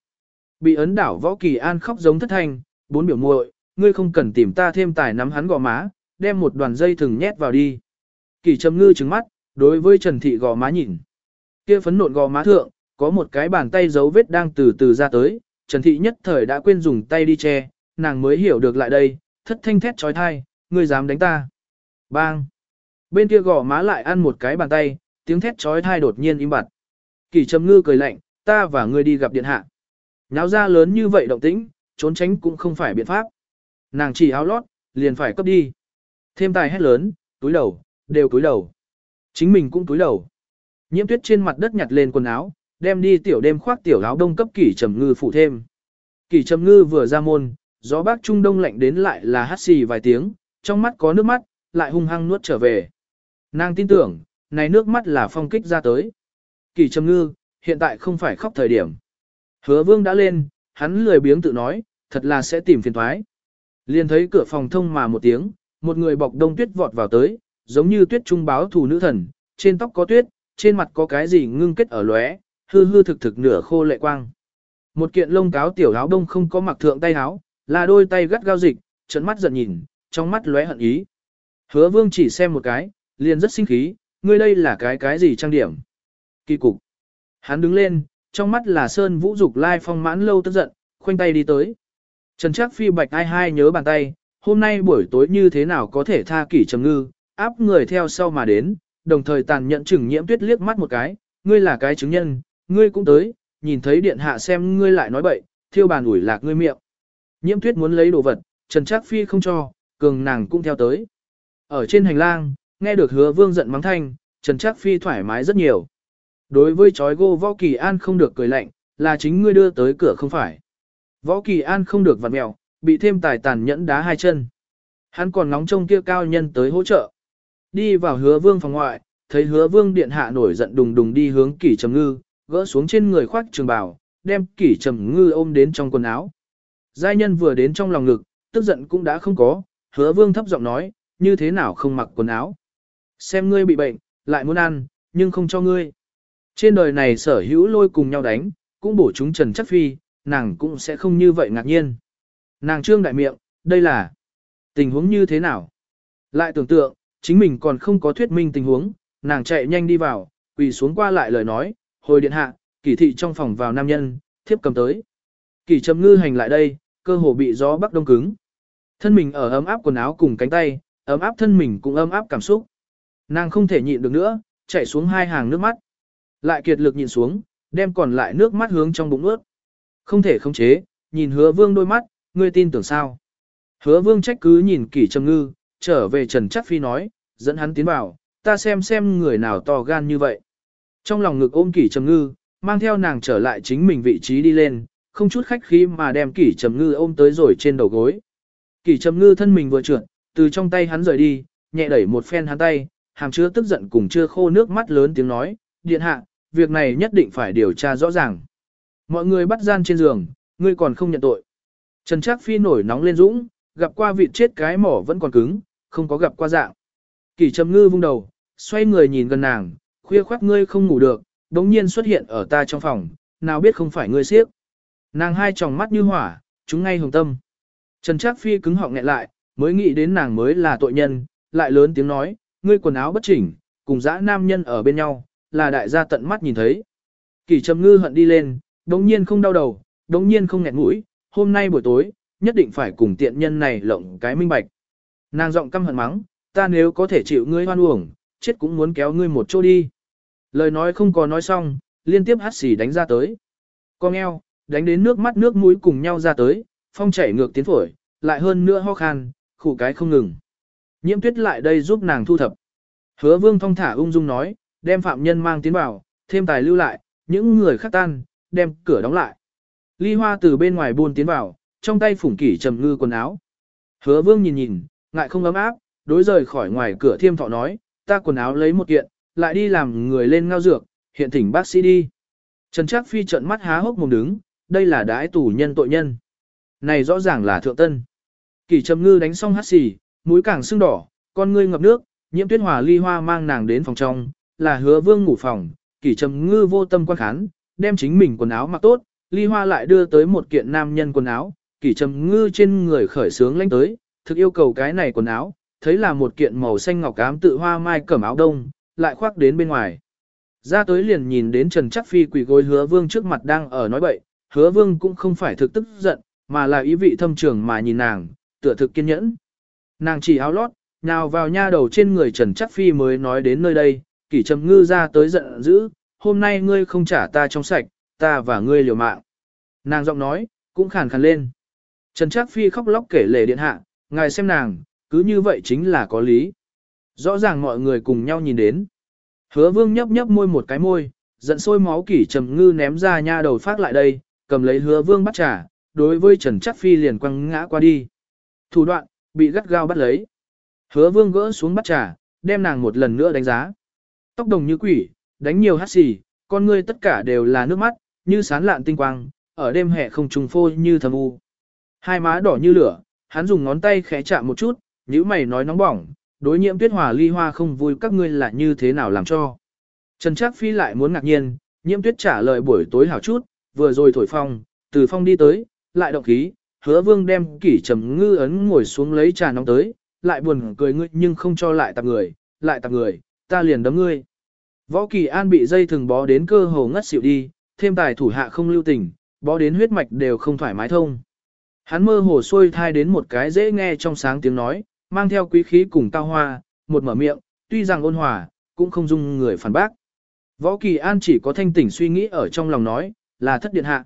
Bị ấn đảo võ kỳ an khóc giống thất thanh, bốn biểu muội, ngươi không cần tìm ta thêm tài nắm hắn gò má, đem một đoàn dây thừng nhét vào đi. Kỳ trầm ngư trừng mắt, đối với Trần Thị gò má nhìn. kia phấn nộn gò má thượng, có một cái bàn tay dấu vết đang từ từ ra tới, Trần Thị nhất thời đã quên dùng tay đi che, nàng mới hiểu được lại đây, thất thanh thét trói thai, ngươi dám đánh ta. Bang! Bên kia gõ má lại ăn một cái bàn tay, tiếng thét trói thai đột nhiên im bặt. Kỳ trầm ngư cười lạnh, ta và ngươi đi gặp điện hạ. Náo ra lớn như vậy động tĩnh, trốn tránh cũng không phải biện pháp. Nàng chỉ áo lót, liền phải cấp đi. Thêm tài hét lớn, túi đầu, đều túi đầu. Chính mình cũng túi đầu. Nhiễm tuyết trên mặt đất nhặt lên quần áo, đem đi tiểu đêm khoác tiểu áo đông cấp kỷ trầm ngư phụ thêm. Kỷ trầm ngư vừa ra môn, gió bác trung đông lạnh đến lại là hát xì vài tiếng, trong mắt có nước mắt, lại hung hăng nuốt trở về. Nàng tin tưởng, này nước mắt là phong kích ra tới. Kỳ trầm ngư, hiện tại không phải khóc thời điểm. Hứa vương đã lên, hắn lười biếng tự nói, thật là sẽ tìm phiền thoái. Liền thấy cửa phòng thông mà một tiếng, một người bọc đông tuyết vọt vào tới, giống như tuyết trung báo thủ nữ thần, trên tóc có tuyết, trên mặt có cái gì ngưng kết ở lóe, hư hư thực thực nửa khô lệ quang. Một kiện lông cáo tiểu áo đông không có mặc thượng tay áo, là đôi tay gắt gao dịch, trận mắt giận nhìn, trong mắt lóe hận ý. Hứa vương chỉ xem một cái, liền rất sinh khí, ngươi đây là cái cái gì trang điểm. Kỳ cục. Hắn đứng lên, trong mắt là sơn vũ dục lai phong mãn lâu tức giận, khoanh tay đi tới. Trần Trác Phi bạch ai hai nhớ bàn tay, hôm nay buổi tối như thế nào có thể tha kỷ trầm ngư, áp người theo sau mà đến, đồng thời tàn nhẫn chừng nhiễm tuyết liếc mắt một cái, ngươi là cái chứng nhân, ngươi cũng tới, nhìn thấy điện hạ xem ngươi lại nói bậy, thiêu bàn ủi lạc ngươi miệng. Nhiễm tuyết muốn lấy đồ vật, Trần Trác Phi không cho, cường nàng cũng theo tới. Ở trên hành lang, nghe được hứa vương giận mắng thanh, Trần Trác Phi thoải mái rất nhiều. Đối với chói gô võ kỳ an không được cười lạnh, là chính ngươi đưa tới cửa không phải. Võ kỳ an không được vặn mẹo, bị thêm tài tàn nhẫn đá hai chân. Hắn còn nóng trông kia cao nhân tới hỗ trợ. Đi vào hứa vương phòng ngoại, thấy hứa vương điện hạ nổi giận đùng đùng đi hướng kỷ trầm ngư, gỡ xuống trên người khoác trường bào, đem kỷ trầm ngư ôm đến trong quần áo. Giai nhân vừa đến trong lòng ngực, tức giận cũng đã không có, hứa vương thấp giọng nói, như thế nào không mặc quần áo. Xem ngươi bị bệnh, lại muốn ăn, nhưng không cho ngươi. Trên đời này sở hữu lôi cùng nhau đánh, cũng bổ chúng trần chắc phi, nàng cũng sẽ không như vậy ngạc nhiên. Nàng trương đại miệng, đây là tình huống như thế nào? Lại tưởng tượng, chính mình còn không có thuyết minh tình huống, nàng chạy nhanh đi vào, quỳ xuống qua lại lời nói, hồi điện hạ, kỳ thị trong phòng vào nam nhân, thiếp cầm tới. Kỳ trầm ngư hành lại đây, cơ hồ bị gió bắc đông cứng. Thân mình ở ấm áp quần áo cùng cánh tay, ấm áp thân mình cũng ấm áp cảm xúc. Nàng không thể nhịn được nữa, chảy xuống hai hàng nước mắt. Lại kiệt lực nhịn xuống, đem còn lại nước mắt hướng trong bụng ướt. Không thể khống chế, nhìn hứa vương đôi mắt, ngươi tin tưởng sao. Hứa vương trách cứ nhìn kỷ trầm ngư, trở về Trần Chắc Phi nói, dẫn hắn tiến vào, ta xem xem người nào to gan như vậy. Trong lòng ngực ôm kỷ trầm ngư, mang theo nàng trở lại chính mình vị trí đi lên, không chút khách khí mà đem kỷ trầm ngư ôm tới rồi trên đầu gối. Kỷ trầm ngư thân mình vừa trượt, từ trong tay hắn rời đi, nhẹ đẩy một phen hắn tay, hàm chứa tức giận cùng chưa khô nước mắt lớn tiếng nói, điện hạ, việc này nhất định phải điều tra rõ ràng. Mọi người bắt gian trên giường, ngươi còn không nhận tội. Trần Trác Phi nổi nóng lên dũng, gặp qua vị chết cái mỏ vẫn còn cứng, không có gặp qua dạng. Kỷ Trầm Ngư vung đầu, xoay người nhìn gần nàng, khuya khoác ngươi không ngủ được, đống nhiên xuất hiện ở ta trong phòng, nào biết không phải ngươi siếc. Nàng hai tròng mắt như hỏa, chúng ngay hồng tâm. Trần Trác Phi cứng họng nghẹn lại, mới nghĩ đến nàng mới là tội nhân, lại lớn tiếng nói, ngươi quần áo bất chỉnh, cùng dã nam nhân ở bên nhau, là đại gia tận mắt nhìn thấy. Kỳ Trầm Ngư hận đi lên, đống nhiên không đau đầu, đống nhiên không nghẹn mũi, hôm nay buổi tối, nhất định phải cùng tiện nhân này lộng cái minh bạch. Nàng giọng căm hận mắng, ta nếu có thể chịu ngươi hoan uổng, chết cũng muốn kéo ngươi một chỗ đi. Lời nói không có nói xong, liên tiếp hát xì đánh ra tới. Con eo, đánh đến nước mắt nước mũi cùng nhau ra tới, phong chảy ngược tiến phổi, lại hơn nữa ho khan, khủ cái không ngừng. Nhiễm tuyết lại đây giúp nàng thu thập. Hứa vương thong thả ung dung nói, đem phạm nhân mang tiến vào, thêm tài lưu lại, những người khác tan, đem cửa đóng lại. Ly hoa từ bên ngoài buôn tiến vào, trong tay phủng kỷ trầm ngư quần áo. Hứa vương nhìn nhìn, ngại không ấm áp, đối rời khỏi ngoài cửa thiêm thọ nói, ta quần áo lấy một kiện, lại đi làm người lên ngao dược, hiện thỉnh bác sĩ đi. Trần Trác Phi trợn mắt há hốc mồm đứng, đây là đái tù nhân tội nhân. Này rõ ràng là thượng tân. Kỷ trầm ngư đánh xong hát xì, mũi càng sưng đỏ, con ngươi ngập nước, nhiễm tuyết hòa ly hoa mang nàng đến phòng trong, là hứa vương ngủ phòng, kỷ trầm ngư vô tâm quan khán, đem chính mình quần áo mặc tốt, ly hoa lại đưa tới một kiện nam nhân quần áo, kỷ trầm ngư trên người khởi sướng lánh tới, thực yêu cầu cái này quần áo, thấy là một kiện màu xanh ngọc ám tự hoa mai cẩm áo đông, lại khoác đến bên ngoài. Ra tới liền nhìn đến Trần Chắc Phi quỳ gối hứa vương trước mặt đang ở nói bậy, hứa vương cũng không phải thực tức giận, mà là ý vị thâm trường mà nhìn nàng, tựa thực kiên nhẫn. Nàng chỉ áo lót, nào vào nha đầu trên người Trần Chắc Phi mới nói đến nơi đây, kỷ trầm ngư ra tới giận dữ, hôm nay ngươi không trả ta trong sạch, ta và ngươi liều mạng. Nàng giọng nói, cũng khàn khàn lên. Trần Trác Phi khóc lóc kể lể điện hạ, ngài xem nàng, cứ như vậy chính là có lý. Rõ ràng mọi người cùng nhau nhìn đến. Hứa vương nhấp nhấp môi một cái môi, giận sôi máu kỷ trầm ngư ném ra nha đầu phát lại đây, cầm lấy hứa vương bắt trả, đối với Trần chắc Phi liền quăng ngã qua đi. Thủ đoạn, bị gắt gao bắt lấy. Hứa vương gỡ xuống bắt trả, đem nàng một lần nữa đánh giá. Tóc đồng như quỷ, đánh nhiều hát xì, con ngươi tất cả đều là nước mắt, như sán lạn tinh quang, ở đêm hè không trùng phôi như thầm u. Hai má đỏ như lửa, hắn dùng ngón tay khẽ chạm một chút, nhíu mày nói nóng bỏng, đối nhiễm tuyết hòa ly hoa không vui các ngươi là như thế nào làm cho. Trần Trác Phi lại muốn ngạc nhiên, nhiễm tuyết trả lời buổi tối hảo chút, vừa rồi thổi phong, từ phong đi tới, lại động khí, hứa vương đem kỷ trầm ngư ấn ngồi xuống lấy trà nóng tới, lại buồn cười ngươi nhưng không cho lại tạp người, lại tạp người, ta liền đấm ngươi. Võ Kỳ An bị dây thừng bó đến cơ hồ ngất xỉu đi, thêm tài thủ hạ không lưu tình, bó đến huyết mạch đều không thoải mái thông. Hắn mơ hồ xuôi thai đến một cái dễ nghe trong sáng tiếng nói, mang theo quý khí cùng tao hoa, một mở miệng, tuy rằng ôn hòa, cũng không dung người phản bác. Võ Kỳ An chỉ có thanh tỉnh suy nghĩ ở trong lòng nói, là thất điện hạ.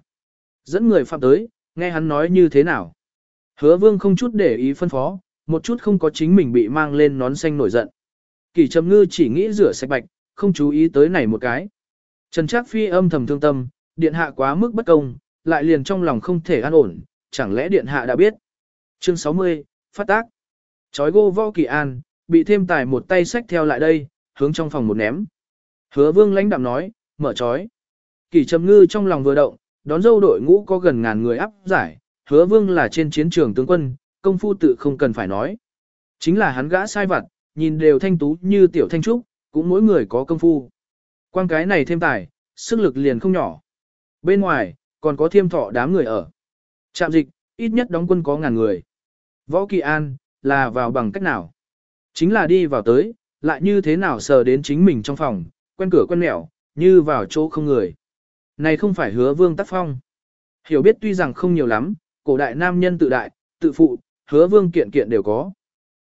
Dẫn người phạm tới, nghe hắn nói như thế nào. Hứa vương không chút để ý phân phó, một chút không có chính mình bị mang lên nón xanh nổi giận. Kỳ trầm ngư chỉ nghĩ rửa sạch bạch, không chú ý tới này một cái. Trần Trác Phi âm thầm thương tâm, điện hạ quá mức bất công, lại liền trong lòng không thể an ổn, chẳng lẽ điện hạ đã biết. Chương 60, phát tác. Chói gô võ kỳ an, bị thêm tài một tay sách theo lại đây, hướng trong phòng một ném. Hứa vương lãnh đạm nói, mở chói. Kỳ trầm ngư trong lòng vừa động, đón dâu đội ngũ có gần ngàn người áp giải, hứa vương là trên chiến trường tướng quân, công phu tự không cần phải nói. Chính là hắn gã sai vặt, nhìn đều thanh tú như tiểu thanh trúc, cũng mỗi người có công phu. Quan cái này thêm tài, sức lực liền không nhỏ. Bên ngoài, còn có thiêm thọ đám người ở. Trạm dịch, ít nhất đóng quân có ngàn người. Võ Kỳ An, là vào bằng cách nào? Chính là đi vào tới, lại như thế nào sờ đến chính mình trong phòng, quen cửa quen mẹo, như vào chỗ không người. Này không phải hứa vương tác phong. Hiểu biết tuy rằng không nhiều lắm, cổ đại nam nhân tự đại, tự phụ, hứa vương kiện kiện đều có.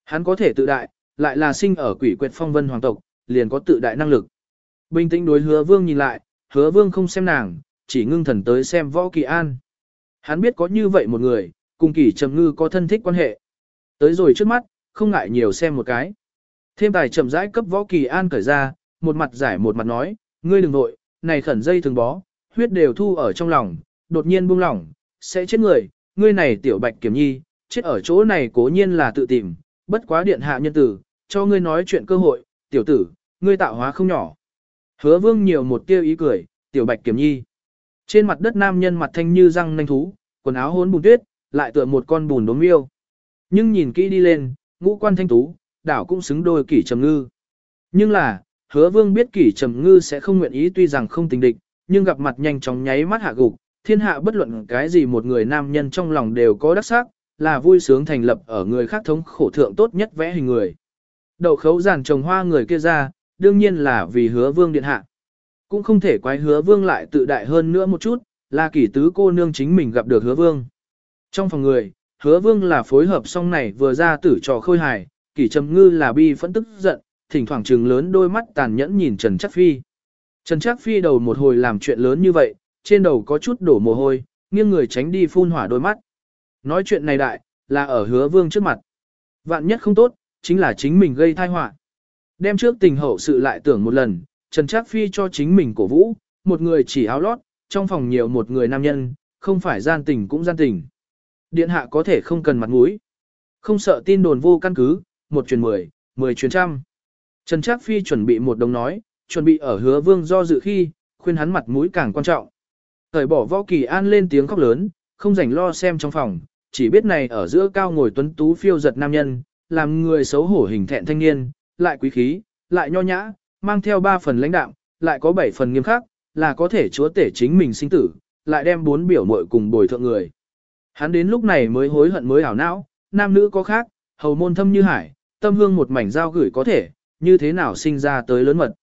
Hắn có thể tự đại, lại là sinh ở quỷ quyệt phong vân hoàng tộc, liền có tự đại năng lực. Bình tĩnh đối hứa vương nhìn lại, hứa vương không xem nàng, chỉ ngưng thần tới xem võ kỳ an. Hắn biết có như vậy một người, cùng kỳ trầm ngư có thân thích quan hệ. Tới rồi trước mắt, không ngại nhiều xem một cái. Thêm tài chậm rãi cấp võ kỳ an cởi ra, một mặt giải một mặt nói, ngươi đừng nội, này khẩn dây thường bó, huyết đều thu ở trong lòng, đột nhiên buông lỏng, sẽ chết người, ngươi này tiểu bạch kiểm nhi, chết ở chỗ này cố nhiên là tự tìm, bất quá điện hạ nhân tử, cho ngươi nói chuyện cơ hội, tiểu tử, ngươi tạo hóa không nhỏ. Hứa vương nhiều một tiêu ý cười, tiểu bạch kiểm nhi. Trên mặt đất nam nhân mặt thanh như răng nanh thú, quần áo hốn bùn tuyết, lại tựa một con bùn đốm miêu. Nhưng nhìn kỹ đi lên, ngũ quan thanh tú, đảo cũng xứng đôi kỷ trầm ngư. Nhưng là, hứa vương biết kỷ trầm ngư sẽ không nguyện ý tuy rằng không tình địch, nhưng gặp mặt nhanh chóng nháy mắt hạ gục, thiên hạ bất luận cái gì một người nam nhân trong lòng đều có đắc sắc, là vui sướng thành lập ở người khác thống khổ thượng tốt nhất vẽ hình người. Đậu khấu giàn trồng hoa người kia ra, đương nhiên là vì hứa vương điện hạ. Cũng không thể quái hứa vương lại tự đại hơn nữa một chút, là kỷ tứ cô nương chính mình gặp được hứa vương. Trong phòng người, hứa vương là phối hợp song này vừa ra tử trò khôi hài, kỷ trầm ngư là bi phẫn tức giận, thỉnh thoảng trừng lớn đôi mắt tàn nhẫn nhìn Trần Chắc Phi. Trần Trác Phi đầu một hồi làm chuyện lớn như vậy, trên đầu có chút đổ mồ hôi, nghiêng người tránh đi phun hỏa đôi mắt. Nói chuyện này đại, là ở hứa vương trước mặt. Vạn nhất không tốt, chính là chính mình gây tai họa. Đem trước tình hậu sự lại tưởng một lần, Trần Trác Phi cho chính mình cổ vũ, một người chỉ áo lót, trong phòng nhiều một người nam nhân, không phải gian tình cũng gian tình. Điện hạ có thể không cần mặt mũi. Không sợ tin đồn vô căn cứ, một truyền mười, mười truyền trăm. Trần Trác Phi chuẩn bị một đồng nói, chuẩn bị ở hứa vương do dự khi, khuyên hắn mặt mũi càng quan trọng. Thời bỏ võ kỳ an lên tiếng khóc lớn, không rảnh lo xem trong phòng, chỉ biết này ở giữa cao ngồi tuấn tú phiêu giật nam nhân, làm người xấu hổ hình thẹn thanh niên, lại quý khí, lại nho nhã, mang theo ba phần lãnh đạm, lại có bảy phần nghiêm khắc, là có thể chúa tể chính mình sinh tử, lại đem bốn biểu muội cùng bồi thượng người. Hắn đến lúc này mới hối hận mới ảo não, nam nữ có khác, hầu môn thâm như hải, tâm hương một mảnh giao gửi có thể, như thế nào sinh ra tới lớn mật.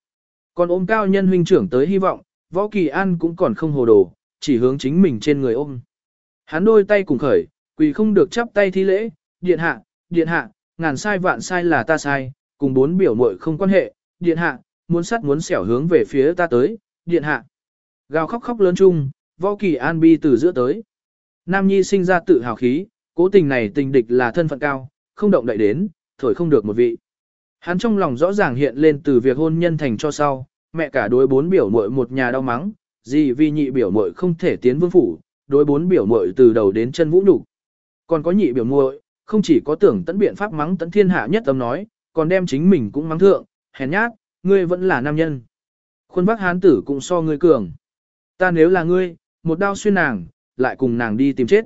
Còn ôm cao nhân huynh trưởng tới hy vọng, võ kỳ an cũng còn không hồ đồ, chỉ hướng chính mình trên người ôm. Hắn đôi tay cùng khởi, quỳ không được chắp tay thi lễ, điện hạ, điện hạ, ngàn sai vạn sai là ta sai, cùng bốn biểu muội không quan hệ, điện hạ, muốn sắt muốn xẻo hướng về phía ta tới, điện hạ. Gào khóc khóc lớn chung, võ kỳ an bi từ giữa tới. Nam Nhi sinh ra tự hào khí, cố tình này tình địch là thân phận cao, không động đậy đến, thổi không được một vị. Hắn trong lòng rõ ràng hiện lên từ việc hôn nhân thành cho sau, mẹ cả đối bốn biểu muội một nhà đau mắng, gì vì nhị biểu muội không thể tiến vương phủ, đối bốn biểu muội từ đầu đến chân vũ nhục. Còn có nhị biểu muội, không chỉ có tưởng tận biện pháp mắng tận thiên hạ nhất tâm nói, còn đem chính mình cũng mắng thượng, hèn nhát, ngươi vẫn là nam nhân. Khuôn bác hán tử cũng so ngươi cường. Ta nếu là ngươi, một đao xuyên nàng, lại cùng nàng đi tìm chết.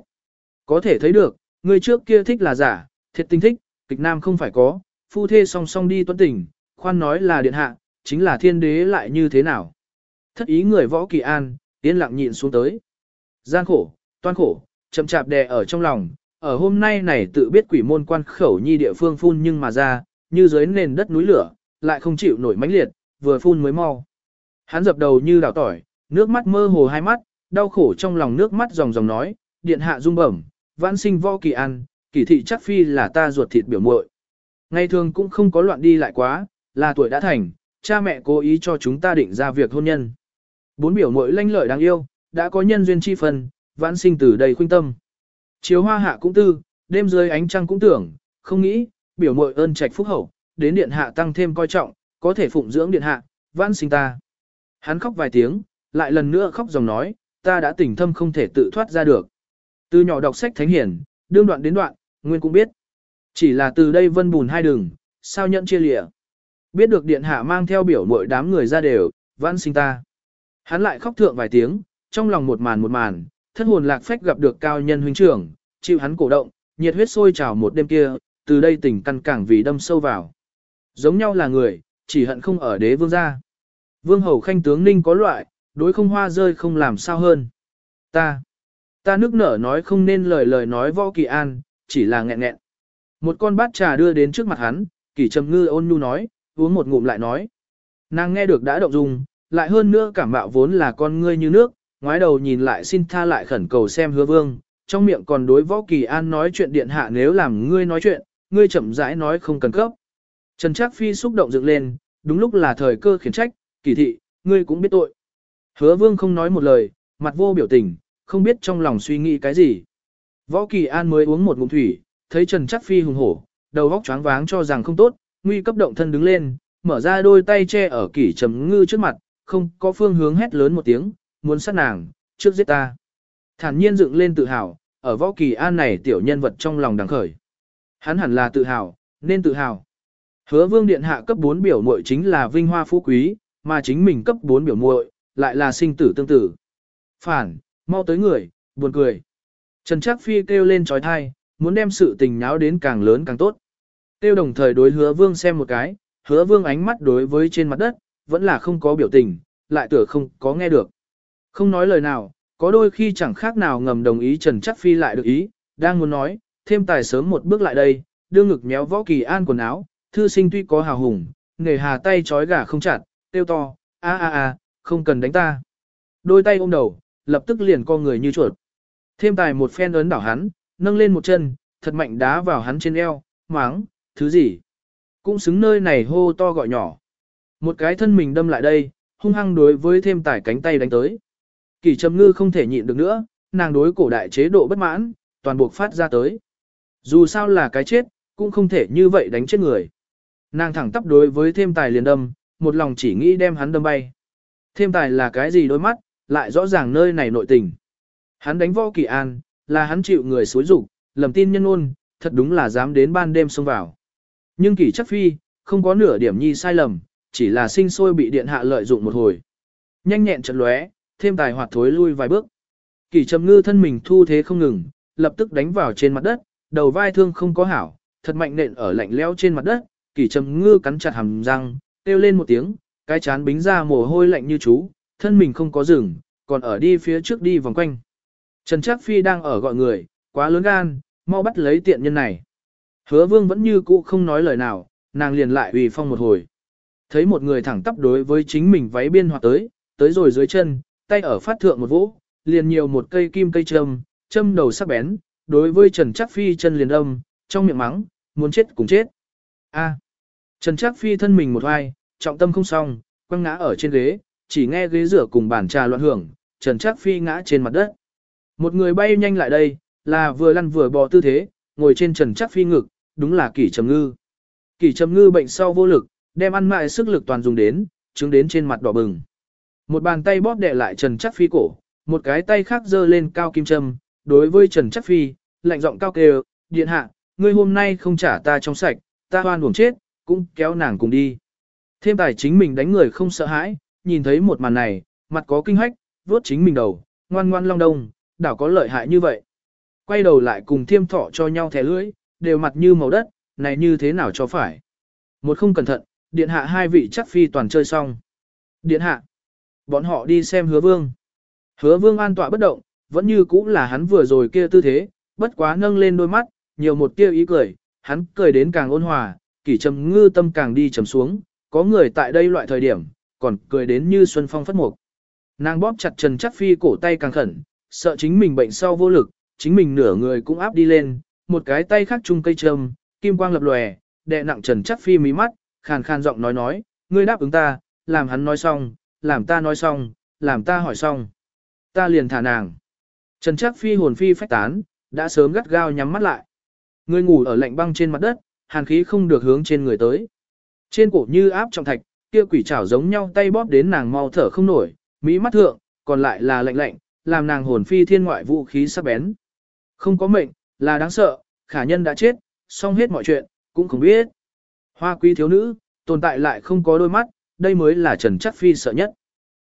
Có thể thấy được, ngươi trước kia thích là giả, thiệt tình thích, kịch nam không phải có, phu thê song song đi tuấn tình, khoan nói là điện hạ, chính là thiên đế lại như thế nào. Thất ý người võ kỳ an, yên lặng nhịn xuống tới. Gian khổ, toan khổ, chậm chạp đè ở trong lòng, ở hôm nay này tự biết quỷ môn quan khẩu nhi địa phương phun nhưng mà ra, như dưới nền đất núi lửa, lại không chịu nổi mãnh liệt, vừa phun mới mau. Hắn dập đầu như đảo tỏi, nước mắt mơ hồ hai mắt, đau khổ trong lòng nước mắt dòng dòng nói, điện hạ dung bẩm, vãn sinh võ kỳ an, kỳ thị chắc phi là ta ruột thịt biểu muội. Ngày thường cũng không có loạn đi lại quá, là tuổi đã thành, cha mẹ cố ý cho chúng ta định ra việc hôn nhân. Bốn biểu muội lanh lợi đáng yêu, đã có nhân duyên chi phần, vãn sinh từ đây khuynh tâm. Chiếu hoa hạ cũng tư, đêm dưới ánh trăng cũng tưởng, không nghĩ, biểu muội ơn trạch phúc hậu, đến điện hạ tăng thêm coi trọng, có thể phụng dưỡng điện hạ, vãn sinh ta. Hắn khóc vài tiếng, lại lần nữa khóc dòng nói, ta đã tỉnh thâm không thể tự thoát ra được. Từ nhỏ đọc sách thánh hiển, đương đoạn đến đoạn, nguyên cũng biết. Chỉ là từ đây vân bùn hai đường, sao nhận chia lịa. Biết được điện hạ mang theo biểu muội đám người ra đều, vãn sinh ta. Hắn lại khóc thượng vài tiếng, trong lòng một màn một màn, thân hồn lạc phách gặp được cao nhân huynh trưởng, chịu hắn cổ động, nhiệt huyết sôi trào một đêm kia, từ đây tình căn cảng vì đâm sâu vào. Giống nhau là người, chỉ hận không ở đế vương gia. Vương hầu khanh tướng ninh có loại, đối không hoa rơi không làm sao hơn. Ta, ta nước nở nói không nên lời lời nói võ kỳ an, chỉ là nghẹn nghẹn. Một con bát trà đưa đến trước mặt hắn, kỳ trầm ngư ôn nhu nói, uống một ngụm lại nói. Nàng nghe được đã động dung, lại hơn nữa cảm bạo vốn là con ngươi như nước, ngoái đầu nhìn lại xin tha lại khẩn cầu xem hứa vương, trong miệng còn đối võ kỳ an nói chuyện điện hạ nếu làm ngươi nói chuyện, ngươi chậm rãi nói không cần cấp. Trần Trác Phi xúc động dựng lên, đúng lúc là thời cơ khiển trách, kỳ thị, ngươi cũng biết tội. Hứa vương không nói một lời, mặt vô biểu tình, không biết trong lòng suy nghĩ cái gì. Võ Kỳ An mới uống một ngụm thủy, thấy Trần Chắc Phi hùng hổ, đầu óc choáng váng cho rằng không tốt, nguy cấp động thân đứng lên, mở ra đôi tay che ở kỷ trầm ngư trước mặt, không có phương hướng hét lớn một tiếng, muốn sát nàng, trước giết ta. Thản nhiên dựng lên tự hào, ở võ kỳ an này tiểu nhân vật trong lòng đằng khởi. Hắn hẳn là tự hào, nên tự hào. Hứa vương điện hạ cấp 4 biểu muội chính là vinh hoa phú quý, mà chính mình cấp 4 biểu muội lại là sinh tử tương tử. Phản, mau tới người, buồn cười. Trần Trác Phi kêu lên trói thai, muốn đem sự tình nháo đến càng lớn càng tốt. Tiêu đồng thời đối hứa vương xem một cái, hứa vương ánh mắt đối với trên mặt đất, vẫn là không có biểu tình, lại tựa không có nghe được. Không nói lời nào, có đôi khi chẳng khác nào ngầm đồng ý Trần Chắc Phi lại được ý, đang muốn nói, thêm tài sớm một bước lại đây, đưa ngực méo võ kỳ an quần áo, thư sinh tuy có hào hùng, nghề hà tay trói gà không chặt, tiêu to, a a a, không cần đánh ta. Đôi tay ôm đầu, lập tức liền co người như chuột. Thêm tài một phen ấn đảo hắn, nâng lên một chân, thật mạnh đá vào hắn trên eo, máng, thứ gì? Cũng xứng nơi này hô to gọi nhỏ. Một cái thân mình đâm lại đây, hung hăng đối với thêm tải cánh tay đánh tới. Kỳ trầm ngư không thể nhịn được nữa, nàng đối cổ đại chế độ bất mãn, toàn buộc phát ra tới. Dù sao là cái chết, cũng không thể như vậy đánh chết người. Nàng thẳng tắp đối với thêm tài liền đâm, một lòng chỉ nghĩ đem hắn đâm bay. Thêm tài là cái gì đôi mắt, lại rõ ràng nơi này nội tình. Hắn đánh võ kỳ an, là hắn chịu người xối rục, lầm tin nhân ôn, thật đúng là dám đến ban đêm xông vào. Nhưng kỳ chắc phi, không có nửa điểm nhi sai lầm, chỉ là sinh sôi bị điện hạ lợi dụng một hồi. Nhanh nhẹn chật lóe, thêm tài hoạt thối lui vài bước. Kỷ trầm ngư thân mình thu thế không ngừng, lập tức đánh vào trên mặt đất, đầu vai thương không có hảo, thật mạnh nện ở lạnh lẽo trên mặt đất, Kỷ trầm ngư cắn chặt hàm răng, kêu lên một tiếng, cái chán bính ra mồ hôi lạnh như chú, thân mình không có rừng, còn ở đi phía trước đi vòng quanh. Trần Trác Phi đang ở gọi người, quá lớn gan, mau bắt lấy tiện nhân này. Hứa vương vẫn như cũ không nói lời nào, nàng liền lại ủy phong một hồi. Thấy một người thẳng tắp đối với chính mình váy biên hoạt tới, tới rồi dưới chân, tay ở phát thượng một vỗ, liền nhiều một cây kim cây châm, châm đầu sắc bén, đối với Trần Trác Phi chân liền âm, trong miệng mắng, muốn chết cũng chết. A. Trần Trác Phi thân mình một hoài, trọng tâm không xong, quăng ngã ở trên ghế, chỉ nghe ghế rửa cùng bàn trà loạn hưởng, Trần Trác Phi ngã trên mặt đất. Một người bay nhanh lại đây, là vừa lăn vừa bò tư thế, ngồi trên Trần Trác Phi ngực, đúng là Kỷ Trầm Ngư. Kỷ Trầm Ngư bệnh sau vô lực, đem ăn mại sức lực toàn dùng đến, chứng đến trên mặt đỏ bừng. Một bàn tay bóp đè lại Trần Chắc Phi cổ, một cái tay khác giơ lên cao kim châm, đối với Trần Chắc Phi, lạnh giọng cao kêu, điện hạ, ngươi hôm nay không trả ta trong sạch, ta hoan uổng chết, cũng kéo nàng cùng đi. Thêm tài chính mình đánh người không sợ hãi, nhìn thấy một màn này, mặt có kinh hách, vuốt chính mình đầu, ngoan ngoan long đông, đảo có lợi hại như vậy. Quay đầu lại cùng thiêm thọ cho nhau thẻ lưỡi, đều mặt như màu đất, này như thế nào cho phải. Một không cẩn thận, điện hạ hai vị chắc phi toàn chơi xong. Điện hạ, bọn họ đi xem hứa vương. Hứa vương an tọa bất động, vẫn như cũ là hắn vừa rồi kia tư thế, bất quá nâng lên đôi mắt, nhiều một tia ý cười, hắn cười đến càng ôn hòa, kỷ trầm ngư tâm càng đi trầm xuống, có người tại đây loại thời điểm, còn cười đến như xuân phong phất mục. Nàng bóp chặt Trần Chắc Phi cổ tay càng khẩn, sợ chính mình bệnh sau vô lực, chính mình nửa người cũng áp đi lên, một cái tay khác chung cây trầm, kim quang lập lòe, đè nặng Trần Chắc Phi mí mắt, khàn khàn giọng nói nói, ngươi đáp ứng ta, làm hắn nói xong, làm ta nói xong, làm ta hỏi xong. Ta liền thả nàng. Trần chắc Phi hồn phi phách tán, đã sớm gắt gao nhắm mắt lại. Ngươi ngủ ở lạnh băng trên mặt đất, hàn khí không được hướng trên người tới. Trên cổ như áp trọng thạch, kia quỷ chảo giống nhau tay bóp đến nàng mau thở không nổi, mỹ mắt thượng, còn lại là lạnh lạnh, làm nàng hồn phi thiên ngoại vũ khí sắc bén. Không có mệnh, là đáng sợ, khả nhân đã chết, xong hết mọi chuyện, cũng không biết. Hoa quý thiếu nữ, tồn tại lại không có đôi mắt, đây mới là Trần Chắc Phi sợ nhất.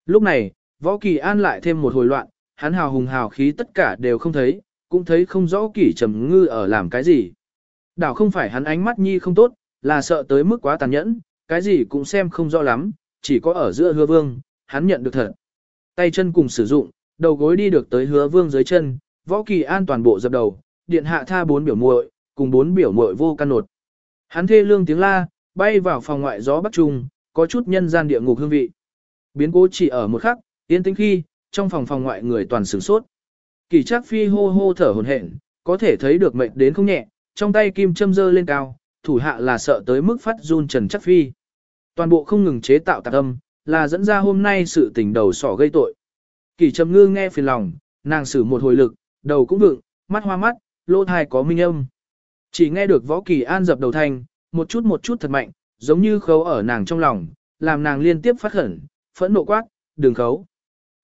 Lúc này, Võ Kỳ An lại thêm một hồi loạn, hắn hào hùng hào khí tất cả đều không thấy, cũng thấy không rõ Kỳ Trầm Ngư ở làm cái gì. Đảo không phải hắn ánh mắt nhi không tốt, là sợ tới mức quá tàn nhẫn, cái gì cũng xem không rõ lắm, chỉ có ở giữa hứa vương, hắn nhận được thật. Tay chân cùng sử dụng, đầu gối đi được tới hứa vương dưới chân, Võ Kỳ An toàn bộ dập đầu, điện hạ tha bốn biểu muội, cùng bốn biểu muội vô căn nột. Hắn thê lương tiếng la, bay vào phòng ngoại gió bắc trung, có chút nhân gian địa ngục hương vị. Biến cố chỉ ở một khắc, yên tĩnh khi, trong phòng phòng ngoại người toàn sửng sốt. Kỳ Trác Phi hô hô thở hổn hển, có thể thấy được mệt đến không nhẹ, trong tay kim châm dơ lên cao, thủ hạ là sợ tới mức phát run Trần Chắc Phi. Toàn bộ không ngừng chế tạo tạc âm, là dẫn ra hôm nay sự tình đầu sỏ gây tội. Kỳ trầm ngư nghe phiền lòng, nàng sử một hồi lực, đầu cũng vựng, mắt hoa mắt, lỗ thai có minh âm. Chỉ nghe được võ kỳ an dập đầu thanh, một chút một chút thật mạnh, giống như khấu ở nàng trong lòng, làm nàng liên tiếp phát khẩn, phẫn nộ quát, đừng khấu.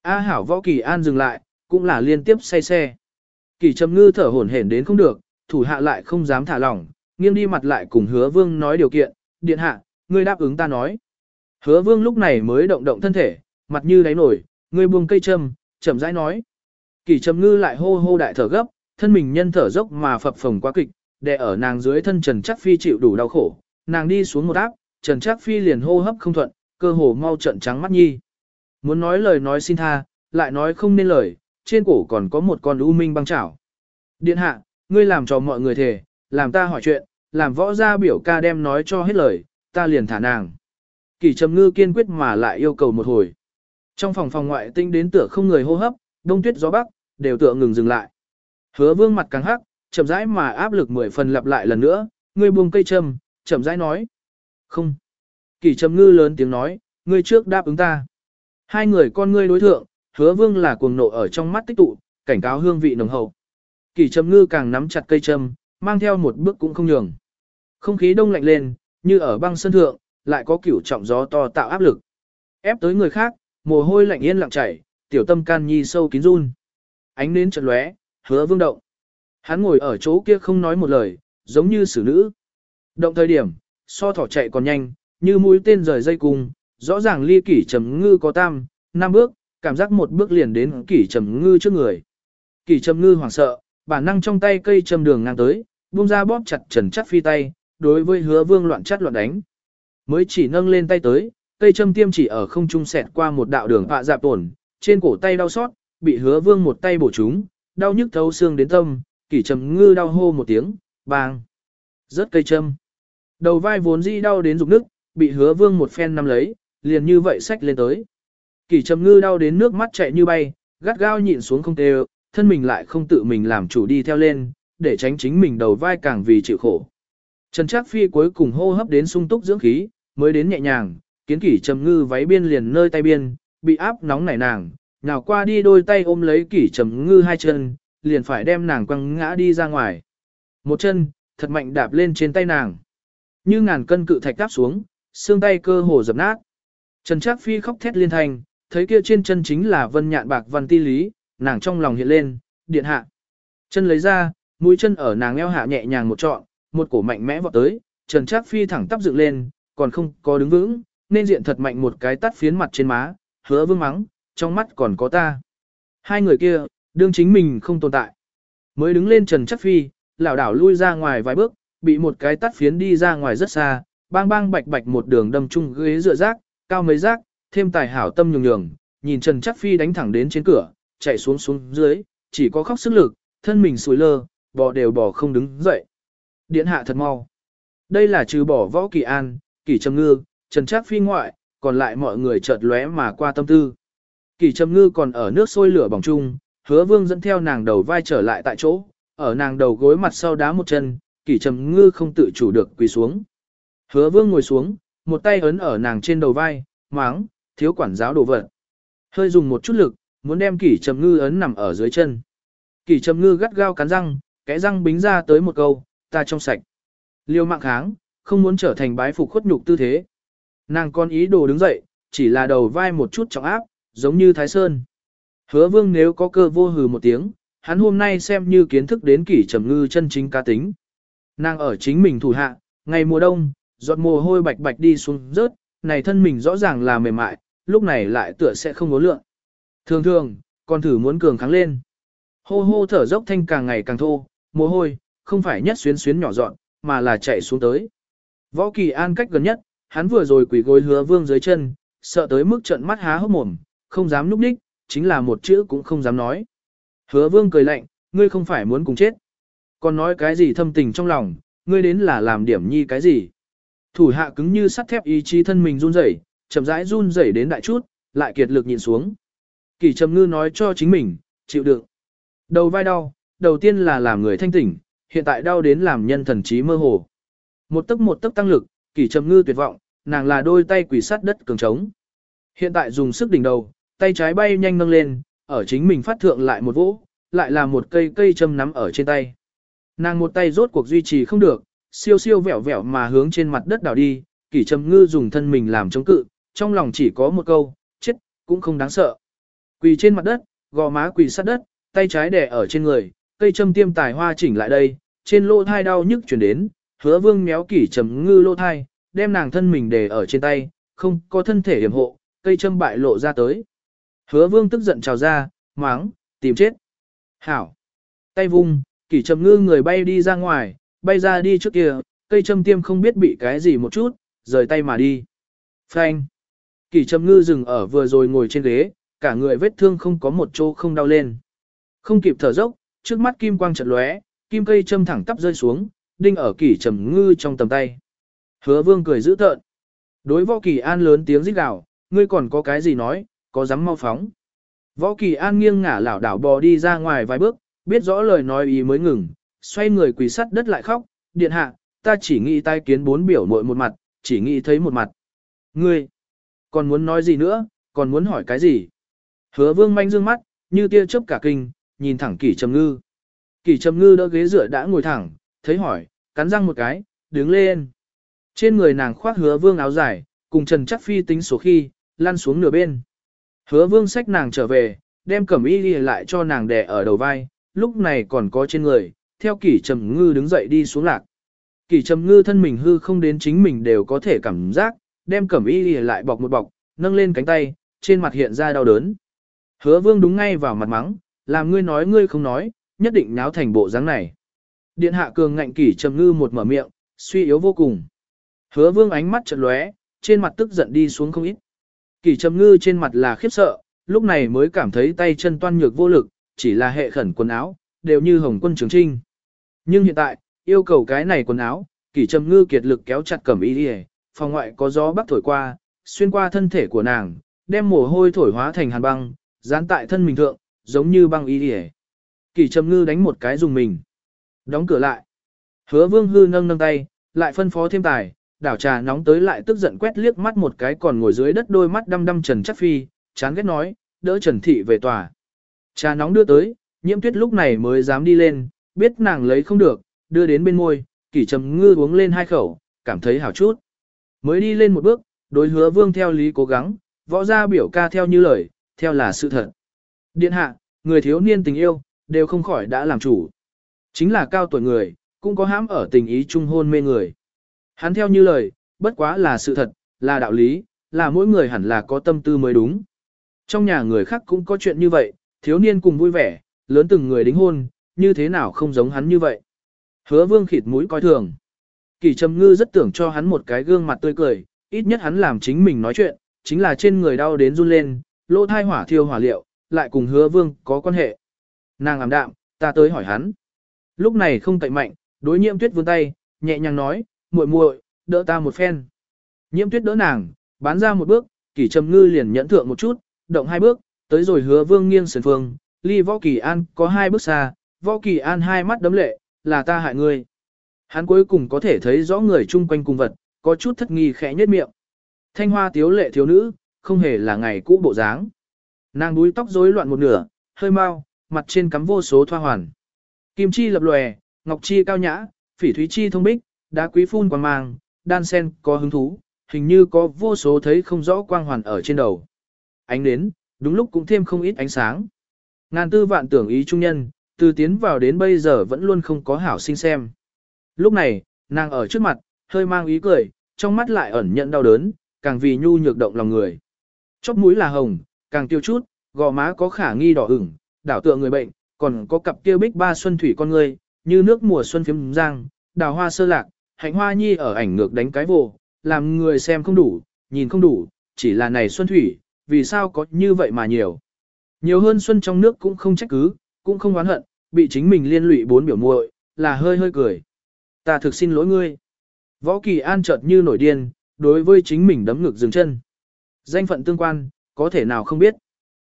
A hảo võ kỳ an dừng lại, cũng là liên tiếp say xe. Kỳ trầm ngư thở hổn hển đến không được, thủ hạ lại không dám thả lỏng, nghiêng đi mặt lại cùng hứa vương nói điều kiện, điện hạ, ngươi đáp ứng ta nói. Hứa vương lúc này mới động động thân thể, mặt như đáy nổi, ngươi buông cây châm, chậm rãi nói. Kỳ trầm ngư lại hô hô đại thở gấp, thân mình nhân thở dốc mà phập phồng quá kịch, đè ở nàng dưới thân Trần Chắc Phi chịu đủ đau khổ, nàng đi xuống một áp, Trần Trác Phi liền hô hấp không thuận, cơ hồ mau trận trắng mắt nhi. Muốn nói lời nói xin tha, lại nói không nên lời, trên cổ còn có một con u minh băng chảo. Điện hạ, ngươi làm cho mọi người thề, làm ta hỏi chuyện, làm võ gia biểu ca đem nói cho hết lời, ta liền thả nàng. Kỳ trầm ngư kiên quyết mà lại yêu cầu một hồi. Trong phòng phòng ngoại tinh đến tựa không người hô hấp, đông tuyết gió bắc, đều tựa ngừng dừng lại. Hứa vương mặt càng hắc, chậm rãi mà áp lực mười phần lặp lại lần nữa, ngươi buông cây châm, chậm rãi nói. Không. Kỳ trầm ngư lớn tiếng nói, ngươi trước đáp ứng ta. Hai người con ngươi đối thượng, hứa vương là cuồng nộ ở trong mắt tích tụ, cảnh cáo hương vị nồng hậu. Kỳ trầm ngư càng nắm chặt cây châm, mang theo một bước cũng không nhường. Không khí đông lạnh lên, như ở băng sân thượng, lại có kiểu trọng gió to tạo áp lực. Ép tới người khác, mồ hôi lạnh yên lặng chảy, tiểu tâm can nhi sâu kín run. Ánh nến chợt lóe, hứa vương động. Hắn ngồi ở chỗ kia không nói một lời, giống như xử nữ. Động thời điểm, so thỏ chạy còn nhanh, như mũi tên rời dây cung, rõ ràng ly kỷ trầm ngư có tam, năm bước, cảm giác một bước liền đến kỷ trầm ngư trước người. Kỷ trầm ngư hoảng sợ, bản năng trong tay cây trầm đường ngang tới, buông ra bóp chặt trần chắt phi tay, đối với hứa vương loạn chắt loạn đánh. Mới chỉ nâng lên tay tới, cây châm tiêm chỉ ở không trung xẹt qua một đạo đường họa dạp tổn, trên cổ tay đau xót, bị hứa vương một tay bổ trúng, đau nhức thấu xương đến tâm, kỷ trầm ngư đau hô một tiếng, bang. Rớt cây châm. Đầu vai vốn dĩ đau đến rụng nước, bị hứa vương một phen nắm lấy, liền như vậy xách lên tới. Kỷ trầm ngư đau đến nước mắt chạy như bay, gắt gao nhịn xuống không tê thân mình lại không tự mình làm chủ đi theo lên, để tránh chính mình đầu vai càng vì chịu khổ. Trần Trác Phi cuối cùng hô hấp đến sung túc dưỡng khí, mới đến nhẹ nhàng, kiến kỷ trầm ngư váy biên liền nơi tay biên, bị áp nóng nảy nàng, nào qua đi đôi tay ôm lấy kỷ trầm ngư hai chân, liền phải đem nàng quăng ngã đi ra ngoài. Một chân, thật mạnh đạp lên trên tay nàng. Như ngàn cân cự thạch đáp xuống, xương tay cơ hồ dập nát. Trần Trác Phi khóc thét liên thành, thấy kia trên chân chính là vân nhạn bạc văn ti lý, nàng trong lòng hiện lên, điện hạ. Chân lấy ra, mũi chân ở nàng eo hạ nhẹ nhàng một trọn, một cổ mạnh mẽ vọt tới, Trần Trác Phi thẳng tắp dựng lên, còn không có đứng vững, nên diện thật mạnh một cái tắt phiến mặt trên má, hứa vương mắng, trong mắt còn có ta. Hai người kia, đương chính mình không tồn tại. Mới đứng lên Trần chất Phi, lảo đảo lui ra ngoài vài bước, bị một cái tắt phiến đi ra ngoài rất xa, bang bang bạch bạch một đường đâm chung ghế dựa rác, cao mấy rác, thêm tài hảo tâm nhường nhường, nhìn Trần chất Phi đánh thẳng đến trên cửa, chạy xuống xuống dưới, chỉ có khóc sức lực, thân mình sùi lơ, bò đều bò không đứng dậy. Điện hạ thật mau. Đây là trừ bỏ võ kỳ an, kỳ trầm ngư, trần trác phi ngoại, còn lại mọi người chợt lóe mà qua tâm tư. Kỳ trầm ngư còn ở nước sôi lửa bỏng chung, hứa vương dẫn theo nàng đầu vai trở lại tại chỗ, ở nàng đầu gối mặt sau đá một chân, kỳ trầm ngư không tự chủ được quỳ xuống. Hứa vương ngồi xuống, một tay ấn ở nàng trên đầu vai, máng, thiếu quản giáo đồ vật. Hơi dùng một chút lực, muốn đem kỷ trầm ngư ấn nằm ở dưới chân. Kỷ trầm ngư gắt gao cắn răng, cái răng bính ra tới một câu, ta trong sạch. Liêu mạng kháng, không muốn trở thành bái phục khuất nhục tư thế. Nàng con ý đồ đứng dậy, chỉ là đầu vai một chút trọng áp, giống như Thái Sơn. Hứa vương nếu có cơ vô hừ một tiếng, hắn hôm nay xem như kiến thức đến kỷ trầm ngư chân chính cá tính. Nàng ở chính mình thủ hạ, ngày mùa đông, giọt mồ hôi bạch bạch đi xuống rớt, này thân mình rõ ràng là mềm mại, lúc này lại tựa sẽ không có lượng. Thường thường, còn thử muốn cường kháng lên. Hô hô thở dốc thanh càng ngày càng thô, mồ hôi, không phải nhất xuyến xuyến nhỏ dọn, mà là chạy xuống tới. Võ Kỳ An cách gần nhất, hắn vừa rồi quỳ gối hứa vương dưới chân, sợ tới mức trận mắt há hốc mồm, không dám núp đích, chính là một chữ cũng không dám nói. Hứa vương cười lạnh, ngươi không phải muốn cùng chết. Còn nói cái gì thâm tình trong lòng, ngươi đến là làm điểm nhi cái gì. Thủ hạ cứng như sắt thép ý chí thân mình run rẩy, chậm rãi run rẩy đến đại chút, lại kiệt lực nhìn xuống. Kỳ trầm ngư nói cho chính mình, chịu đựng. Đầu vai đau, đầu tiên là làm người thanh tỉnh, hiện tại đau đến làm nhân thần trí mơ hồ. Một tấc một tấc tăng lực, kỷ trầm ngư tuyệt vọng, nàng là đôi tay quỷ sát đất cường trống. Hiện tại dùng sức đỉnh đầu, tay trái bay nhanh nâng lên, ở chính mình phát thượng lại một vỗ, lại là một cây cây châm nắm ở trên tay. Nàng một tay rốt cuộc duy trì không được, siêu siêu vẹo vẹo mà hướng trên mặt đất đảo đi, kỷ trầm ngư dùng thân mình làm chống cự, trong lòng chỉ có một câu, chết, cũng không đáng sợ. Quỳ trên mặt đất, gò má quỳ sát đất, tay trái đè ở trên người, cây châm tiêm tài hoa chỉnh lại đây, trên lỗ thai đau nhức chuyển đến, hứa vương méo kỷ trầm ngư lỗ thai, đem nàng thân mình để ở trên tay, không có thân thể hiểm hộ, cây châm bại lộ ra tới. Hứa vương tức giận trào ra, máng, tìm chết. Hảo. Tay vung, kỷ trầm ngư người bay đi ra ngoài, bay ra đi trước kia, cây châm tiêm không biết bị cái gì một chút, rời tay mà đi. Phanh. Kỷ trầm ngư dừng ở vừa rồi ngồi trên ghế, cả người vết thương không có một chỗ không đau lên. Không kịp thở dốc, trước mắt kim quang chợt lóe, kim cây châm thẳng tắp rơi xuống, đinh ở kỷ trầm ngư trong tầm tay. Hứa vương cười dữ tợn. Đối võ kỳ an lớn tiếng rít gào, ngươi còn có cái gì nói, có dám mau phóng. Võ kỳ an nghiêng ngả lảo đảo bò đi ra ngoài vài bước, biết rõ lời nói ý mới ngừng, xoay người quỳ sắt đất lại khóc, điện hạ, ta chỉ nghĩ tai kiến bốn biểu muội một mặt, chỉ nghĩ thấy một mặt. Ngươi, còn muốn nói gì nữa, còn muốn hỏi cái gì? Hứa vương manh dương mắt, như tia chớp cả kinh, nhìn thẳng kỷ trầm ngư. Kỷ trầm ngư đỡ ghế dựa đã ngồi thẳng, thấy hỏi, cắn răng một cái, đứng lên. Trên người nàng khoác hứa vương áo dài, cùng Trần Chắc Phi tính số khi, lăn xuống nửa bên. Hứa vương xách nàng trở về, đem cẩm y đi lại cho nàng đè ở đầu vai, lúc này còn có trên người, theo kỷ trầm ngư đứng dậy đi xuống lạc. Kỷ trầm ngư thân mình hư không đến chính mình đều có thể cảm giác, đem cẩm y đi lại bọc một bọc, nâng lên cánh tay, trên mặt hiện ra đau đớn. Hứa vương đúng ngay vào mặt mắng, làm ngươi nói ngươi không nói, nhất định náo thành bộ dáng này. Điện hạ cường ngạnh kỷ trầm ngư một mở miệng, suy yếu vô cùng. Hứa vương ánh mắt chợt lóe, trên mặt tức giận đi xuống không ít. Kỷ trầm ngư trên mặt là khiếp sợ, lúc này mới cảm thấy tay chân toan nhược vô lực, chỉ là hệ khẩn quần áo, đều như hồng quân trường trinh. Nhưng hiện tại, yêu cầu cái này quần áo, kỷ trầm ngư kiệt lực kéo chặt cẩm y đi phòng ngoại có gió bắc thổi qua, xuyên qua thân thể của nàng, đem mồ hôi thổi hóa thành hàn băng, dán tại thân mình thượng, giống như băng y đi Kỷ trầm ngư đánh một cái dùng mình. Đóng cửa lại. Hứa vương hư nâng nâng tay, lại phân phó thêm tài, đảo trà nóng tới lại tức giận quét liếc mắt một cái còn ngồi dưới đất đôi mắt đăm đăm Trần Chắc Phi, chán ghét nói, đỡ Trần Thị về tòa. Trà nóng đưa tới, nhiễm tuyết lúc này mới dám đi lên, biết nàng lấy không được, đưa đến bên môi, kỷ trầm ngư uống lên hai khẩu, cảm thấy hảo chút. Mới đi lên một bước, đối hứa vương theo lý cố gắng, võ ra biểu ca theo như lời, theo là sự thật. Điện hạ, người thiếu niên tình yêu, đều không khỏi đã làm chủ. Chính là cao tuổi người, cũng có hãm ở tình ý trung hôn mê người. Hắn theo như lời, bất quá là sự thật, là đạo lý, là mỗi người hẳn là có tâm tư mới đúng. Trong nhà người khác cũng có chuyện như vậy, thiếu niên cùng vui vẻ, lớn từng người đính hôn, như thế nào không giống hắn như vậy. Hứa vương khịt mũi coi thường. Kỳ trầm ngư rất tưởng cho hắn một cái gương mặt tươi cười, ít nhất hắn làm chính mình nói chuyện, chính là trên người đau đến run lên, lỗ thai hỏa thiêu hỏa liệu, lại cùng hứa vương có quan hệ. Nàng ảm đạm, ta tới hỏi hắn. Lúc này không cậy mạnh, đối nhiệm tuyết vươn tay, nhẹ nhàng nói, muội muội, đỡ ta một phen. Nhiễm tuyết đỡ nàng, bán ra một bước, kỷ trầm ngư liền nhẫn thượng một chút, động hai bước, tới rồi hứa vương nghiêng sườn phương, ly võ kỳ an có hai bước xa, võ kỳ an hai mắt đấm lệ, là ta hại ngươi. Hắn cuối cùng có thể thấy rõ người chung quanh cùng vật, có chút thất nghi khẽ nhất miệng. Thanh hoa tiếu lệ thiếu nữ, không hề là ngày cũ bộ dáng. Nàng đuôi tóc rối loạn một nửa, hơi mau, mặt trên cắm vô số thoa hoàn. Kim chi lập lòe, ngọc chi cao nhã, phỉ thúy chi thông bích, đá quý phun quang mang, đan sen có hứng thú, hình như có vô số thấy không rõ quang hoàn ở trên đầu. Ánh đến, đúng lúc cũng thêm không ít ánh sáng. Ngàn tư vạn tưởng ý trung nhân, từ tiến vào đến bây giờ vẫn luôn không có hảo sinh xem. Lúc này, nàng ở trước mặt, hơi mang ý cười, trong mắt lại ẩn nhận đau đớn, càng vì nhu nhược động lòng người. Chóp mũi là hồng, càng tiêu chút, gò má có khả nghi đỏ ửng, đảo tựa người bệnh, còn có cặp kia bích ba xuân thủy con người, như nước mùa xuân phiếm giang, đào hoa sơ lạc, hạnh hoa nhi ở ảnh ngược đánh cái vồ, làm người xem không đủ, nhìn không đủ, chỉ là này xuân thủy, vì sao có như vậy mà nhiều. Nhiều hơn xuân trong nước cũng không trách cứ, cũng không oán hận, bị chính mình liên lụy bốn biểu muội, là hơi hơi cười. Ta thực xin lỗi ngươi. Võ Kỳ An chợt như nổi điên, đối với chính mình đấm ngực dừng chân. Danh phận tương quan, có thể nào không biết.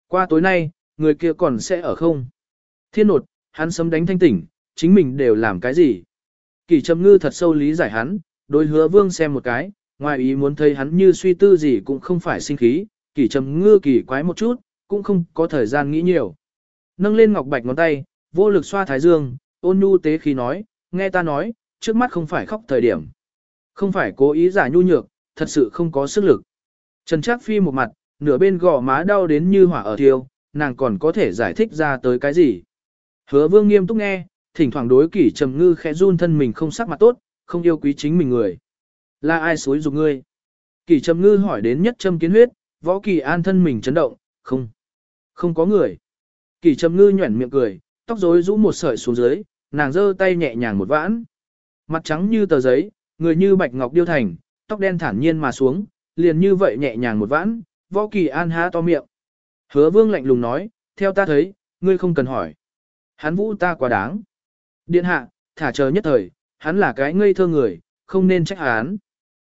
Qua tối nay, người kia còn sẽ ở không? Thiên nột, hắn sấm đánh thanh tỉnh, chính mình đều làm cái gì? Kỳ trầm ngư thật sâu lý giải hắn, Đối hứa vương xem một cái, ngoài ý muốn thấy hắn như suy tư gì cũng không phải sinh khí, kỳ trầm ngư kỳ quái một chút, cũng không có thời gian nghĩ nhiều. Nâng lên ngọc bạch ngón tay, vô lực xoa thái dương, ôn nhu tế khí nói, nghe ta nói, trước mắt không phải khóc thời điểm. Không phải cố ý giả nhu nhược, thật sự không có sức lực. Trần Trác Phi một mặt, nửa bên gò má đau đến như hỏa ở thiêu, nàng còn có thể giải thích ra tới cái gì. Hứa vương nghiêm túc nghe, thỉnh thoảng đối kỷ trầm ngư khẽ run thân mình không sắc mặt tốt, không yêu quý chính mình người. Là ai xối dục ngươi? Kỷ trầm ngư hỏi đến nhất châm kiến huyết, võ kỳ an thân mình chấn động, không, không có người. Kỷ trầm ngư nhuẩn miệng cười, tóc rối rũ một sợi xuống dưới, nàng giơ tay nhẹ nhàng một vãn. Mặt trắng như tờ giấy, người như bạch ngọc điêu thành, tóc đen thản nhiên mà xuống, liền như vậy nhẹ nhàng một vãn, võ kỳ an há to miệng. Hứa vương lạnh lùng nói, theo ta thấy, ngươi không cần hỏi. Hắn vũ ta quá đáng. Điện hạ, thả chờ nhất thời, hắn là cái ngây thơ người, không nên trách hắn.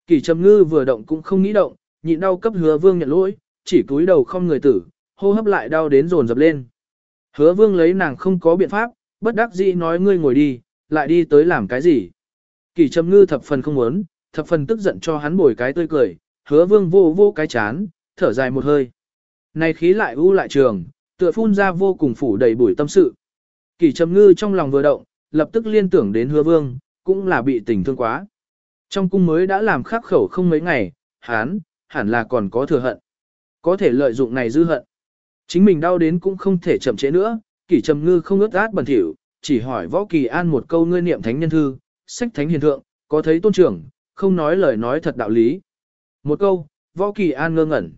Kỳ trầm ngư vừa động cũng không nghĩ động, nhịn đau cấp hứa vương nhận lỗi, chỉ cúi đầu không người tử, hô hấp lại đau đến dồn dập lên. Hứa vương lấy nàng không có biện pháp, bất đắc dĩ nói ngươi ngồi đi, lại đi tới làm cái gì. Kỳ trầm ngư thập phần không muốn, thập phần tức giận cho hắn bồi cái tươi cười, hứa vương vô vô cái chán, thở dài một hơi. Này khí lại u lại trường, tựa phun ra vô cùng phủ đầy bụi tâm sự. Kỳ trầm ngư trong lòng vừa động, lập tức liên tưởng đến hứa vương, cũng là bị tình thương quá. Trong cung mới đã làm khắc khẩu không mấy ngày, hán, hẳn là còn có thừa hận. Có thể lợi dụng này dư hận. Chính mình đau đến cũng không thể chậm trễ nữa, kỷ trầm ngư không ướt át bẩn thỉu, chỉ hỏi võ kỳ an một câu ngươi niệm thánh nhân thư, sách thánh hiền thượng, có thấy tôn trưởng, không nói lời nói thật đạo lý. Một câu, võ kỳ an ngơ ngẩn.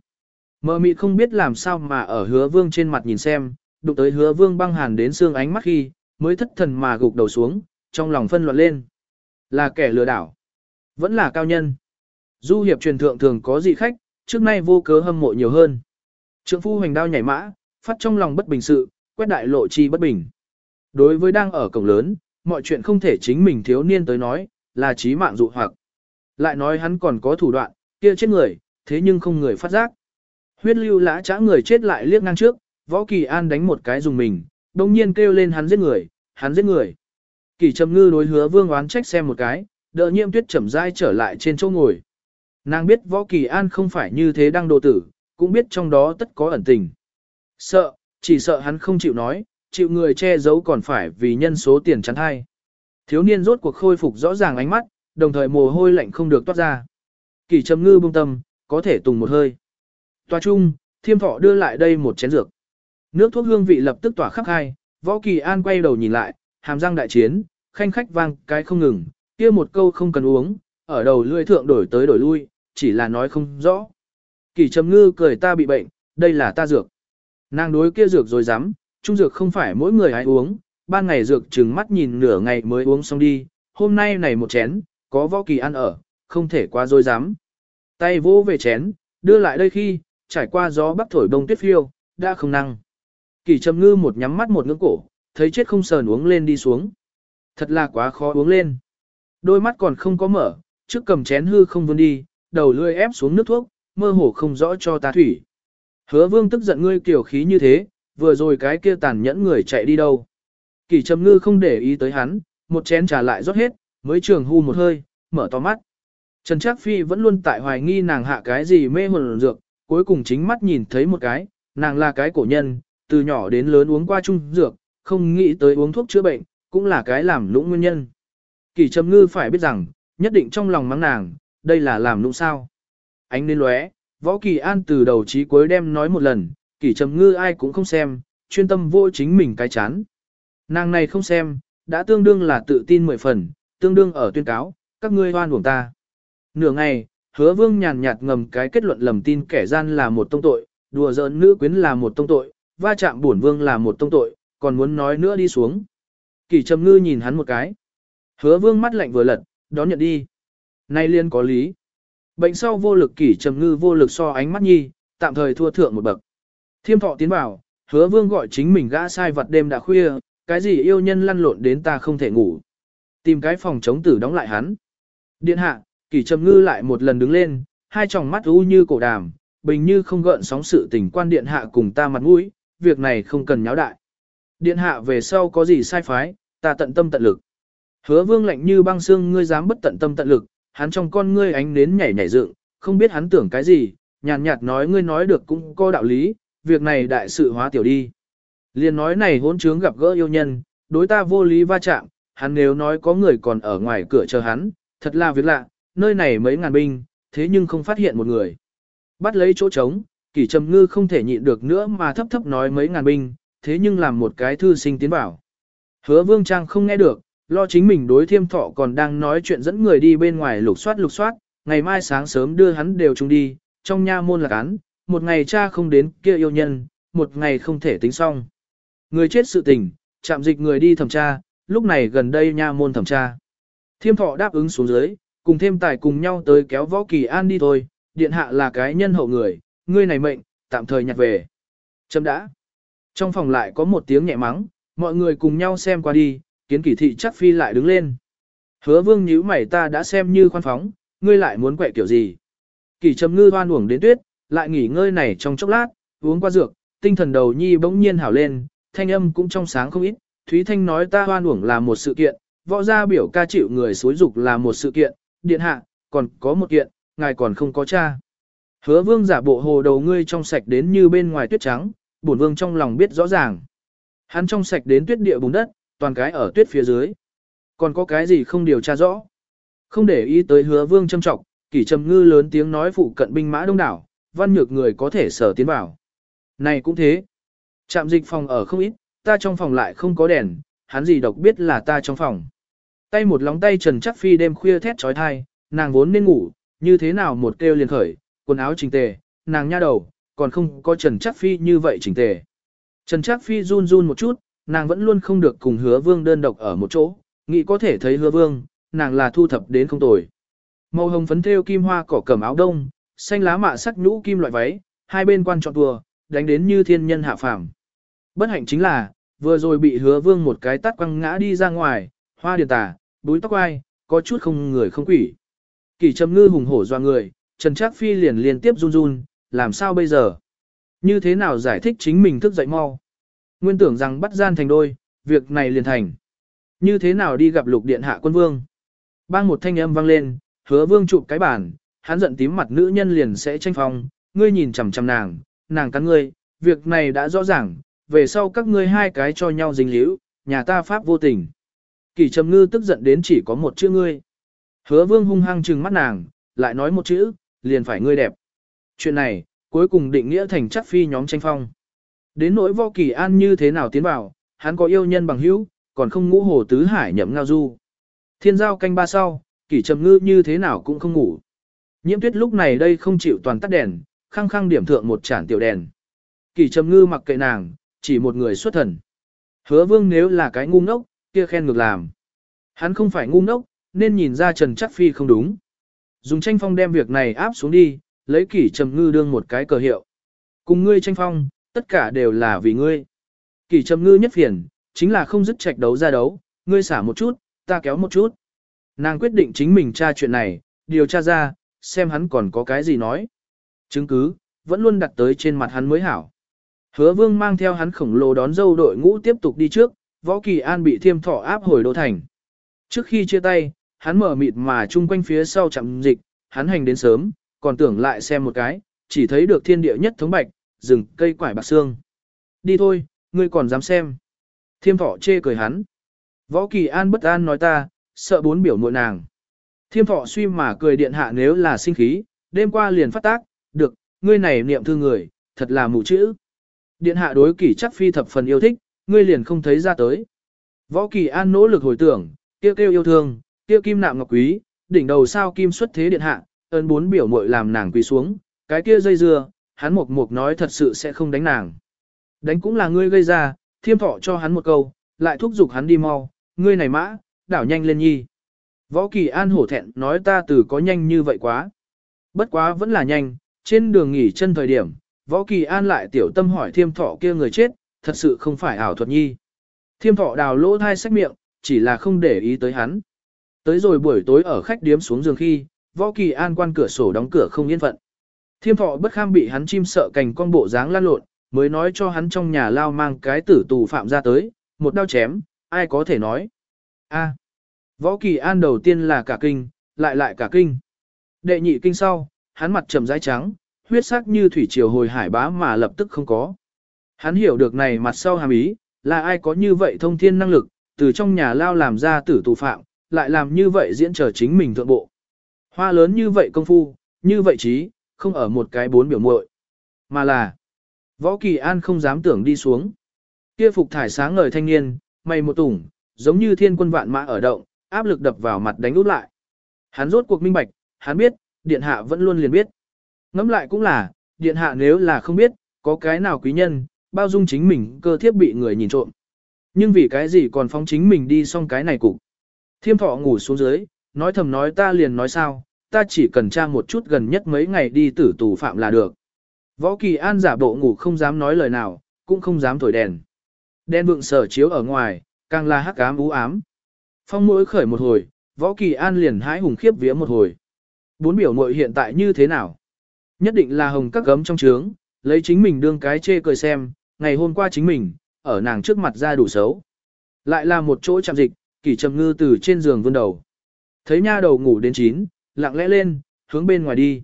Mờ mịt không biết làm sao mà ở hứa vương trên mặt nhìn xem, đụng tới hứa vương băng hàn đến xương ánh mắt khi, mới thất thần mà gục đầu xuống, trong lòng phân loạn lên. Là kẻ lừa đảo, vẫn là cao nhân. Du hiệp truyền thượng thường có dị khách, trước nay vô cớ hâm mộ nhiều hơn. Trượng phu hoành đao nhảy mã, phát trong lòng bất bình sự, quét đại lộ chi bất bình. Đối với đang ở cổng lớn, mọi chuyện không thể chính mình thiếu niên tới nói, là trí mạng dụ hoặc. Lại nói hắn còn có thủ đoạn, kia chết người, thế nhưng không người phát giác. Huyết lưu lã trả người chết lại liếc ngang trước, võ kỳ an đánh một cái dùng mình, đông nhiên kêu lên hắn giết người, hắn giết người. Kỳ trầm ngư đối hứa vương oán trách xem một cái, đỡ nhiễm tuyết chậm rãi trở lại trên chỗ ngồi. Nàng biết võ kỳ an không phải như thế đang đồ tử, cũng biết trong đó tất có ẩn tình. Sợ, chỉ sợ hắn không chịu nói, chịu người che giấu còn phải vì nhân số tiền chắn hay. Thiếu niên rốt cuộc khôi phục rõ ràng ánh mắt, đồng thời mồ hôi lạnh không được toát ra. Kỳ trầm ngư bông tâm, có thể tùng một hơi. Tòa trung, thiêm thọ đưa lại đây một chén dược. Nước thuốc hương vị lập tức tỏa khắp hai, võ kỳ an quay đầu nhìn lại, hàm răng đại chiến, khanh khách vang cái không ngừng, kia một câu không cần uống, ở đầu lưỡi thượng đổi tới đổi lui, chỉ là nói không rõ. Kỳ trầm ngư cười ta bị bệnh, đây là ta dược. Nàng đối kia dược rồi dám, trung dược không phải mỗi người ai uống, ban ngày dược chừng mắt nhìn nửa ngày mới uống xong đi, hôm nay này một chén, có võ kỳ ăn ở, không thể quá rồi dám. Tay vô về chén, đưa lại đây khi, trải qua gió bắc thổi đông tuyết phiêu, đã không năng. Kỳ trầm ngư một nhắm mắt một ngưỡng cổ, thấy chết không sờn uống lên đi xuống. Thật là quá khó uống lên. Đôi mắt còn không có mở, trước cầm chén hư không vươn đi, đầu lươi ép xuống nước thuốc, mơ hồ không rõ cho ta thủy. Hứa vương tức giận ngươi kiểu khí như thế, vừa rồi cái kia tàn nhẫn người chạy đi đâu. Kỳ trầm ngư không để ý tới hắn, một chén trà lại rót hết, mới trường hưu một hơi, mở to mắt. Trần Trác Phi vẫn luôn tại hoài nghi nàng hạ cái gì mê hồn dược, cuối cùng chính mắt nhìn thấy một cái, nàng là cái cổ nhân, từ nhỏ đến lớn uống qua chung dược, không nghĩ tới uống thuốc chữa bệnh, cũng là cái làm lũng nguyên nhân. Kỳ trầm ngư phải biết rằng, nhất định trong lòng mắng nàng, đây là làm lũng sao. Ánh nên lóe, võ kỳ an từ đầu chí cuối đem nói một lần, kỳ trầm ngư ai cũng không xem, chuyên tâm vô chính mình cái chán. Nàng này không xem, đã tương đương là tự tin mười phần, tương đương ở tuyên cáo, các ngươi hoan uổng ta. Nửa ngày, hứa vương nhàn nhạt ngầm cái kết luận lầm tin kẻ gian là một tông tội, đùa giỡn nữ quyến là một tông tội, va chạm bổn vương là một tông tội, còn muốn nói nữa đi xuống. Kỳ trầm ngư nhìn hắn một cái. Hứa vương mắt lạnh vừa lật, đón nhận đi. Nay liên có lý. Bệnh sau vô lực kỷ trầm ngư vô lực so ánh mắt nhi, tạm thời thua thượng một bậc. Thiêm thọ tiến bảo, hứa vương gọi chính mình gã sai vật đêm đã khuya, cái gì yêu nhân lăn lộn đến ta không thể ngủ. Tìm cái phòng chống tử đóng lại hắn. Điện hạ, kỷ trầm ngư lại một lần đứng lên, hai tròng mắt u như cổ đàm, bình như không gợn sóng sự tình quan điện hạ cùng ta mặt mũi, việc này không cần nháo đại. Điện hạ về sau có gì sai phái, ta tận tâm tận lực. Hứa vương lạnh như băng xương ngươi dám bất tận tâm tận lực, hắn trong con ngươi ánh nến nhảy nhảy dựng, không biết hắn tưởng cái gì, nhàn nhạt nói ngươi nói được cũng có đạo lý, việc này đại sự hóa tiểu đi. Liên nói này hỗn trướng gặp gỡ yêu nhân, đối ta vô lý va chạm, hắn nếu nói có người còn ở ngoài cửa chờ hắn, thật là việc lạ, nơi này mấy ngàn binh, thế nhưng không phát hiện một người. Bắt lấy chỗ trống, kỷ trầm ngư không thể nhịn được nữa mà thấp thấp nói mấy ngàn binh, thế nhưng làm một cái thư sinh tiến bảo. Hứa vương trang không nghe được, lo chính mình đối thiêm thọ còn đang nói chuyện dẫn người đi bên ngoài lục soát lục soát, ngày mai sáng sớm đưa hắn đều chung đi, trong nha môn là án, một ngày cha không đến kia yêu nhân, một ngày không thể tính xong. Người chết sự tình, chạm dịch người đi thẩm tra, lúc này gần đây nha môn thẩm tra. Thiêm thọ đáp ứng xuống dưới, cùng thêm tài cùng nhau tới kéo võ kỳ an đi thôi, điện hạ là cái nhân hậu người, ngươi này mệnh, tạm thời nhặt về. Chấm đã. Trong phòng lại có một tiếng nhẹ mắng, mọi người cùng nhau xem qua đi, kiến kỷ thị chắc phi lại đứng lên. Hứa vương nhíu mày ta đã xem như khoan phóng, ngươi lại muốn quẹ kiểu gì. Kỷ trầm ngư hoan uổng đến tuyết, lại nghỉ ngơi này trong chốc lát, uống qua dược, tinh thần đầu nhi bỗng nhiên hảo lên, thanh âm cũng trong sáng không ít. Thúy Thanh nói ta hoan uổng là một sự kiện, võ gia biểu ca chịu người xối dục là một sự kiện, điện hạ, còn có một kiện, ngài còn không có cha. Hứa vương giả bộ hồ đầu ngươi trong sạch đến như bên ngoài tuyết trắng, bổn vương trong lòng biết rõ ràng. Hắn trong sạch đến tuyết địa bùn đất, toàn cái ở tuyết phía dưới. Còn có cái gì không điều tra rõ. Không để ý tới hứa vương châm trọng, kỷ trầm ngư lớn tiếng nói phụ cận binh mã đông đảo, văn nhược người có thể sở tiến vào. Này cũng thế. Trạm dịch phòng ở không ít, ta trong phòng lại không có đèn, hắn gì độc biết là ta trong phòng. Tay một lóng tay Trần Chắc Phi đêm khuya thét trói thai, nàng vốn nên ngủ, như thế nào một kêu liền khởi, quần áo chỉnh tề, nàng nha đầu, còn không có Trần Trác Phi như vậy chỉnh tề. Trần Trác Phi run run một chút, nàng vẫn luôn không được cùng hứa vương đơn độc ở một chỗ, nghĩ có thể thấy hứa vương, nàng là thu thập đến không tồi. Màu hồng phấn thêu kim hoa cỏ cẩm áo đông, xanh lá mạ sắc nhũ kim loại váy, hai bên quan trọng vừa, đánh đến như thiên nhân hạ phàm. Bất hạnh chính là, vừa rồi bị hứa vương một cái tắt quăng ngã đi ra ngoài, hoa điền tà, búi tóc ai, có chút không người không quỷ. Kỳ trầm ngư hùng hổ doa người, Trần Trác Phi liền liên tiếp run run, làm sao bây giờ? Như thế nào giải thích chính mình thức dậy mau? Nguyên tưởng rằng bắt gian thành đôi, việc này liền thành. Như thế nào đi gặp lục điện hạ quân vương? Bang một thanh âm vang lên, hứa vương chụp cái bản, hắn giận tím mặt nữ nhân liền sẽ tranh phong, ngươi nhìn chằm chằm nàng, nàng cắn ngươi, việc này đã rõ ràng, về sau các ngươi hai cái cho nhau dính líu, nhà ta pháp vô tình. Kỳ trầm ngư tức giận đến chỉ có một chữ ngươi. Hứa vương hung hăng trừng mắt nàng, lại nói một chữ, liền phải ngươi đẹp. Chuyện này, cuối cùng định nghĩa thành chắc phi nhóm tranh phong. Đến nỗi võ kỳ an như thế nào tiến vào, hắn có yêu nhân bằng hữu, còn không ngũ hồ tứ hải nhậm ngao du. Thiên giao canh ba sau, kỷ trầm ngư như thế nào cũng không ngủ. Nhiễm tuyết lúc này đây không chịu toàn tắt đèn, khăng khăng điểm thượng một chản tiểu đèn. Kỷ trầm ngư mặc kệ nàng, chỉ một người xuất thần. Hứa vương nếu là cái ngu ngốc, kia khen ngược làm. Hắn không phải ngu ngốc, nên nhìn ra Trần Chắc Phi không đúng. Dùng tranh phong đem việc này áp xuống đi, lấy kỷ trầm ngư đương một cái cờ hiệu. Cùng ngươi tranh phong, tất cả đều là vì ngươi. Kỷ trầm ngư nhất phiền, chính là không dứt trạch đấu ra đấu, ngươi xả một chút, ta kéo một chút. Nàng quyết định chính mình tra chuyện này, điều tra ra, xem hắn còn có cái gì nói. Chứng cứ, vẫn luôn đặt tới trên mặt hắn mới hảo. Hứa vương mang theo hắn khổng lồ đón dâu đội ngũ tiếp tục đi trước, võ kỳ an bị thiêm thọ áp hồi đô thành. Trước khi chia tay, hắn mở mịt mà chung quanh phía sau chạm dịch, hắn hành đến sớm, còn tưởng lại xem một cái, chỉ thấy được thiên địa nhất thống bạch, rừng cây quải bạc xương. Đi thôi, ngươi còn dám xem. Thiêm thọ chê cười hắn. Võ kỳ an bất an nói ta, sợ bốn biểu muội nàng. Thiêm thọ suy mà cười điện hạ nếu là sinh khí, đêm qua liền phát tác, được, ngươi này niệm thư người, thật là mù chữ. Điện hạ đối kỳ chắc phi thập phần yêu thích, ngươi liền không thấy ra tới. Võ kỳ an nỗ lực hồi tưởng, kêu kêu yêu thương, kia kim nạm ngọc quý, đỉnh đầu sao kim xuất thế điện hạ, ơn bốn biểu muội làm nàng quỳ xuống, cái kia dây dưa, hắn mộc mộc nói thật sự sẽ không đánh nàng. Đánh cũng là ngươi gây ra, thiêm thọ cho hắn một câu, lại thúc giục hắn đi mau, ngươi này mã, đảo nhanh lên nhi. Võ Kỳ An hổ thẹn nói ta từ có nhanh như vậy quá. Bất quá vẫn là nhanh, trên đường nghỉ chân thời điểm, Võ Kỳ An lại tiểu tâm hỏi thiêm thọ kia người chết, thật sự không phải ảo thuật nhi. Thiêm thọ đào lỗ thai sách miệng, chỉ là không để ý tới hắn. Tới rồi buổi tối ở khách điếm xuống giường khi, Võ Kỳ An quan cửa sổ đóng cửa không yên phận. Thiêm thọ bất kham bị hắn chim sợ cành con bộ dáng lan lộn, mới nói cho hắn trong nhà lao mang cái tử tù phạm ra tới, một đao chém, ai có thể nói. a Võ Kỳ An đầu tiên là cả kinh, lại lại cả kinh. Đệ nhị kinh sau, hắn mặt trầm dãi trắng, huyết sắc như thủy triều hồi hải bá mà lập tức không có. Hắn hiểu được này mặt sau hàm ý, là ai có như vậy thông thiên năng lực, từ trong nhà lao làm ra tử tù phạm, lại làm như vậy diễn trở chính mình thượng bộ. Hoa lớn như vậy công phu, như vậy trí, không ở một cái bốn biểu muội mà là Võ Kỳ An không dám tưởng đi xuống. Kia phục thải sáng ngời thanh niên, mày một tủng, giống như thiên quân vạn mã ở động, áp lực đập vào mặt đánh út lại. Hắn rốt cuộc minh bạch, hắn biết, điện hạ vẫn luôn liền biết. Ngẫm lại cũng là, điện hạ nếu là không biết, có cái nào quý nhân, bao dung chính mình cơ thiết bị người nhìn trộm. Nhưng vì cái gì còn phóng chính mình đi xong cái này cục. Thiêm thọ ngủ xuống dưới, nói thầm nói ta liền nói sao, ta chỉ cần tra một chút gần nhất mấy ngày đi tử tù phạm là được. Võ Kỳ An giả bộ ngủ không dám nói lời nào, cũng không dám thổi đèn. Đen vượng sở chiếu ở ngoài, càng là hắc ám u ám. Phong mũi khởi một hồi, Võ Kỳ An liền hái hùng khiếp vía một hồi. Bốn biểu muội hiện tại như thế nào? Nhất định là hồng các gấm trong trướng, lấy chính mình đương cái chê cười xem, ngày hôm qua chính mình, ở nàng trước mặt ra đủ xấu. Lại là một chỗ chạm dịch, kỳ trầm ngư từ trên giường vươn đầu. Thấy nha đầu ngủ đến chín, lặng lẽ lên, hướng bên ngoài đi.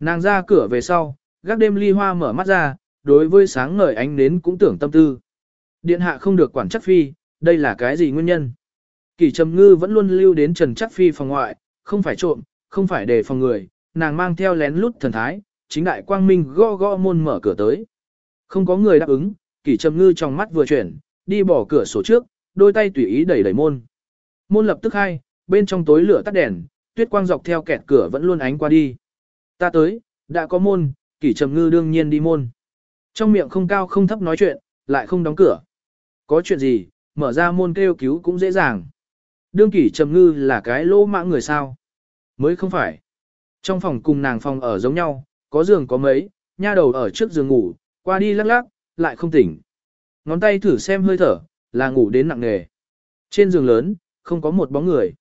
Nàng ra cửa về sau, gác đêm ly hoa mở mắt ra, đối với sáng ngời ánh nến cũng tưởng tâm tư. Điện hạ không được quản chắc phi, đây là cái gì nguyên nhân? Kỷ trầm ngư vẫn luôn lưu đến trần chắc phi phòng ngoại, không phải trộm, không phải để phòng người, nàng mang theo lén lút thần thái, chính đại quang minh gõ gõ môn mở cửa tới. Không có người đáp ứng, Kỷ trầm ngư trong mắt vừa chuyển, đi bỏ cửa sổ trước, đôi tay tùy ý đẩy đẩy môn. Môn lập tức hai, bên trong tối lửa tắt đèn, tuyết quang dọc theo kẹt cửa vẫn luôn ánh qua đi. Ta tới, đã có môn, kỷ trầm ngư đương nhiên đi môn. Trong miệng không cao không thấp nói chuyện, lại không đóng cửa. Có chuyện gì, mở ra môn kêu cứu cũng dễ dàng. Đương kỷ trầm ngư là cái lỗ mã người sao. Mới không phải. Trong phòng cùng nàng phòng ở giống nhau, có giường có mấy, nha đầu ở trước giường ngủ, qua đi lắc lắc, lại không tỉnh. Ngón tay thử xem hơi thở, là ngủ đến nặng nề. Trên giường lớn, không có một bóng người.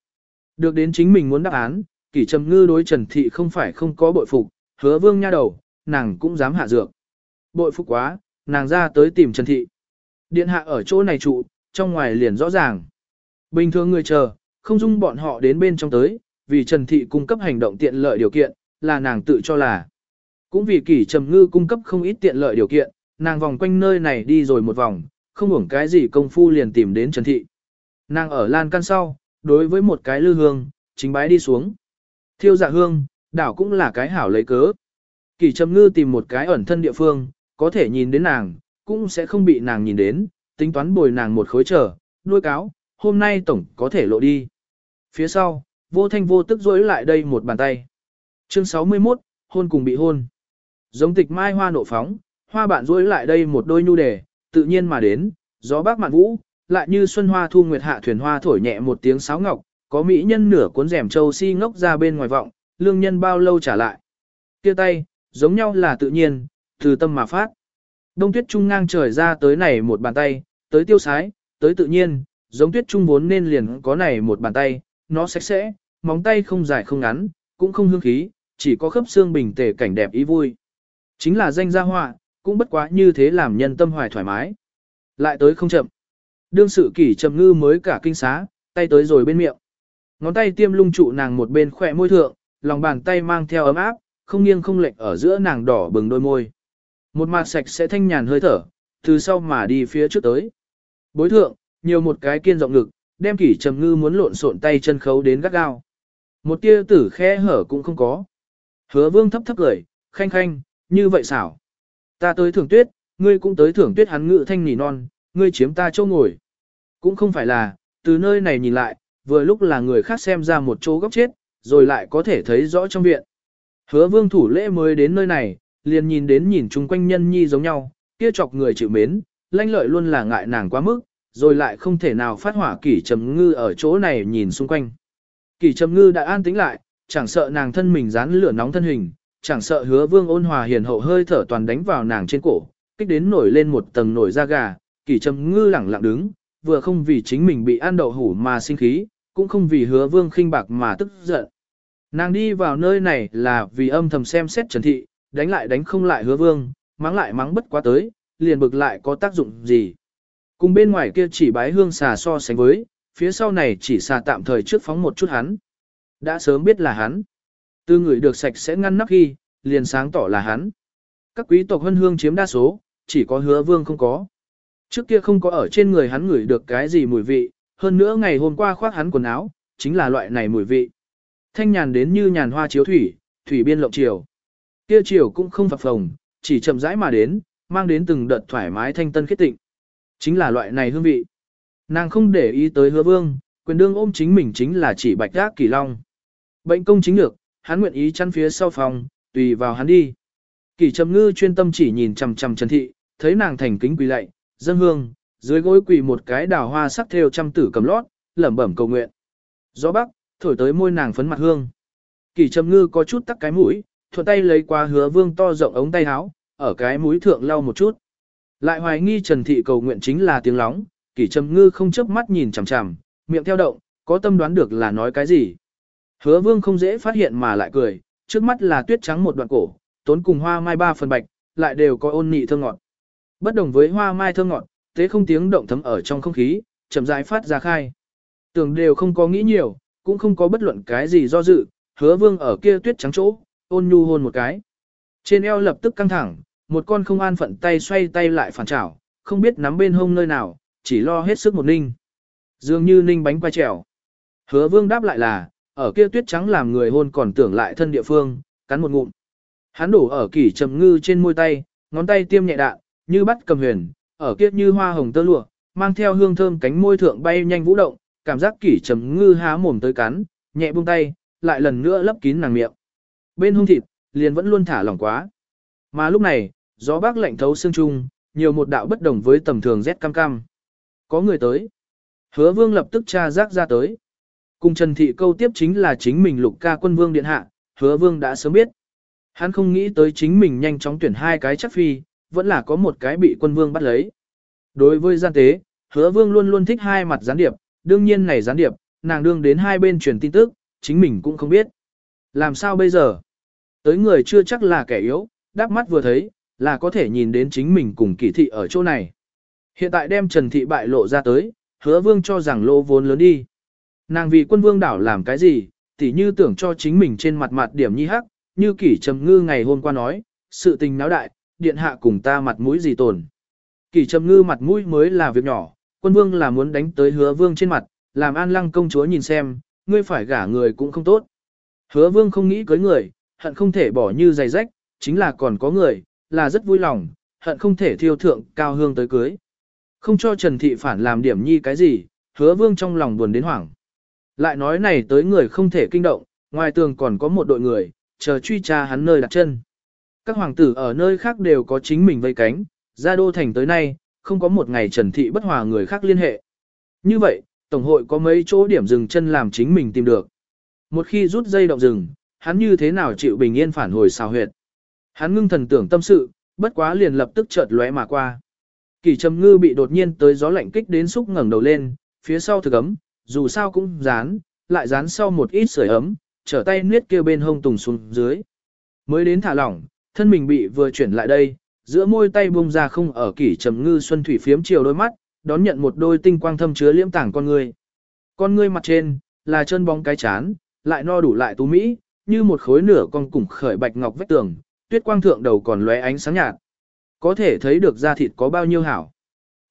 Được đến chính mình muốn đáp án, kỷ trầm ngư đối Trần Thị không phải không có bội phục, hứa vương nha đầu, nàng cũng dám hạ dược. Bội phục quá, nàng ra tới tìm Trần Thị. Điện hạ ở chỗ này trụ, trong ngoài liền rõ ràng. Bình thường người chờ, không dung bọn họ đến bên trong tới, vì Trần Thị cung cấp hành động tiện lợi điều kiện, là nàng tự cho là. Cũng vì kỷ trầm ngư cung cấp không ít tiện lợi điều kiện, nàng vòng quanh nơi này đi rồi một vòng, không hưởng cái gì công phu liền tìm đến Trần Thị. Nàng ở lan căn sau, đối với một cái lư hương, chính bái đi xuống. Thiêu dạ hương, đảo cũng là cái hảo lấy cớ. Kỳ trầm ngư tìm một cái ẩn thân địa phương, có thể nhìn đến nàng, cũng sẽ không bị nàng nhìn đến, tính toán bồi nàng một khối trở, nuôi cáo, hôm nay tổng có thể lộ đi. Phía sau, vô thanh vô tức rối lại đây một bàn tay. Chương 61, hôn cùng bị hôn. Giống tịch mai hoa nộ phóng, hoa bạn rối lại đây một đôi nhu đề, tự nhiên mà đến, gió bác mạn vũ, lại như xuân hoa thu nguyệt hạ thuyền hoa thổi nhẹ một tiếng sáo ngọc, có mỹ nhân nửa cuốn rèm châu si ngốc ra bên ngoài vọng, lương nhân bao lâu trả lại. Kia tay, giống nhau là tự nhiên, từ tâm mà phát. Đông tuyết trung ngang trời ra tới này một bàn tay, tới tiêu sái, tới tự nhiên, giống tuyết trung vốn nên liền có này một bàn tay, nó sạch sẽ, móng tay không dài không ngắn, cũng không hương khí, chỉ có khớp xương bình tề cảnh đẹp ý vui. Chính là danh gia họa, cũng bất quá như thế làm nhân tâm hoài thoải mái. Lại tới không chậm. Đương sự kỷ trầm ngư mới cả kinh xá, tay tới rồi bên miệng. Ngón tay tiêm lung trụ nàng một bên khỏe môi thượng, lòng bàn tay mang theo ấm áp, không nghiêng không lệch ở giữa nàng đỏ bừng đôi môi. Một mặt sạch sẽ thanh nhàn hơi thở, từ sau mà đi phía trước tới. Bối thượng, nhiều một cái kiên rộng ngực, đem kỷ trầm ngư muốn lộn xộn tay chân khấu đến gắt gao. Một tia tử khe hở cũng không có. Hứa vương thấp thấp cười, khanh khanh, như vậy xảo. Ta tới thưởng tuyết, ngươi cũng tới thưởng tuyết hắn ngự thanh nỉ non, ngươi chiếm ta chỗ ngồi. Cũng không phải là, từ nơi này nhìn lại, vừa lúc là người khác xem ra một chỗ góc chết, rồi lại có thể thấy rõ trong viện. Hứa vương thủ lễ mới đến nơi này, liền nhìn đến nhìn chung quanh nhân nhi giống nhau, kia chọc người chịu mến, lanh lợi luôn là ngại nàng quá mức, rồi lại không thể nào phát hỏa kỷ trầm ngư ở chỗ này nhìn xung quanh. Kỷ trầm ngư đã an tĩnh lại, chẳng sợ nàng thân mình dán lửa nóng thân hình, chẳng sợ hứa vương ôn hòa hiền hậu hơi thở toàn đánh vào nàng trên cổ, kích đến nổi lên một tầng nổi da gà, kỳ trầm ngư lẳng lặng đứng, vừa không vì chính mình bị ăn đậu hủ mà sinh khí, cũng không vì hứa vương khinh bạc mà tức giận. Nàng đi vào nơi này là vì âm thầm xem xét Trần Thị, đánh lại đánh không lại hứa vương, mắng lại mắng bất quá tới, liền bực lại có tác dụng gì. Cùng bên ngoài kia chỉ bái hương xà so sánh với, phía sau này chỉ xà tạm thời trước phóng một chút hắn. Đã sớm biết là hắn. Từ người được sạch sẽ ngăn nắp khi, liền sáng tỏ là hắn. Các quý tộc hân hương chiếm đa số, chỉ có hứa vương không có. Trước kia không có ở trên người hắn ngửi được cái gì mùi vị, hơn nữa ngày hôm qua khoác hắn quần áo, chính là loại này mùi vị. Thanh nhàn đến như nhàn hoa chiếu thủy, thủy biên lộng chiều. Kia chiều cũng không phập phồng, chỉ chậm rãi mà đến, mang đến từng đợt thoải mái thanh tân khiết tịnh. Chính là loại này hương vị. Nàng không để ý tới hứa vương, quyền đương ôm chính mình chính là chỉ bạch ác kỳ long. Bệnh công chính được, hắn nguyện ý chăn phía sau phòng, tùy vào hắn đi. Kỷ trầm ngư chuyên tâm chỉ nhìn chằm chằm Trần Thị, thấy nàng thành kính quỳ lạy, dân hương, dưới gối quỳ một cái đào hoa sắc theo trăm tử cầm lót, lẩm bẩm cầu nguyện. Gió bắc, thổi tới môi nàng phấn mặt hương. Kỷ trầm ngư có chút tắc cái mũi, thuận tay lấy qua hứa vương to rộng ống tay áo, ở cái mũi thượng lau một chút. Lại hoài nghi Trần Thị cầu nguyện chính là tiếng lóng, Kỷ trầm ngư không chớp mắt nhìn chằm chằm, miệng theo động, có tâm đoán được là nói cái gì. Hứa vương không dễ phát hiện mà lại cười, trước mắt là tuyết trắng một đoạn cổ, tốn cùng hoa mai ba phần bạch, lại đều có ôn nị thơ ngọt. Bất đồng với hoa mai thơ ngọt, thế không tiếng động thấm ở trong không khí, chậm rãi phát ra khai. Tưởng đều không có nghĩ nhiều, cũng không có bất luận cái gì do dự, hứa vương ở kia tuyết trắng chỗ, ôn nhu hôn một cái. Trên eo lập tức căng thẳng, một con không an phận tay xoay tay lại phản trảo, không biết nắm bên hông nơi nào, chỉ lo hết sức một ninh. Dường như ninh bánh quay trèo. Hứa vương đáp lại là, ở kia tuyết trắng làm người hôn còn tưởng lại thân địa phương, cắn một ngụm. Hắn đổ ở kỷ trầm ngư trên môi tay, ngón tay tiêm nhẹ đạn, như bắt cầm huyền, ở kia như hoa hồng tơ lụa, mang theo hương thơm cánh môi thượng bay nhanh vũ động, cảm giác kỷ trầm ngư há mồm tới cắn, nhẹ buông tay, lại lần nữa lấp kín nàng miệng. Bên hông thịt, liền vẫn luôn thả lỏng quá. Mà lúc này, gió bác lạnh thấu xương trung, nhiều một đạo bất đồng với tầm thường rét cam cam. Có người tới. Hứa vương lập tức tra rác ra tới. Cùng Trần Thị câu tiếp chính là chính mình lục ca quân vương điện hạ, hứa vương đã sớm biết. Hắn không nghĩ tới chính mình nhanh chóng tuyển hai cái chắc phi, vẫn là có một cái bị quân vương bắt lấy. Đối với gian tế, hứa vương luôn luôn thích hai mặt gián điệp, đương nhiên này gián điệp, nàng đương đến hai bên truyền tin tức, chính mình cũng không biết. Làm sao bây giờ? Tới người chưa chắc là kẻ yếu, đáp mắt vừa thấy, là có thể nhìn đến chính mình cùng kỳ thị ở chỗ này. Hiện tại đem Trần Thị bại lộ ra tới, hứa vương cho rằng lô vốn lớn đi. Nàng vì quân vương đảo làm cái gì, tỉ như tưởng cho chính mình trên mặt mặt điểm nhi hắc, như kỷ trầm ngư ngày hôm qua nói, sự tình náo đại, điện hạ cùng ta mặt mũi gì tồn. Kỷ trầm ngư mặt mũi mới là việc nhỏ, quân vương là muốn đánh tới hứa vương trên mặt, làm an lăng công chúa nhìn xem, ngươi phải gả người cũng không tốt. Hứa vương không nghĩ cưới người, hận không thể bỏ như giày rách, chính là còn có người, là rất vui lòng, hận không thể thiêu thượng cao hương tới cưới. Không cho Trần Thị phản làm điểm nhi cái gì, hứa vương trong lòng buồn đến hoảng. Lại nói này tới người không thể kinh động, ngoài tường còn có một đội người, chờ truy tra hắn nơi đặt chân. Các hoàng tử ở nơi khác đều có chính mình vây cánh, ra đô thành tới nay, không có một ngày trần thị bất hòa người khác liên hệ. Như vậy, Tổng hội có mấy chỗ điểm dừng chân làm chính mình tìm được. Một khi rút dây động rừng, hắn như thế nào chịu bình yên phản hồi xào huyệt. Hắn ngưng thần tưởng tâm sự, bất quá liền lập tức chợt lóe mà qua. Kỳ trầm ngư bị đột nhiên tới gió lạnh kích đến xúc ngẩng đầu lên, phía sau thực ấm, dù sao cũng dán, lại dán sau một ít sưởi ấm, trở tay niết kia bên hông tùng xuống dưới. Mới đến thả lỏng, thân mình bị vừa chuyển lại đây, giữa môi tay bung ra không ở kỷ trầm ngư xuân thủy phiếm chiều đôi mắt, đón nhận một đôi tinh quang thâm chứa liễm tảng con người. Con người mặt trên, là chân bóng cái chán, lại no đủ lại tú mỹ, như một khối nửa con củng khởi bạch ngọc vách tường, tuyết quang thượng đầu còn lóe ánh sáng nhạt. Có thể thấy được da thịt có bao nhiêu hảo.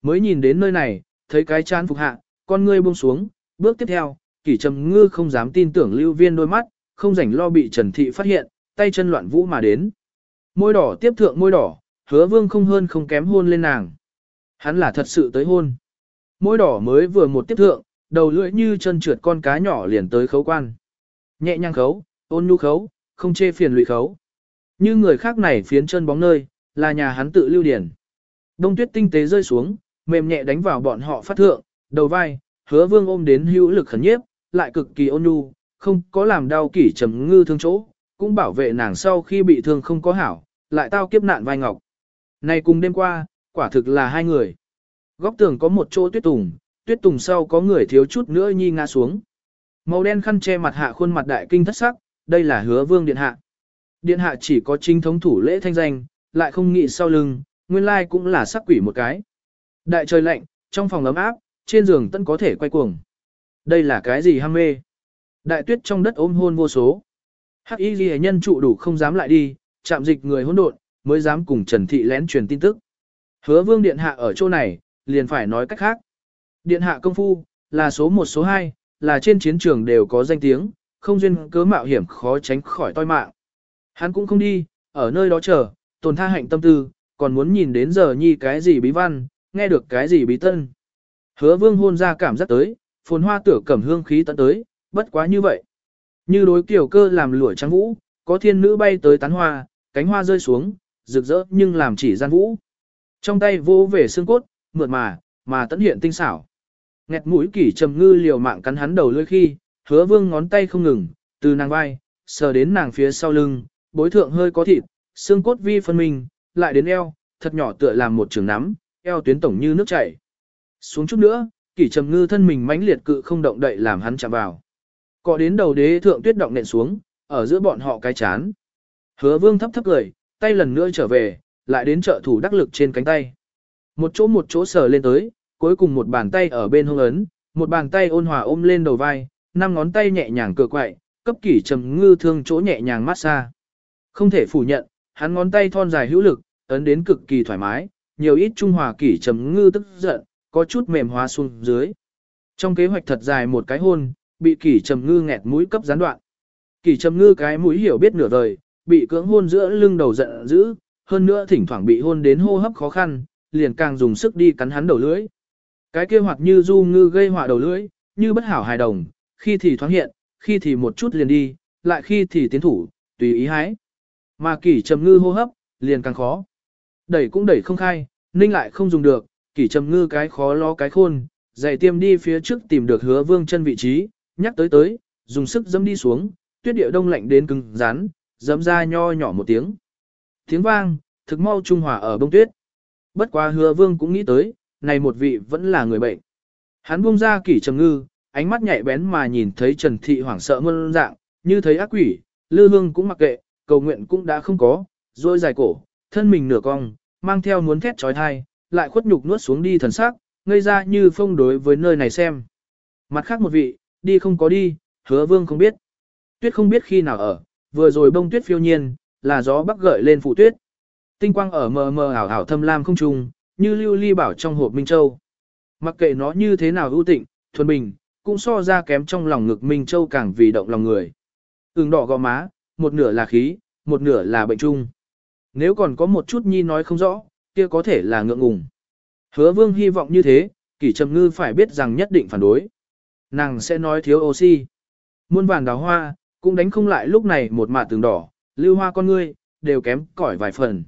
Mới nhìn đến nơi này, thấy cái chán phục hạ, con ngươi buông xuống, Bước tiếp theo, kỷ trầm ngư không dám tin tưởng lưu viên đôi mắt, không rảnh lo bị Trần Thị phát hiện, tay chân loạn vũ mà đến. Môi đỏ tiếp thượng môi đỏ, hứa vương không hơn không kém hôn lên nàng. Hắn là thật sự tới hôn. Môi đỏ mới vừa một tiếp thượng, đầu lưỡi như chân trượt con cá nhỏ liền tới khấu quan. Nhẹ nhàng khấu, ôn nhu khấu, không chê phiền lụy khấu. Như người khác này phiến chân bóng nơi, là nhà hắn tự lưu điển. Đông tuyết tinh tế rơi xuống, mềm nhẹ đánh vào bọn họ phát thượng, đầu vai, hứa vương ôm đến hữu lực khẩn nhiếp, lại cực kỳ ôn nhu, không có làm đau kỷ trầm ngư thương chỗ, cũng bảo vệ nàng sau khi bị thương không có hảo, lại tao kiếp nạn vai ngọc. Này cùng đêm qua, quả thực là hai người. Góc tường có một chỗ tuyết tùng, tuyết tùng sau có người thiếu chút nữa nhi ngã xuống. Màu đen khăn che mặt hạ khuôn mặt đại kinh thất sắc, đây là hứa vương điện hạ. Điện hạ chỉ có chính thống thủ lễ thanh danh, lại không nghĩ sau lưng, nguyên lai cũng là sắc quỷ một cái. Đại trời lạnh, trong phòng ấm áp, trên giường tân có thể quay cuồng. Đây là cái gì ham mê? Đại tuyết trong đất ôm hôn vô số. Hắc y ghi nhân trụ đủ không dám lại đi, chạm dịch người hỗn độn, mới dám cùng Trần Thị lén truyền tin tức. Hứa vương điện hạ ở chỗ này, liền phải nói cách khác. Điện hạ công phu, là số 1 số 2, là trên chiến trường đều có danh tiếng, không duyên cớ mạo hiểm khó tránh khỏi toi mạng. Hắn cũng không đi, ở nơi đó chờ, tồn tha hạnh tâm tư, còn muốn nhìn đến giờ nhi cái gì bí văn, nghe được cái gì bí tân. Hứa vương hôn ra cảm giác tới, phồn hoa tửa cẩm hương khí tận tới, bất quá như vậy. Như đối kiểu cơ làm lụa trắng vũ, có thiên nữ bay tới tán hoa, cánh hoa rơi xuống, rực rỡ nhưng làm chỉ gian vũ. Trong tay vô về xương cốt, mượt mà, mà tận hiện tinh xảo. Nghẹt mũi kỷ trầm ngư liều mạng cắn hắn đầu lưỡi khi, hứa vương ngón tay không ngừng, từ nàng vai, sờ đến nàng phía sau lưng, bối thượng hơi có thịt, xương cốt vi phân minh, lại đến eo, thật nhỏ tựa làm một trường nắm, eo tuyến tổng như nước chảy. Xuống chút nữa, kỷ trầm ngư thân mình mãnh liệt cự không động đậy làm hắn chạm vào. Cọ đến đầu đế thượng tuyết động nện xuống, ở giữa bọn họ cái chán. Hứa vương thấp thấp cười, tay lần nữa trở về, lại đến trợ thủ đắc lực trên cánh tay. Một chỗ một chỗ sờ lên tới, cuối cùng một bàn tay ở bên hông ấn, một bàn tay ôn hòa ôm lên đầu vai, năm ngón tay nhẹ nhàng cựa quậy, cấp kỷ trầm ngư thương chỗ nhẹ nhàng mát xa. Không thể phủ nhận, hắn ngón tay thon dài hữu lực, ấn đến cực kỳ thoải mái, nhiều ít trung hòa kỷ trầm ngư tức giận, có chút mềm hóa xuống dưới. Trong kế hoạch thật dài một cái hôn, bị kỷ trầm ngư nghẹt mũi cấp gián đoạn. Kỷ trầm ngư cái mũi hiểu biết nửa đời, bị cưỡng hôn giữa lưng đầu giận dữ, hơn nữa thỉnh thoảng bị hôn đến hô hấp khó khăn, liền càng dùng sức đi cắn hắn đầu lưỡi. Cái kia hoặc như du ngư gây họa đầu lưỡi, như bất hảo hài đồng, khi thì thoáng hiện, khi thì một chút liền đi, lại khi thì tiến thủ, tùy ý hái. Mà kỷ trầm ngư hô hấp, liền càng khó. Đẩy cũng đẩy không khai, ninh lại không dùng được, kỷ trầm ngư cái khó lo cái khôn, dạy tiêm đi phía trước tìm được hứa vương chân vị trí, nhắc tới tới, dùng sức dẫm đi xuống, tuyết địa đông lạnh đến cứng rắn, dẫm ra nho nhỏ một tiếng. Tiếng vang, thực mau trung hòa ở bông tuyết. Bất quá hứa vương cũng nghĩ tới, này một vị vẫn là người bệnh. Hắn buông ra kỷ trầm ngư, ánh mắt nhạy bén mà nhìn thấy Trần Thị hoảng sợ ngân dạng, như thấy ác quỷ, lư hương cũng mặc kệ, cầu nguyện cũng đã không có, rồi dài cổ, thân mình nửa cong, mang theo muốn thét trói thai, lại khuất nhục nuốt xuống đi thần sắc, ngây ra như phong đối với nơi này xem. Mặt khác một vị, đi không có đi, hứa vương không biết. Tuyết không biết khi nào ở, vừa rồi bông tuyết phiêu nhiên, là gió bắc gợi lên phụ tuyết. Tinh quang ở mờ mờ ảo ảo thâm lam không trùng, như lưu ly bảo trong hộp Minh Châu. Mặc kệ nó như thế nào ưu tịnh, thuần bình, cũng so ra kém trong lòng ngực Minh Châu càng vì động lòng người. Ứng đỏ gò má, một nửa là khí, một nửa là bệnh trung. Nếu còn có một chút nhi nói không rõ, kia có thể là ngượng ngùng. Hứa vương hy vọng như thế, kỷ trầm ngư phải biết rằng nhất định phản đối. Nàng sẽ nói thiếu oxy. Muôn vàng đào hoa, cũng đánh không lại lúc này một mạt tường đỏ, lưu hoa con ngươi, đều kém cỏi vài phần.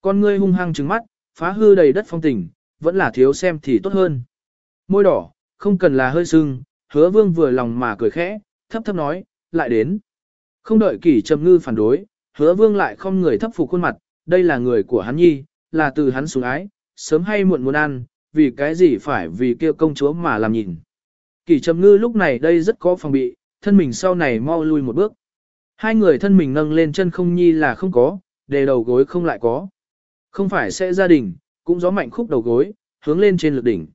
Con ngươi hung hăng trừng mắt, phá hư đầy đất phong tình, vẫn là thiếu xem thì tốt hơn. Môi đỏ, không cần là hơi sưng, hứa vương vừa lòng mà cười khẽ, thấp thấp nói, lại đến. Không đợi kỷ trầm ngư phản đối, hứa vương lại không người thấp phục khuôn mặt, đây là người của hắn nhi, là từ hắn sủng ái, sớm hay muộn muốn ăn, vì cái gì phải vì kia công chúa mà làm nhìn. Kỷ trầm ngư lúc này đây rất có phòng bị, thân mình sau này mau lui một bước. Hai người thân mình nâng lên chân không nhi là không có, đề đầu gối không lại có. Không phải sẽ gia đình, cũng gió mạnh khúc đầu gối, hướng lên trên lực đỉnh.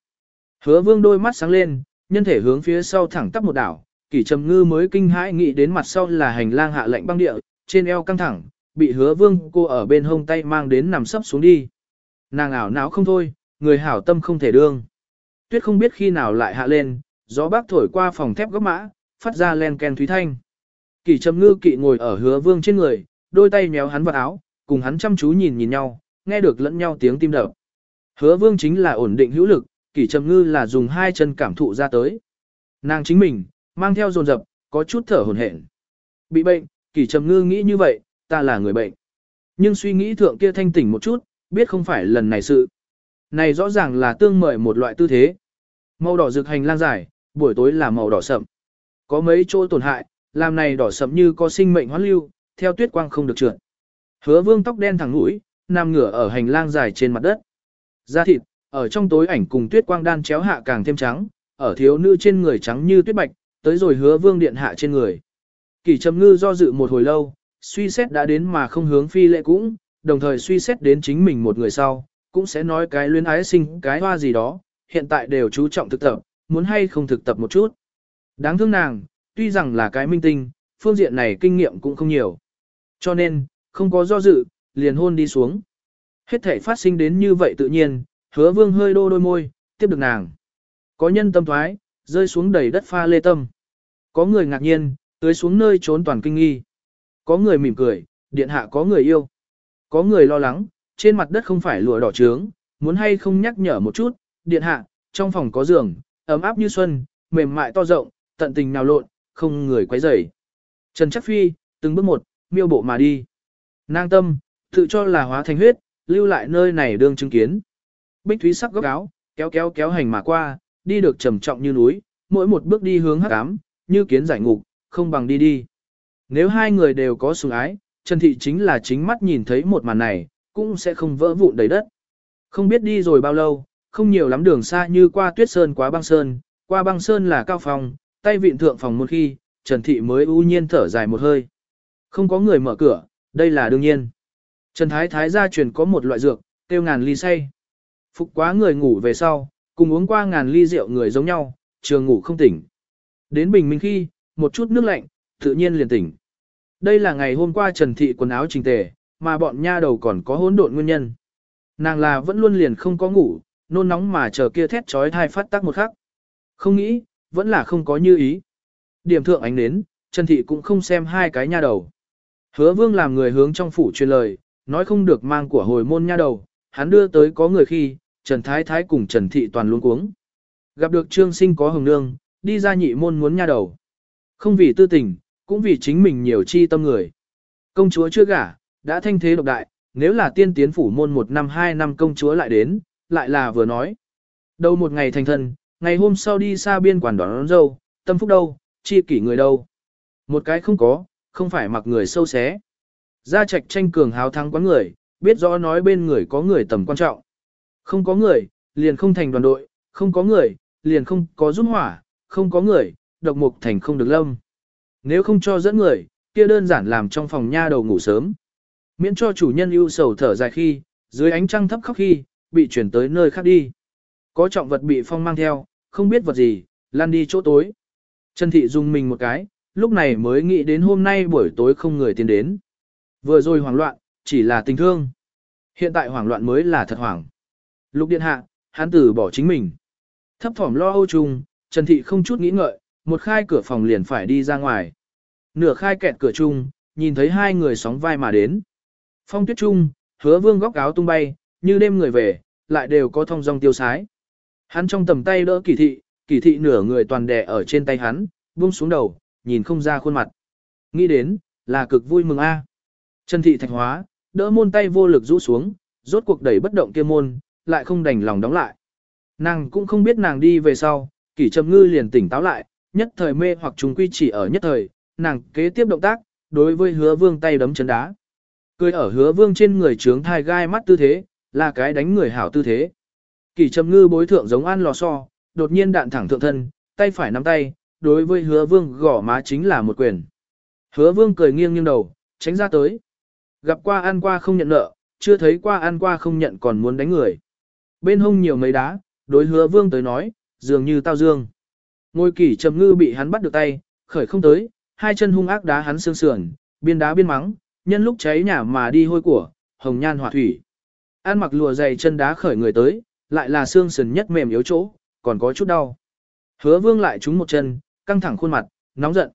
Hứa vương đôi mắt sáng lên, nhân thể hướng phía sau thẳng tắp một đảo, kỷ trầm ngư mới kinh hãi nghĩ đến mặt sau là hành lang hạ lệnh băng địa, trên eo căng thẳng, bị hứa vương cô ở bên hông tay mang đến nằm sấp xuống đi. Nàng ảo não không thôi, người hảo tâm không thể đương. Tuyết không biết khi nào lại hạ lên, gió bác thổi qua phòng thép góc mã, phát ra len ken thúy thanh. Kỷ trầm ngư kỵ ngồi ở hứa vương trên người, đôi tay méo hắn vào áo, cùng hắn chăm chú nhìn nhìn nhau, nghe được lẫn nhau tiếng tim đập. Hứa vương chính là ổn định hữu lực, kỷ trầm ngư là dùng hai chân cảm thụ ra tới. Nàng chính mình, mang theo dồn dập, có chút thở hồn hển. Bị bệnh, kỷ trầm ngư nghĩ như vậy, ta là người bệnh. Nhưng suy nghĩ thượng kia thanh tỉnh một chút, biết không phải lần này sự. Này rõ ràng là tương mời một loại tư thế. Màu đỏ rực hành lang dài, buổi tối là màu đỏ sậm. Có mấy chỗ tổn hại, làm này đỏ sậm như có sinh mệnh hoán lưu, theo tuyết quang không được trượt. Hứa vương tóc đen thẳng mũi, nằm ngửa ở hành lang dài trên mặt đất. Da thịt, ở trong tối ảnh cùng tuyết quang đan chéo hạ càng thêm trắng, ở thiếu nữ trên người trắng như tuyết bạch, tới rồi hứa vương điện hạ trên người. Kỳ trầm ngư do dự một hồi lâu, suy xét đã đến mà không hướng phi lệ cũng, đồng thời suy xét đến chính mình một người sau, cũng sẽ nói cái luyến ái sinh cái hoa gì đó, hiện tại đều chú trọng thực tập, muốn hay không thực tập một chút. Đáng thương nàng, tuy rằng là cái minh tinh, phương diện này kinh nghiệm cũng không nhiều. Cho nên, không có do dự, liền hôn đi xuống. Hết thể phát sinh đến như vậy tự nhiên, hứa vương hơi đô đôi môi, tiếp được nàng. Có nhân tâm thoái, rơi xuống đầy đất pha lê tâm. Có người ngạc nhiên, tưới xuống nơi trốn toàn kinh nghi. Có người mỉm cười, điện hạ có người yêu. Có người lo lắng, trên mặt đất không phải lụa đỏ trướng, muốn hay không nhắc nhở một chút, điện hạ, trong phòng có giường, ấm áp như xuân, mềm mại to rộng, tận tình nào lộn, không người quấy rầy. Trần Chắc Phi, từng bước một, miêu bộ mà đi. Nang tâm, tự cho là hóa thành huyết, lưu lại nơi này đương chứng kiến. Bích Thúy sắc góc áo, kéo kéo kéo hành mà qua, đi được trầm trọng như núi, mỗi một bước đi hướng hắc ám, như kiến giải ngục, không bằng đi đi. Nếu hai người đều có sủng ái, Trần Thị chính là chính mắt nhìn thấy một màn này, cũng sẽ không vỡ vụn đầy đất. Không biết đi rồi bao lâu, không nhiều lắm đường xa như qua tuyết sơn quá băng sơn, qua băng sơn là cao phòng, tay vịn thượng phòng một khi, Trần Thị mới ưu nhiên thở dài một hơi. Không có người mở cửa, đây là đương nhiên. Trần Thái Thái gia truyền có một loại dược, tiêu ngàn ly say. Phục quá người ngủ về sau, cùng uống qua ngàn ly rượu người giống nhau, trường ngủ không tỉnh. Đến bình minh khi, một chút nước lạnh, tự nhiên liền tỉnh. Đây là ngày hôm qua Trần Thị quần áo trình tề, mà bọn nha đầu còn có hỗn độn nguyên nhân. Nàng là vẫn luôn liền không có ngủ, nôn nóng mà chờ kia thét trói thai phát tác một khắc. Không nghĩ, vẫn là không có như ý. Điểm thượng ánh đến, Trần Thị cũng không xem hai cái nha đầu. Hứa vương làm người hướng trong phủ truyền lời, nói không được mang của hồi môn nha đầu, hắn đưa tới có người khi, Trần Thái Thái cùng Trần Thị toàn luôn cuống. Gặp được trương sinh có hồng nương, đi ra nhị môn muốn nha đầu. Không vì tư tình, cũng vì chính mình nhiều chi tâm người. Công chúa chưa gả, đã thanh thế độc đại, nếu là tiên tiến phủ môn một năm hai năm công chúa lại đến, lại là vừa nói. Đâu một ngày thành thân, ngày hôm sau đi xa biên quản đón, đón dâu, tâm phúc đâu, chi kỷ người đâu. Một cái không có, không phải mặc người sâu xé. Gia trạch tranh cường hào thắng quán người, biết rõ nói bên người có người tầm quan trọng. Không có người, liền không thành đoàn đội, không có người, liền không có giúp hỏa, không có người, độc mục thành không được lâm. Nếu không cho dẫn người, kia đơn giản làm trong phòng nha đầu ngủ sớm. Miễn cho chủ nhân ưu sầu thở dài khi, dưới ánh trăng thấp khóc khi, bị chuyển tới nơi khác đi. Có trọng vật bị phong mang theo, không biết vật gì, lan đi chỗ tối. Trần Thị dùng mình một cái, lúc này mới nghĩ đến hôm nay buổi tối không người tiến đến. Vừa rồi hoảng loạn, chỉ là tình thương. Hiện tại hoảng loạn mới là thật hoảng. Lục điện hạ, hắn tử bỏ chính mình. Thấp thỏm lo âu chung, Trần Thị không chút nghĩ ngợi, một khai cửa phòng liền phải đi ra ngoài. Nửa khai kẹt cửa chung, nhìn thấy hai người sóng vai mà đến. Phong tuyết trung, hứa vương góc áo tung bay, như đêm người về, lại đều có thông dong tiêu sái. Hắn trong tầm tay đỡ kỳ thị, kỳ thị nửa người toàn đè ở trên tay hắn, buông xuống đầu, nhìn không ra khuôn mặt. Nghĩ đến, là cực vui mừng a. Trần thị thạch hóa, đỡ môn tay vô lực rũ xuống, rốt cuộc đẩy bất động kia môn, lại không đành lòng đóng lại. Nàng cũng không biết nàng đi về sau, kỷ trầm ngư liền tỉnh táo lại, nhất thời mê hoặc chúng quy chỉ ở nhất thời, nàng kế tiếp động tác, đối với hứa vương tay đấm chân đá. Cười ở hứa vương trên người trướng thai gai mắt tư thế, là cái đánh người hảo tư thế. kỳ trầm ngư bối thượng giống ăn lò xo, đột nhiên đạn thẳng thượng thân, tay phải nắm tay, đối với hứa vương gõ má chính là một quyền. Hứa vương cười nghiêng nghiêng đầu, tránh ra tới. Gặp qua ăn qua không nhận nợ, chưa thấy qua ăn qua không nhận còn muốn đánh người. Bên hông nhiều mấy đá, đối hứa vương tới nói, dường như tao dương. Ngôi kỷ trầm ngư bị hắn bắt được tay, khởi không tới, hai chân hung ác đá hắn xương sườn, biên đá biên mắng, nhân lúc cháy nhà mà đi hôi của, hồng nhan hỏa thủy. An mặc lùa dày chân đá khởi người tới, lại là xương sườn nhất mềm yếu chỗ, còn có chút đau. Hứa vương lại trúng một chân, căng thẳng khuôn mặt, nóng giận.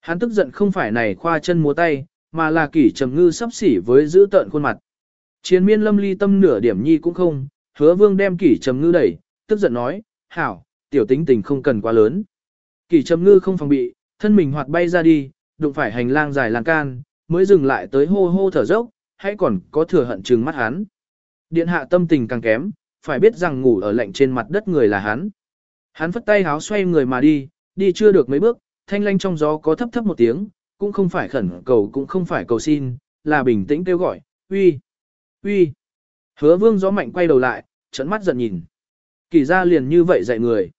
Hắn tức giận không phải này khoa chân múa tay, mà là kỷ trầm ngư sắp xỉ với giữ tợn khuôn mặt. Chiến miên lâm ly tâm nửa điểm nhi cũng không, hứa vương đem kỷ trầm ngư đẩy, tức giận nói, hảo, tiểu tính tình không cần quá lớn. kỳ trầm ngư không phòng bị, thân mình hoạt bay ra đi, đụng phải hành lang dài lan can, mới dừng lại tới hô hô thở dốc, hay còn có thừa hận trừng mắt hắn. Điện hạ tâm tình càng kém, phải biết rằng ngủ ở lạnh trên mặt đất người là hắn. Hắn phất tay háo xoay người mà đi, đi chưa được mấy bước, thanh lanh trong gió có thấp thấp một tiếng, cũng không phải khẩn cầu cũng không phải cầu xin, là bình tĩnh kêu gọi, uy, uy. Hứa vương gió mạnh quay đầu lại, trận mắt giận nhìn. Kỳ ra liền như vậy dạy người.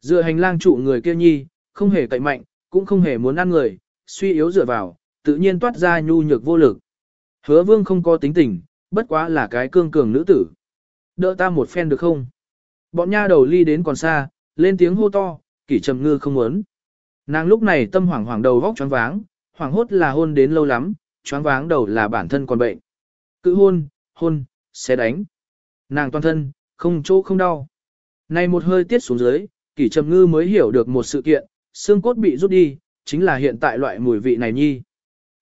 Dựa hành lang trụ người kia nhi, không hề cậy mạnh, cũng không hề muốn ăn người, suy yếu dựa vào, tự nhiên toát ra nhu nhược vô lực. Hứa vương không có tính tình, bất quá là cái cương cường nữ tử. Đỡ ta một phen được không? Bọn nha đầu ly đến còn xa, lên tiếng hô to, kỷ trầm ngư không muốn. Nàng lúc này tâm hoảng hoảng đầu vóc choáng váng, hoảng hốt là hôn đến lâu lắm, choáng váng đầu là bản thân còn bệnh. Cứ hôn, hôn, sẽ đánh. Nàng toàn thân, không chỗ không đau. Này một hơi tiết xuống dưới, kỷ trầm ngư mới hiểu được một sự kiện, xương cốt bị rút đi, chính là hiện tại loại mùi vị này nhi.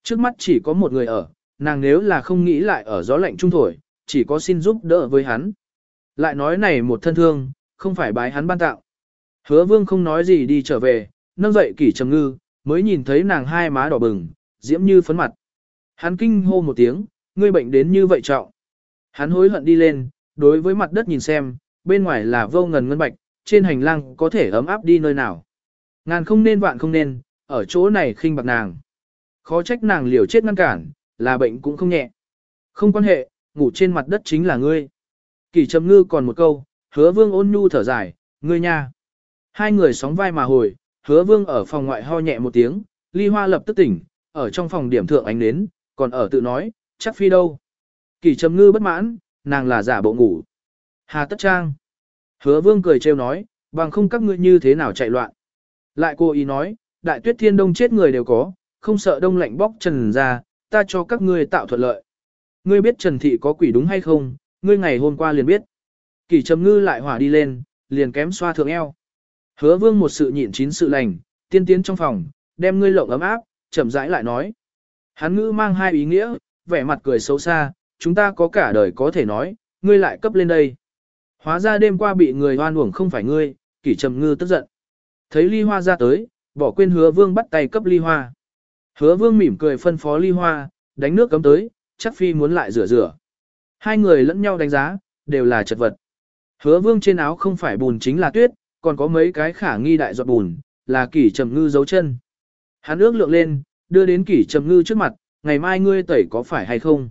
Trước mắt chỉ có một người ở, nàng nếu là không nghĩ lại ở gió lạnh trung thổi, chỉ có xin giúp đỡ với hắn. Lại nói này một thân thương, không phải bái hắn ban tạo. Hứa vương không nói gì đi trở về, nâng dậy kỷ trầm ngư, mới nhìn thấy nàng hai má đỏ bừng, diễm như phấn mặt. Hắn kinh hô một tiếng, ngươi bệnh đến như vậy trọng. Hắn hối hận đi lên, đối với mặt đất nhìn xem, bên ngoài là vô ngần ngân bạch, trên hành lang có thể ấm áp đi nơi nào. Ngàn không nên vạn không nên, ở chỗ này khinh bạc nàng. Khó trách nàng liều chết ngăn cản, là bệnh cũng không nhẹ. Không quan hệ, ngủ trên mặt đất chính là ngươi. Kỳ trầm ngư còn một câu, hứa vương ôn nhu thở dài, ngươi nha. Hai người sóng vai mà hồi, hứa vương ở phòng ngoại ho nhẹ một tiếng, ly hoa lập tức tỉnh, ở trong phòng điểm thượng ánh đến, còn ở tự nói, chắc phi đâu. Kỳ trầm ngư bất mãn, nàng là giả bộ ngủ. Hà tất trang. Hứa vương cười trêu nói, bằng không các ngươi như thế nào chạy loạn. Lại cô ý nói, đại tuyết thiên đông chết người đều có, không sợ đông lạnh bóc trần ra, ta cho các ngươi tạo thuận lợi. Ngươi biết Trần Thị có quỷ đúng hay không, ngươi ngày hôm qua liền biết. Kỷ trầm ngư lại hỏa đi lên, liền kém xoa thượng eo. Hứa vương một sự nhịn chín sự lành, tiên tiến trong phòng, đem ngươi lộng ấm áp, chậm rãi lại nói. Hắn ngữ mang hai ý nghĩa, vẻ mặt cười xấu xa, chúng ta có cả đời có thể nói, ngươi lại cấp lên đây. Hóa ra đêm qua bị người hoan uổng không phải ngươi, kỷ trầm ngư tức giận. Thấy ly hoa ra tới, bỏ quên hứa vương bắt tay cấp ly hoa. Hứa vương mỉm cười phân phó ly hoa, đánh nước cấm tới, chắc phi muốn lại rửa rửa. Hai người lẫn nhau đánh giá, đều là chật vật. Hứa vương trên áo không phải bùn chính là tuyết, còn có mấy cái khả nghi đại giọt bùn, là kỷ trầm ngư giấu chân. Hắn ước lượng lên, đưa đến kỷ trầm ngư trước mặt, ngày mai ngươi tẩy có phải hay không?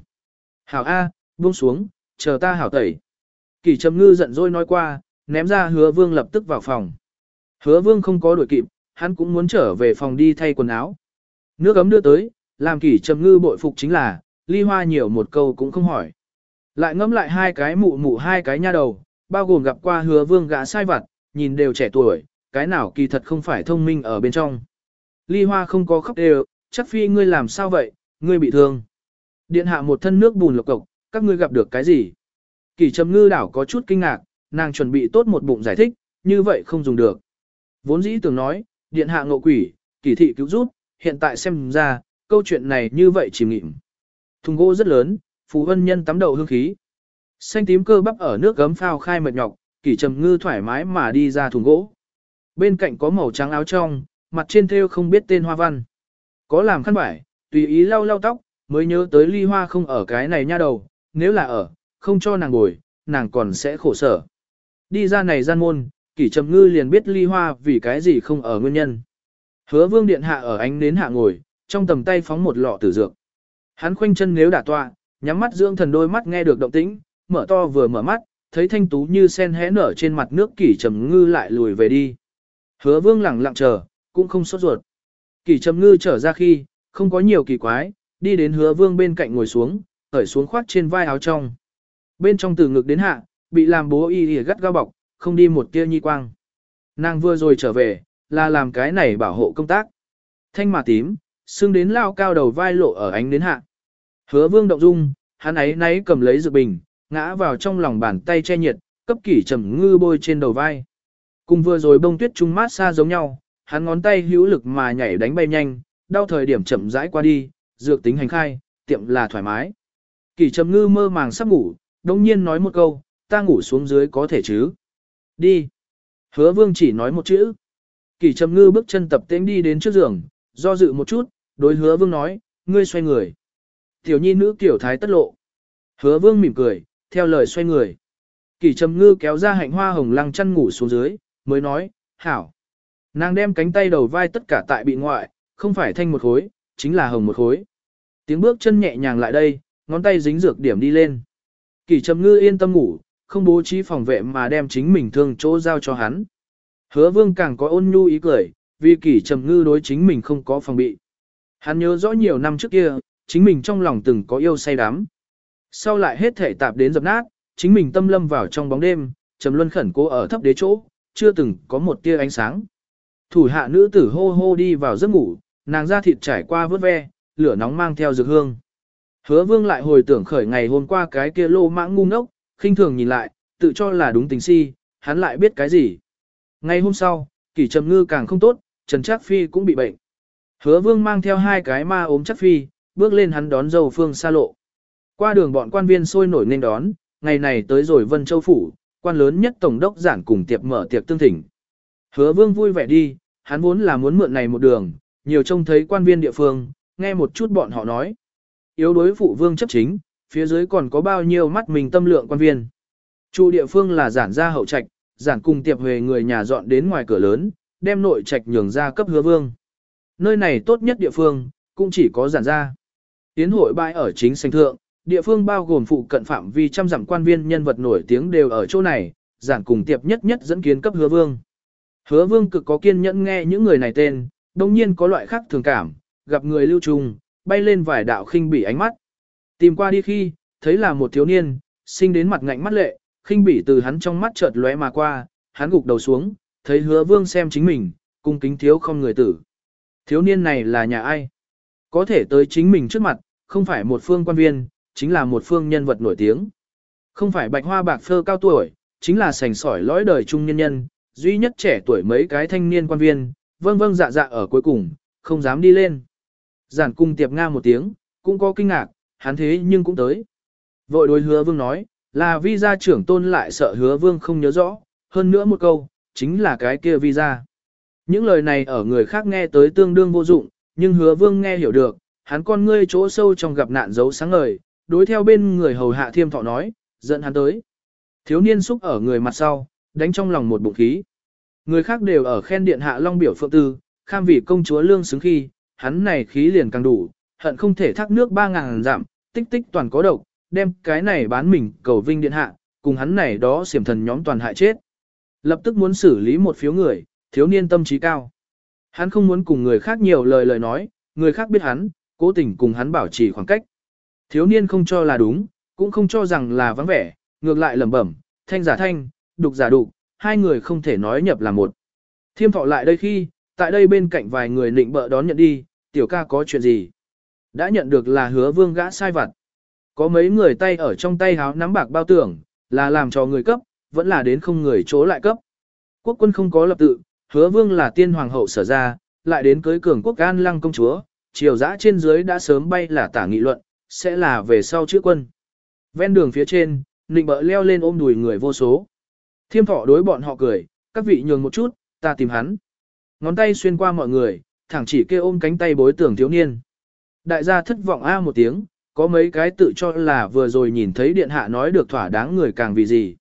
Hảo A, buông xuống, chờ ta hảo tẩy. Kỳ trầm ngư giận dỗi nói qua, ném ra hứa vương lập tức vào phòng. Hứa vương không có đuổi kịp, hắn cũng muốn trở về phòng đi thay quần áo. Nước ấm đưa tới, làm Kỳ trầm ngư bội phục chính là, ly hoa nhiều một câu cũng không hỏi. Lại ngẫm lại hai cái mụ mụ hai cái nha đầu, bao gồm gặp qua hứa vương gã sai vặt, nhìn đều trẻ tuổi, cái nào kỳ thật không phải thông minh ở bên trong. Ly hoa không có khóc đều, chắc phi ngươi làm sao vậy, ngươi bị thương. Điện hạ một thân nước bùn lộc cộc, các ngươi gặp được cái gì? Kỳ trầm ngư đảo có chút kinh ngạc, nàng chuẩn bị tốt một bụng giải thích, như vậy không dùng được. Vốn dĩ tưởng nói, điện hạ ngộ quỷ, kỳ thị cứu giúp, hiện tại xem ra, câu chuyện này như vậy chìm nghịm. Thùng gỗ rất lớn, phù hân nhân tắm đầu hương khí. Xanh tím cơ bắp ở nước gấm phao khai mệt nhọc, kỳ trầm ngư thoải mái mà đi ra thùng gỗ. Bên cạnh có màu trắng áo trong, mặt trên thêu không biết tên hoa văn. Có làm khăn vải, tùy ý lau lau tóc, mới nhớ tới ly hoa không ở cái này nha đầu, nếu là ở, không cho nàng ngồi, nàng còn sẽ khổ sở. Đi ra này gian môn, kỷ trầm ngư liền biết ly hoa vì cái gì không ở nguyên nhân. Hứa vương điện hạ ở ánh nến hạ ngồi, trong tầm tay phóng một lọ tử dược. Hắn khoanh chân nếu đả tọa, nhắm mắt dưỡng thần đôi mắt nghe được động tĩnh, mở to vừa mở mắt, thấy thanh tú như sen hé nở trên mặt nước kỷ trầm ngư lại lùi về đi. Hứa vương lẳng lặng chờ, cũng không sốt ruột. Kỷ trầm ngư trở ra khi, không có nhiều kỳ quái, đi đến hứa vương bên cạnh ngồi xuống, thởi xuống khoác trên vai áo trong. Bên trong từ ngực đến hạ, bị làm bố y y gắt gao bọc, không đi một tia nhi quang. Nàng vừa rồi trở về, là làm cái này bảo hộ công tác. Thanh mà tím, xương đến lao cao đầu vai lộ ở ánh đến hạ. Hứa vương động dung, hắn ấy náy cầm lấy dược bình, ngã vào trong lòng bàn tay che nhiệt, cấp kỷ trầm ngư bôi trên đầu vai. Cùng vừa rồi bông tuyết trung mát xa giống nhau, hắn ngón tay hữu lực mà nhảy đánh bay nhanh, đau thời điểm chậm rãi qua đi, dược tính hành khai, tiệm là thoải mái. Kỷ trầm ngư mơ màng sắp ngủ, đông nhiên nói một câu, ta ngủ xuống dưới có thể chứ. Đi. Hứa vương chỉ nói một chữ. Kỷ trầm ngư bước chân tập tễnh đi đến trước giường, do dự một chút, đối hứa vương nói, ngươi xoay người. Tiểu nhi nữ kiểu thái tất lộ. Hứa vương mỉm cười, theo lời xoay người. Kỷ trầm ngư kéo ra hạnh hoa hồng lăng chăn ngủ xuống dưới, mới nói, hảo. Nàng đem cánh tay đầu vai tất cả tại bị ngoại, không phải thanh một khối, chính là hồng một khối. Tiếng bước chân nhẹ nhàng lại đây, ngón tay dính dược điểm đi lên. Kỷ trầm ngư yên tâm ngủ, không bố trí phòng vệ mà đem chính mình thương chỗ giao cho hắn. Hứa vương càng có ôn nhu ý cười, vì kỷ trầm ngư đối chính mình không có phòng bị. Hắn nhớ rõ nhiều năm trước kia, chính mình trong lòng từng có yêu say đắm. Sau lại hết thể tạp đến dập nát, chính mình tâm lâm vào trong bóng đêm, trầm luân khẩn cố ở thấp đế chỗ, chưa từng có một tia ánh sáng. Thủ hạ nữ tử hô hô đi vào giấc ngủ, nàng da thịt trải qua vớt ve, lửa nóng mang theo dược hương. Hứa vương lại hồi tưởng khởi ngày hôm qua cái kia lô mãng ngu ngốc, khinh thường nhìn lại, tự cho là đúng tình si, hắn lại biết cái gì. Ngày hôm sau, kỷ trầm ngư càng không tốt, Trần Trác Phi cũng bị bệnh. Hứa vương mang theo hai cái ma ốm chắc phi, bước lên hắn đón dâu phương xa lộ. Qua đường bọn quan viên sôi nổi nên đón, ngày này tới rồi Vân Châu Phủ, quan lớn nhất Tổng đốc giản cùng tiệp mở tiệc tương thỉnh. Hứa vương vui vẻ đi, hắn vốn là muốn mượn này một đường, nhiều trông thấy quan viên địa phương, nghe một chút bọn họ nói. Yếu đối phụ vương chấp chính, phía dưới còn có bao nhiêu mắt mình tâm lượng quan viên. Chủ địa phương là giản gia hậu trạch, giản cùng tiệp về người nhà dọn đến ngoài cửa lớn, đem nội trạch nhường ra cấp hứa vương. Nơi này tốt nhất địa phương, cũng chỉ có giản gia. Tiến hội bãi ở chính sanh thượng, địa phương bao gồm phụ cận phạm vi trăm dặm quan viên nhân vật nổi tiếng đều ở chỗ này, giản cùng tiệp nhất nhất dẫn kiến cấp hứa vương. Hứa vương cực có kiên nhẫn nghe những người này tên, đồng nhiên có loại khác thường cảm, gặp người lưu trùng, bay lên vài đạo khinh bỉ ánh mắt. Tìm qua đi khi, thấy là một thiếu niên, sinh đến mặt ngạnh mắt lệ, khinh bỉ từ hắn trong mắt chợt lóe mà qua, hắn gục đầu xuống, thấy hứa vương xem chính mình, cung kính thiếu không người tử. Thiếu niên này là nhà ai? Có thể tới chính mình trước mặt, không phải một phương quan viên, chính là một phương nhân vật nổi tiếng. Không phải bạch hoa bạc phơ cao tuổi, chính là sành sỏi lõi đời trung nhân nhân, duy nhất trẻ tuổi mấy cái thanh niên quan viên, vâng vâng dạ dạ ở cuối cùng, không dám đi lên. Giản cung tiệp nga một tiếng, cũng có kinh ngạc, hắn thế nhưng cũng tới. Vội đối hứa vương nói, là vi gia trưởng tôn lại sợ hứa vương không nhớ rõ, hơn nữa một câu, chính là cái kia vi gia. Những lời này ở người khác nghe tới tương đương vô dụng, nhưng hứa vương nghe hiểu được, hắn con ngươi chỗ sâu trong gặp nạn dấu sáng ngời, đối theo bên người hầu hạ thiêm thọ nói, dẫn hắn tới. Thiếu niên xúc ở người mặt sau, đánh trong lòng một bụng khí. Người khác đều ở khen điện hạ long biểu phượng tư, kham vị công chúa lương xứng khi, hắn này khí liền càng đủ, hận không thể thác nước ba ngàn giảm, tích tích toàn có độc, đem cái này bán mình cầu vinh điện hạ, cùng hắn này đó xiểm thần nhóm toàn hại chết. Lập tức muốn xử lý một phiếu người, thiếu niên tâm trí cao. Hắn không muốn cùng người khác nhiều lời lời nói, người khác biết hắn, cố tình cùng hắn bảo trì khoảng cách. Thiếu niên không cho là đúng, cũng không cho rằng là vắng vẻ, ngược lại lẩm bẩm, thanh giả thanh, đục giả đục, hai người không thể nói nhập là một. Thiêm thọ lại đây khi, tại đây bên cạnh vài người nịnh bợ đón nhận đi, tiểu ca có chuyện gì? Đã nhận được là hứa vương gã sai vặt. Có mấy người tay ở trong tay háo nắm bạc bao tưởng, là làm cho người cấp, vẫn là đến không người chỗ lại cấp. Quốc quân không có lập tự, hứa vương là tiên hoàng hậu sở ra, lại đến cưới cường quốc an lăng công chúa, triều dã trên dưới đã sớm bay là tả nghị luận, sẽ là về sau chữ quân. Ven đường phía trên, nịnh bợ leo lên ôm đùi người vô số. Thiêm thọ đối bọn họ cười, các vị nhường một chút, ta tìm hắn. Ngón tay xuyên qua mọi người, thẳng chỉ kêu ôm cánh tay bối tưởng thiếu niên. Đại gia thất vọng a một tiếng, có mấy cái tự cho là vừa rồi nhìn thấy điện hạ nói được thỏa đáng người càng vì gì.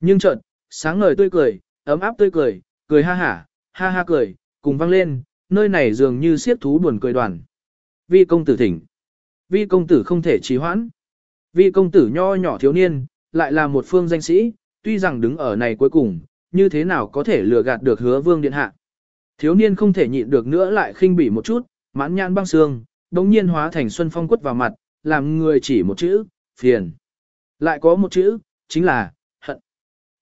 Nhưng chợt, sáng ngời tươi cười, ấm áp tươi cười, cười ha hả, ha ha cười, cùng vang lên, nơi này dường như siết thú buồn cười đoàn. Vi công tử thỉnh. Vi công tử không thể trì hoãn. Vi công tử nho nhỏ thiếu niên, lại là một phương danh sĩ, tuy rằng đứng ở này cuối cùng, như thế nào có thể lừa gạt được hứa vương điện hạ. Thiếu niên không thể nhịn được nữa lại khinh bỉ một chút, mãn nhãn băng xương, đồng nhiên hóa thành xuân phong quất vào mặt, làm người chỉ một chữ, phiền. Lại có một chữ, chính là, hận.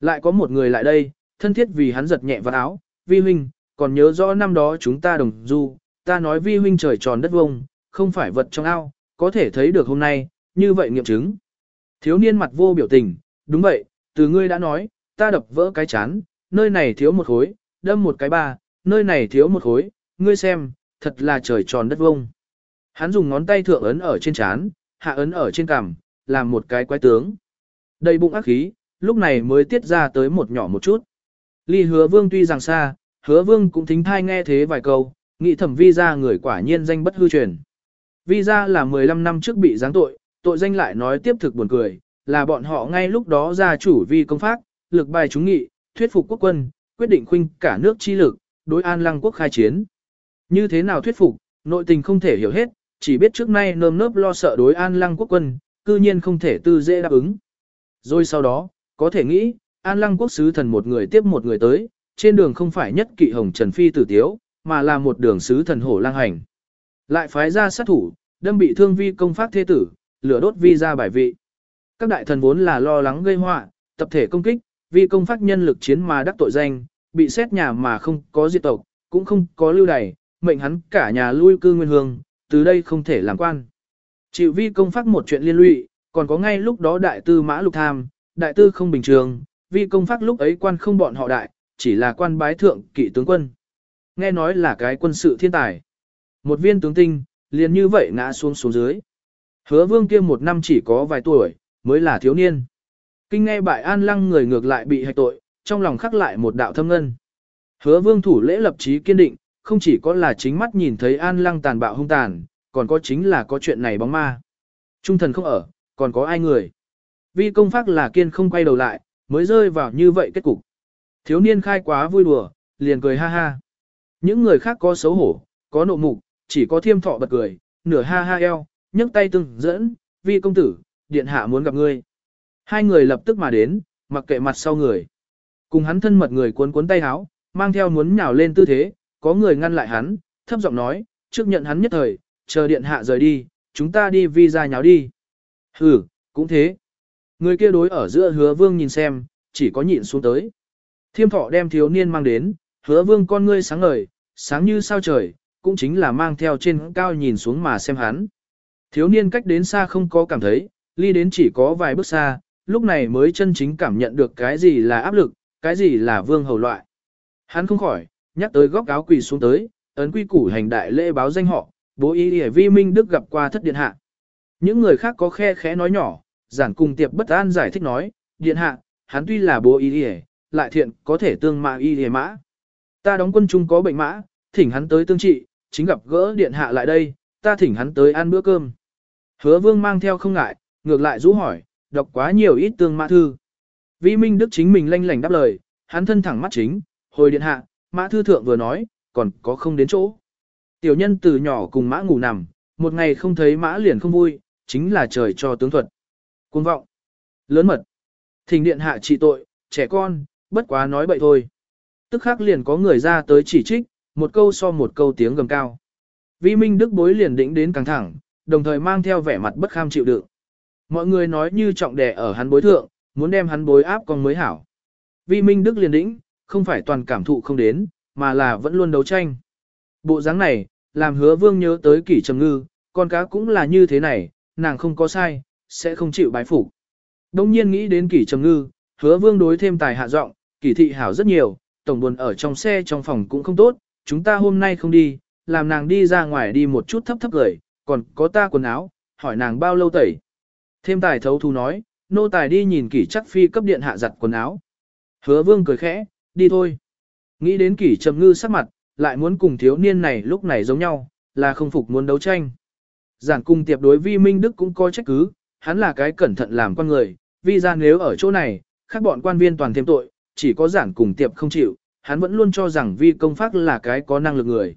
Lại có một người lại đây, thân thiết vì hắn giật nhẹ vào áo, vi huynh, còn nhớ rõ năm đó chúng ta đồng du, ta nói vi huynh trời tròn đất vông, không phải vật trong ao, có thể thấy được hôm nay, như vậy nghiệm chứng. Thiếu niên mặt vô biểu tình, đúng vậy, từ ngươi đã nói, ta đập vỡ cái chán, nơi này thiếu một khối, đâm một cái ba, nơi này thiếu một khối, ngươi xem, thật là trời tròn đất vông. Hắn dùng ngón tay thượng ấn ở trên chán, hạ ấn ở trên cằm, làm một cái quái tướng. Đầy bụng ác khí, lúc này mới tiết ra tới một nhỏ một chút. Ly hứa vương tuy rằng xa, hứa vương cũng thính thai nghe thế vài câu, nghĩ thẩm vi ra người quả nhiên danh bất hư truyền. Vi ra là 15 năm trước bị giáng tội, tội danh lại nói tiếp thực buồn cười, là bọn họ ngay lúc đó ra chủ vi công pháp, lực bài chúng nghị, thuyết phục quốc quân, quyết định khuynh cả nước chi lực, đối an lăng quốc khai chiến. Như thế nào thuyết phục, nội tình không thể hiểu hết, chỉ biết trước nay nơm nớp lo sợ đối an lăng quốc quân, cư nhiên không thể tư dễ đáp ứng. Rồi sau đó, có thể nghĩ, an lăng quốc sứ thần một người tiếp một người tới, trên đường không phải nhất kỵ hồng trần phi tử tiếu, mà là một đường sứ thần hổ lang hành. Lại phái ra sát thủ, đâm bị thương vi công pháp thế tử, lửa đốt vi ra bài vị. Các đại thần vốn là lo lắng gây họa, tập thể công kích, Vi công phát nhân lực chiến mà đắc tội danh, bị xét nhà mà không có diệt tộc, cũng không có lưu đày, mệnh hắn cả nhà lui cư nguyên hương, từ đây không thể làm quan. Chịu vi công phát một chuyện liên lụy, còn có ngay lúc đó đại tư mã lục tham, đại tư không bình thường, vi công phát lúc ấy quan không bọn họ đại, chỉ là quan bái thượng kỵ tướng quân. Nghe nói là cái quân sự thiên tài. Một viên tướng tinh, liền như vậy ngã xuống xuống dưới. Hứa vương kia một năm chỉ có vài tuổi, mới là thiếu niên. Kinh nghe bại an lăng người ngược lại bị hạch tội, trong lòng khắc lại một đạo thâm ngân. Hứa vương thủ lễ lập chí kiên định, không chỉ có là chính mắt nhìn thấy an lăng tàn bạo hung tàn, còn có chính là có chuyện này bóng ma. Trung thần không ở, còn có ai người. Vi công pháp là kiên không quay đầu lại, mới rơi vào như vậy kết cục. Thiếu niên khai quá vui đùa, liền cười ha ha. Những người khác có xấu hổ, có nộ mục, chỉ có thiêm thọ bật cười, nửa ha ha eo, nhấc tay từng dẫn, vi công tử, điện hạ muốn gặp ngươi. Hai người lập tức mà đến, mặc kệ mặt sau người. Cùng hắn thân mật người cuốn cuốn tay háo, mang theo muốn nhào lên tư thế, có người ngăn lại hắn, thấp giọng nói, trước nhận hắn nhất thời, chờ điện hạ rời đi, chúng ta đi vi ra nháo đi. Hừ, cũng thế. Người kia đối ở giữa hứa vương nhìn xem, chỉ có nhịn xuống tới. Thiêm thọ đem thiếu niên mang đến, hứa vương con ngươi sáng ngời, sáng như sao trời, cũng chính là mang theo trên cao nhìn xuống mà xem hắn. Thiếu niên cách đến xa không có cảm thấy, ly đến chỉ có vài bước xa, lúc này mới chân chính cảm nhận được cái gì là áp lực, cái gì là vương hầu loại. Hắn không khỏi, nhắc tới góc áo quỳ xuống tới, ấn quy củ hành đại lễ báo danh họ, bố ý hề vi minh đức gặp qua thất điện hạ. Những người khác có khe khẽ nói nhỏ, giản cùng tiệp bất an giải thích nói, điện hạ, hắn tuy là bố ý hề, lại thiện có thể tương mạng y hề mã. Ta đóng quân chung có bệnh mã, thỉnh hắn tới tương trị, chính gặp gỡ điện hạ lại đây, ta thỉnh hắn tới ăn bữa cơm. Hứa vương mang theo không ngại, ngược lại rũ hỏi, đọc quá nhiều ít tương mã thư. Vi Minh Đức chính mình lanh lảnh đáp lời, hắn thân thẳng mắt chính, hồi điện hạ, mã thư thượng vừa nói, còn có không đến chỗ. Tiểu nhân từ nhỏ cùng mã ngủ nằm, một ngày không thấy mã liền không vui, chính là trời cho tướng thuật. Cuồng vọng, lớn mật, thỉnh điện hạ trị tội, trẻ con, bất quá nói bậy thôi. Tức khắc liền có người ra tới chỉ trích, một câu so một câu tiếng gầm cao. Vi Minh Đức bối liền đĩnh đến căng thẳng, đồng thời mang theo vẻ mặt bất kham chịu đựng. Mọi người nói như trọng đè ở hắn bối thượng, muốn đem hắn bối áp con mới hảo. Vi Minh Đức liền đĩnh, không phải toàn cảm thụ không đến, mà là vẫn luôn đấu tranh. Bộ dáng này, làm hứa vương nhớ tới kỷ trầm ngư, con cá cũng là như thế này, nàng không có sai, sẽ không chịu bái phục. Đông nhiên nghĩ đến kỷ trầm ngư, hứa vương đối thêm tài hạ giọng, kỷ thị hảo rất nhiều, tổng buồn ở trong xe trong phòng cũng không tốt, chúng ta hôm nay không đi, làm nàng đi ra ngoài đi một chút thấp thấp gửi, còn có ta quần áo, hỏi nàng bao lâu tẩy. Thêm tài thấu thu nói, nô tài đi nhìn kỷ chắc phi cấp điện hạ giặt quần áo. Hứa vương cười khẽ, đi thôi. Nghĩ đến kỷ trầm ngư sắc mặt, lại muốn cùng thiếu niên này lúc này giống nhau, là không phục muốn đấu tranh. Giản cung tiệp đối vi minh đức cũng có trách cứ, hắn là cái cẩn thận làm con người, vì ra nếu ở chỗ này, khác bọn quan viên toàn thêm tội, chỉ có giản cùng tiệp không chịu, hắn vẫn luôn cho rằng vi công pháp là cái có năng lực người.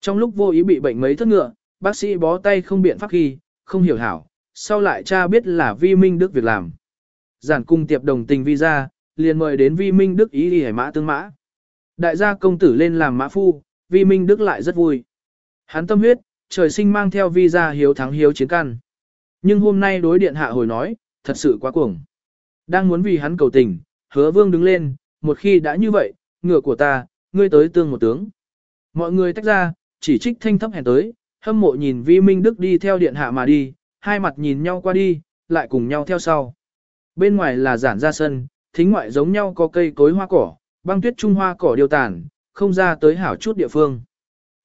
Trong lúc vô ý bị bệnh mấy thất ngựa, bác sĩ bó tay không biện pháp khi, không hiểu hảo, sau lại cha biết là vi minh đức việc làm. Giản cung tiệp đồng tình vi ra, liền mời đến vi minh đức ý đi hải mã tương mã. Đại gia công tử lên làm mã phu, vi minh đức lại rất vui. Hắn tâm huyết, trời sinh mang theo vi ra hiếu thắng hiếu chiến căn. Nhưng hôm nay đối điện hạ hồi nói, thật sự quá cuồng. Đang muốn vì hắn cầu tình, hứa vương đứng lên, một khi đã như vậy, ngựa của ta, ngươi tới tương một tướng. Mọi người tách ra, chỉ trích thanh thấp hèn tới, hâm mộ nhìn vi minh đức đi theo điện hạ mà đi, hai mặt nhìn nhau qua đi, lại cùng nhau theo sau. Bên ngoài là giản ra sân, thính ngoại giống nhau có cây cối hoa cỏ, băng tuyết trung hoa cỏ điều tàn, không ra tới hảo chút địa phương.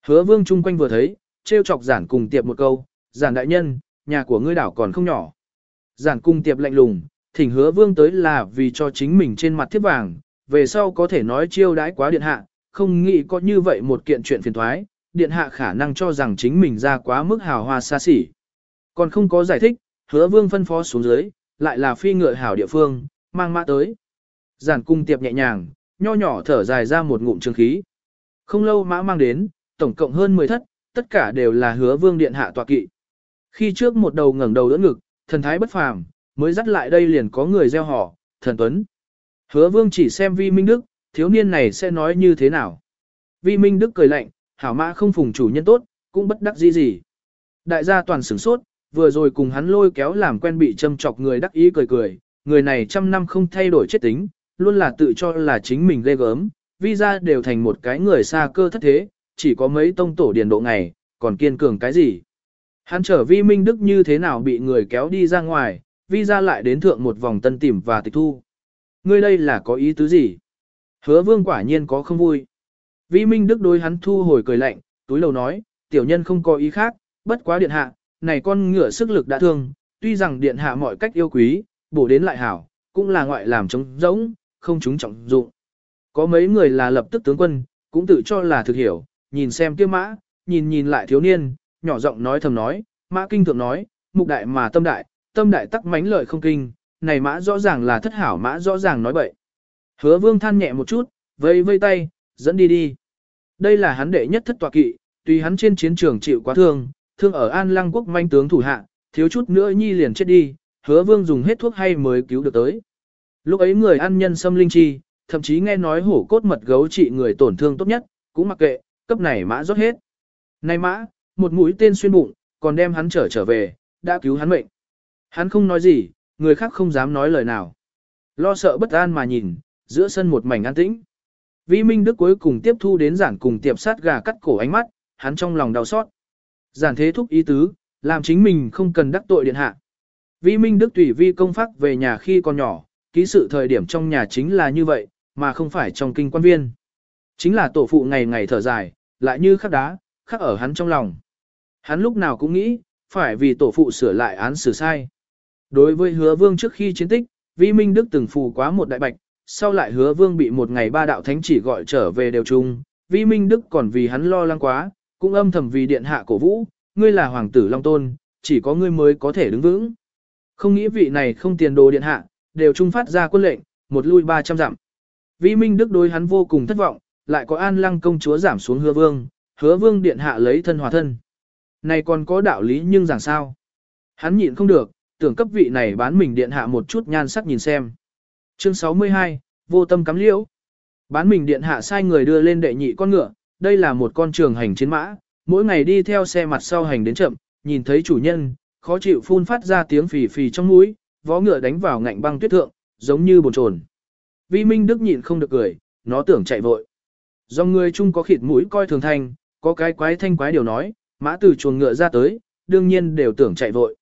Hứa vương chung quanh vừa thấy, trêu chọc giản cùng tiệp một câu, giản đại nhân, nhà của ngươi đảo còn không nhỏ. Giản cung tiệp lạnh lùng, thỉnh hứa vương tới là vì cho chính mình trên mặt thiếp vàng, về sau có thể nói chiêu đãi quá điện hạ, không nghĩ có như vậy một kiện chuyện phiền thoái, điện hạ khả năng cho rằng chính mình ra quá mức hào hoa xa xỉ. Còn không có giải thích, hứa vương phân phó xuống dưới, lại là phi ngựa hảo địa phương, mang mã tới. Giản cung tiệp nhẹ nhàng, nho nhỏ thở dài ra một ngụm trường khí. Không lâu mã mang đến, tổng cộng hơn 10 thất, tất cả đều là hứa vương điện hạ tọa kỵ. Khi trước một đầu ngẩng đầu đỡ ngực, thần thái bất phàm, mới dắt lại đây liền có người gieo họ, thần tuấn. Hứa vương chỉ xem vi minh đức, thiếu niên này sẽ nói như thế nào. Vi minh đức cười lạnh, hảo mã không phùng chủ nhân tốt, cũng bất đắc gì gì. Đại gia toàn sửng sốt, vừa rồi cùng hắn lôi kéo làm quen bị châm chọc người đắc ý cười cười, người này trăm năm không thay đổi chết tính, luôn là tự cho là chính mình ghê gớm, vi ra đều thành một cái người xa cơ thất thế, chỉ có mấy tông tổ điền độ ngày, còn kiên cường cái gì. Hắn trở vi minh đức như thế nào bị người kéo đi ra ngoài, vi ra lại đến thượng một vòng tân tìm và tịch thu. Ngươi đây là có ý tứ gì? Hứa vương quả nhiên có không vui. Vi minh đức đối hắn thu hồi cười lạnh, túi lầu nói, tiểu nhân không có ý khác, bất quá điện hạ, này con ngựa sức lực đã thương, tuy rằng điện hạ mọi cách yêu quý, bổ đến lại hảo, cũng là ngoại làm trống rỗng, không chúng trọng dụng. Có mấy người là lập tức tướng quân, cũng tự cho là thực hiểu, nhìn xem kia mã, nhìn nhìn lại thiếu niên, nhỏ giọng nói thầm nói, mã kinh thượng nói, mục đại mà tâm đại, tâm đại tắc mánh lợi không kinh, này mã rõ ràng là thất hảo mã rõ ràng nói bậy. Hứa vương than nhẹ một chút, vây vây tay, dẫn đi đi. Đây là hắn đệ nhất thất tọa kỵ, tuy hắn trên chiến trường chịu quá thương, thương ở An Lăng quốc manh tướng thủ hạ, thiếu chút nữa nhi liền chết đi, hứa vương dùng hết thuốc hay mới cứu được tới. Lúc ấy người ăn nhân xâm linh chi, thậm chí nghe nói hổ cốt mật gấu trị người tổn thương tốt nhất, cũng mặc kệ, cấp này mã rót hết. Này mã, một mũi tên xuyên bụng, còn đem hắn trở trở về, đã cứu hắn mệnh. Hắn không nói gì, người khác không dám nói lời nào. Lo sợ bất an mà nhìn, giữa sân một mảnh an tĩnh. Vi Minh Đức cuối cùng tiếp thu đến giản cùng tiệp sát gà cắt cổ ánh mắt, hắn trong lòng đau xót. Giản thế thúc ý tứ, làm chính mình không cần đắc tội điện hạ. Vi Minh Đức tùy vi công pháp về nhà khi còn nhỏ, ký sự thời điểm trong nhà chính là như vậy, mà không phải trong kinh quan viên. Chính là tổ phụ ngày ngày thở dài, lại như khắc đá, khắc ở hắn trong lòng. Hắn lúc nào cũng nghĩ, phải vì tổ phụ sửa lại án xử sai. Đối với hứa vương trước khi chiến tích, Vi Minh Đức từng phù quá một đại bạch, sau lại hứa vương bị một ngày ba đạo thánh chỉ gọi trở về đều chung, Vi Minh Đức còn vì hắn lo lắng quá, cũng âm thầm vì điện hạ cổ vũ, ngươi là hoàng tử Long Tôn, chỉ có ngươi mới có thể đứng vững. Không nghĩ vị này không tiền đồ điện hạ, đều trung phát ra quân lệnh, một lui 300 dặm. Vi Minh Đức đối hắn vô cùng thất vọng, lại có an lăng công chúa giảm xuống hứa vương, hứa vương điện hạ lấy thân hòa thân. Này còn có đạo lý nhưng rằng sao? Hắn nhịn không được, tưởng cấp vị này bán mình điện hạ một chút nhan sắc nhìn xem. Chương 62, vô tâm cắm liễu. Bán mình điện hạ sai người đưa lên đệ nhị con ngựa, đây là một con trường hành chiến mã, mỗi ngày đi theo xe mặt sau hành đến chậm, nhìn thấy chủ nhân, khó chịu phun phát ra tiếng phì phì trong mũi, vó ngựa đánh vào ngạnh băng tuyết thượng, giống như bồn chồn. Vi Minh Đức nhịn không được cười, nó tưởng chạy vội. Do người chung có khịt mũi coi thường thanh, có cái quái thanh quái điều nói, mã từ chuồng ngựa ra tới, đương nhiên đều tưởng chạy vội.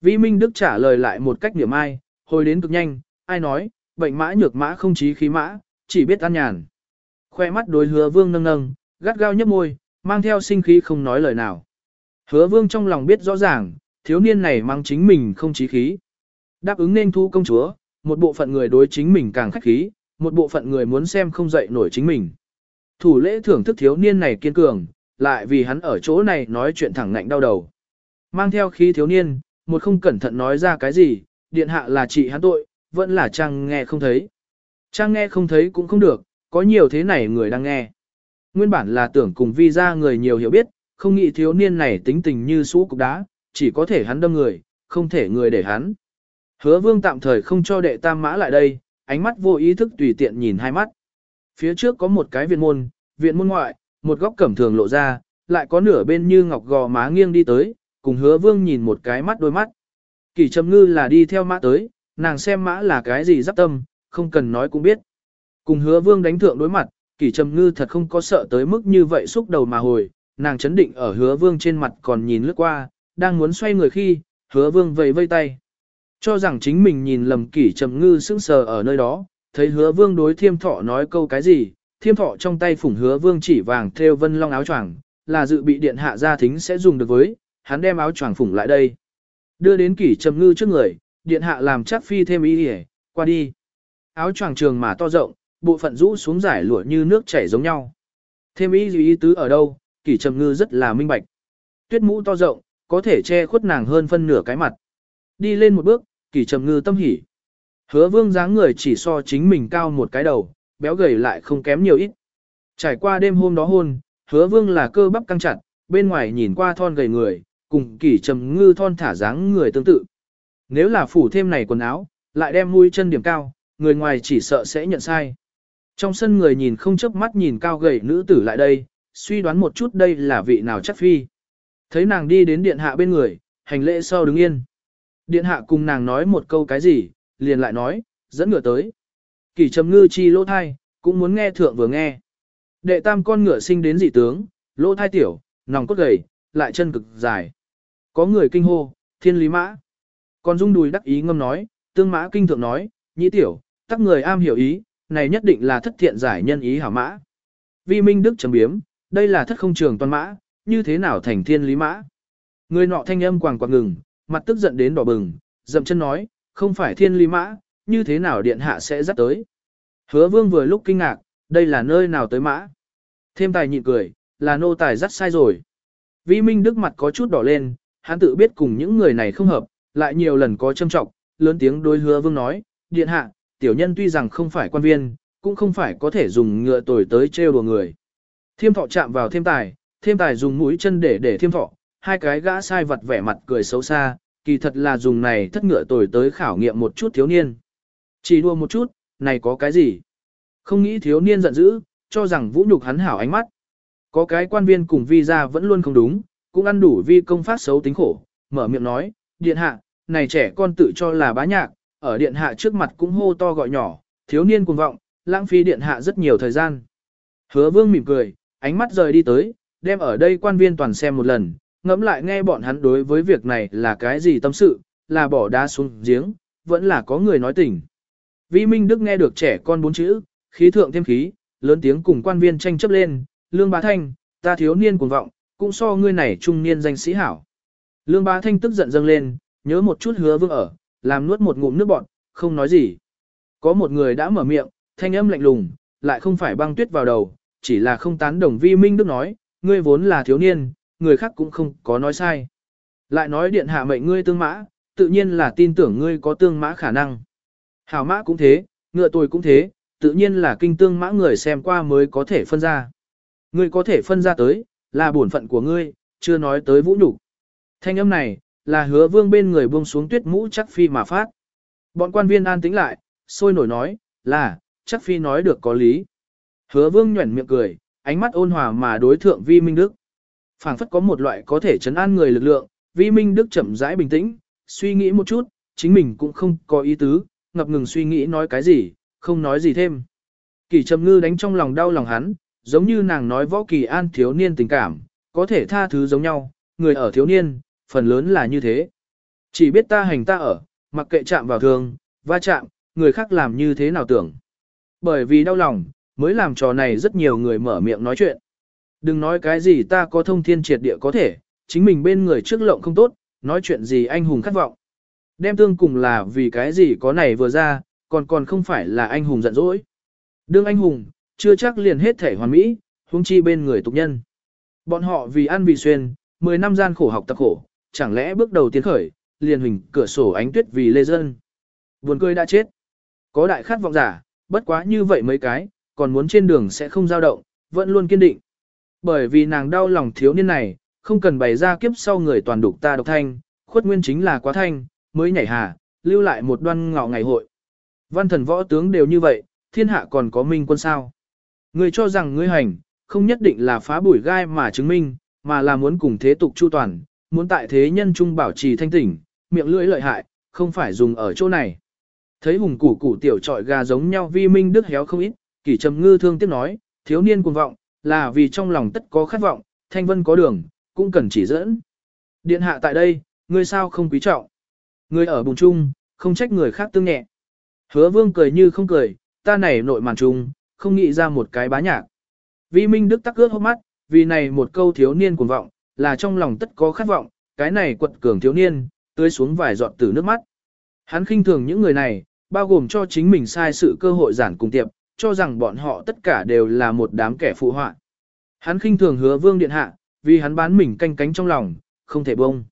Vi Minh Đức trả lời lại một cách niệm ai, hồi đến cực nhanh, ai nói, bệnh mã nhược mã không chí khí mã, chỉ biết ăn nhàn. Khoe mắt đối hứa vương nâng nâng, gắt gao nhấp môi, mang theo sinh khí không nói lời nào. Hứa vương trong lòng biết rõ ràng, thiếu niên này mang chính mình không chí khí. Đáp ứng nên thu công chúa, một bộ phận người đối chính mình càng khách khí, một bộ phận người muốn xem không dậy nổi chính mình. Thủ lễ thưởng thức thiếu niên này kiên cường, lại vì hắn ở chỗ này nói chuyện thẳng ngạnh đau đầu. Mang theo khí thiếu niên, một không cẩn thận nói ra cái gì, điện hạ là trị hắn tội, vẫn là trang nghe không thấy. Trang nghe không thấy cũng không được, có nhiều thế này người đang nghe. Nguyên bản là tưởng cùng vi ra người nhiều hiểu biết, không nghĩ thiếu niên này tính tình như sũ cục đá, chỉ có thể hắn đâm người, không thể người để hắn. Hứa vương tạm thời không cho đệ tam mã lại đây, ánh mắt vô ý thức tùy tiện nhìn hai mắt. Phía trước có một cái viện môn, viện môn ngoại, một góc cẩm thường lộ ra, lại có nửa bên như ngọc gò má nghiêng đi tới, cùng hứa vương nhìn một cái mắt đôi mắt. Kỳ trầm ngư là đi theo mã tới, nàng xem mã là cái gì giáp tâm, không cần nói cũng biết. Cùng hứa vương đánh thượng đối mặt, kỳ trầm ngư thật không có sợ tới mức như vậy xúc đầu mà hồi, nàng chấn định ở hứa vương trên mặt còn nhìn lướt qua, đang muốn xoay người khi, hứa vương vẫy vây tay. Cho rằng chính mình nhìn lầm kỷ trầm ngư sững sờ ở nơi đó, thấy hứa vương đối thiêm thọ nói câu cái gì, thiêm thọ trong tay phủng hứa vương chỉ vàng theo vân long áo choàng là dự bị điện hạ gia thính sẽ dùng được với, hắn đem áo choàng phủng lại đây. Đưa đến kỷ trầm ngư trước người, điện hạ làm chắc phi thêm ý hề, qua đi. Áo choàng trường mà to rộng, bộ phận rũ xuống giải lụa như nước chảy giống nhau. Thêm ý gì ý tứ ở đâu, kỷ trầm ngư rất là minh bạch. Tuyết mũ to rộng, có thể che khuất nàng hơn phân nửa cái mặt. Đi lên một bước, kỷ trầm ngư tâm hỉ. Hứa vương dáng người chỉ so chính mình cao một cái đầu, béo gầy lại không kém nhiều ít. Trải qua đêm hôm đó hôn, hứa vương là cơ bắp căng chặt, bên ngoài nhìn qua thon gầy người, cùng kỷ trầm ngư thon thả dáng người tương tự. Nếu là phủ thêm này quần áo, lại đem mũi chân điểm cao, người ngoài chỉ sợ sẽ nhận sai. Trong sân người nhìn không chớp mắt nhìn cao gầy nữ tử lại đây, suy đoán một chút đây là vị nào chắc phi. Thấy nàng đi đến điện hạ bên người, hành lễ sau đứng yên. Điện hạ cùng nàng nói một câu cái gì, liền lại nói, dẫn ngựa tới. Kỷ trầm ngư chi lỗ thai, cũng muốn nghe thượng vừa nghe. Đệ tam con ngựa sinh đến dị tướng, lỗ thai tiểu, nòng cốt gầy, lại chân cực dài. Có người kinh hô, thiên lý mã. Còn dung đùi đắc ý ngâm nói, tương mã kinh thượng nói, nhĩ tiểu, tắc người am hiểu ý, này nhất định là thất thiện giải nhân ý hảo mã. Vi minh đức chấm biếm, đây là thất không trường toàn mã, như thế nào thành thiên lý mã. Người nọ thanh âm quàng quạt ngừng, mặt tức giận đến đỏ bừng, dậm chân nói, không phải thiên lý mã, như thế nào điện hạ sẽ dắt tới. Hứa vương vừa lúc kinh ngạc, đây là nơi nào tới mã. Thêm tài nhịn cười, là nô tài dắt sai rồi. Vi Minh Đức mặt có chút đỏ lên, hắn tự biết cùng những người này không hợp, lại nhiều lần có châm trọng, lớn tiếng đối hứa vương nói, điện hạ, tiểu nhân tuy rằng không phải quan viên, cũng không phải có thể dùng ngựa tồi tới trêu đùa người. Thiêm thọ chạm vào thêm tài, thêm tài dùng mũi chân để để thiêm thọ, hai cái gã sai vật vẻ mặt cười xấu xa, kỳ thật là dùng này thất ngựa tồi tới khảo nghiệm một chút thiếu niên. Chỉ đua một chút, này có cái gì? Không nghĩ thiếu niên giận dữ, cho rằng vũ nhục hắn hảo ánh mắt. Có cái quan viên cùng vi ra vẫn luôn không đúng, cũng ăn đủ vi công phát xấu tính khổ, mở miệng nói, điện hạ, này trẻ con tự cho là bá nhạc, ở điện hạ trước mặt cũng hô to gọi nhỏ, thiếu niên cuồng vọng, lãng phí điện hạ rất nhiều thời gian. Hứa vương mỉm cười, ánh mắt rời đi tới, đem ở đây quan viên toàn xem một lần, ngẫm lại nghe bọn hắn đối với việc này là cái gì tâm sự, là bỏ đá xuống giếng, vẫn là có người nói tình. Vi Minh Đức nghe được trẻ con bốn chữ, khí thượng thêm khí, lớn tiếng cùng quan viên tranh chấp lên, Lương Bá Thanh, ta thiếu niên cuồng vọng, cũng so ngươi này trung niên danh sĩ hảo. Lương Bá Thanh tức giận dâng lên, nhớ một chút hứa vương ở, làm nuốt một ngụm nước bọt, không nói gì. Có một người đã mở miệng, thanh âm lạnh lùng, lại không phải băng tuyết vào đầu, chỉ là không tán đồng vi minh đức nói, ngươi vốn là thiếu niên, người khác cũng không có nói sai. Lại nói điện hạ mệnh ngươi tương mã, tự nhiên là tin tưởng ngươi có tương mã khả năng. Hảo mã cũng thế, ngựa tôi cũng thế, tự nhiên là kinh tương mã người xem qua mới có thể phân ra. Ngươi có thể phân ra tới, là bổn phận của ngươi, chưa nói tới vũ nhục. Thanh âm này, là hứa vương bên người buông xuống tuyết mũ chắc phi mà phát. Bọn quan viên an tĩnh lại, sôi nổi nói, là, chắc phi nói được có lý. Hứa vương nhuẩn miệng cười, ánh mắt ôn hòa mà đối thượng vi minh đức. phảng phất có một loại có thể chấn an người lực lượng, vi minh đức chậm rãi bình tĩnh, suy nghĩ một chút, chính mình cũng không có ý tứ, ngập ngừng suy nghĩ nói cái gì, không nói gì thêm. Kỳ trầm ngư đánh trong lòng đau lòng hắn, giống như nàng nói võ kỳ an thiếu niên tình cảm, có thể tha thứ giống nhau, người ở thiếu niên, phần lớn là như thế. Chỉ biết ta hành ta ở, mặc kệ chạm vào thương, va chạm, người khác làm như thế nào tưởng. Bởi vì đau lòng, mới làm trò này rất nhiều người mở miệng nói chuyện. Đừng nói cái gì ta có thông thiên triệt địa có thể, chính mình bên người trước lộng không tốt, nói chuyện gì anh hùng khát vọng. Đem tương cùng là vì cái gì có này vừa ra, còn còn không phải là anh hùng giận dỗi. Đương anh hùng, chưa chắc liền hết thể hoàn mỹ, huống chi bên người tục nhân. Bọn họ vì ăn vì xuyên, 10 năm gian khổ học tập khổ, chẳng lẽ bước đầu tiến khởi, liền hình cửa sổ ánh tuyết vì lê dân. Buồn cười đã chết. Có đại khát vọng giả, bất quá như vậy mấy cái, còn muốn trên đường sẽ không dao động, vẫn luôn kiên định. Bởi vì nàng đau lòng thiếu niên này, không cần bày ra kiếp sau người toàn đục ta độc thanh, khuất nguyên chính là quá thanh, mới nhảy hà, lưu lại một đoan ngọ ngày hội. Văn thần võ tướng đều như vậy, thiên hạ còn có minh quân sao. Người cho rằng ngươi hành, không nhất định là phá bụi gai mà chứng minh, mà là muốn cùng thế tục chu toàn, muốn tại thế nhân trung bảo trì thanh tỉnh, miệng lưỡi lợi hại, không phải dùng ở chỗ này. Thấy hùng củ củ tiểu trọi gà giống nhau vi minh đức héo không ít, kỷ trầm ngư thương tiếp nói, thiếu niên cuồng vọng, là vì trong lòng tất có khát vọng, thanh vân có đường, cũng cần chỉ dẫn. Điện hạ tại đây, ngươi sao không quý trọng. Ngươi ở bùng chung, không trách người khác tương nhẹ. Hứa vương cười như không cười, ta này nội màn chung, không nghĩ ra một cái bá nhạc. Vi minh đức tắc ướt hốc mắt, vì này một câu thiếu niên cuồng vọng, là trong lòng tất có khát vọng, cái này quật cường thiếu niên, tưới xuống vài giọt từ nước mắt. Hắn khinh thường những người này, bao gồm cho chính mình sai sự cơ hội giản cùng tiệp, cho rằng bọn họ tất cả đều là một đám kẻ phụ họa. Hắn khinh thường hứa vương điện hạ, vì hắn bán mình canh cánh trong lòng, không thể bông.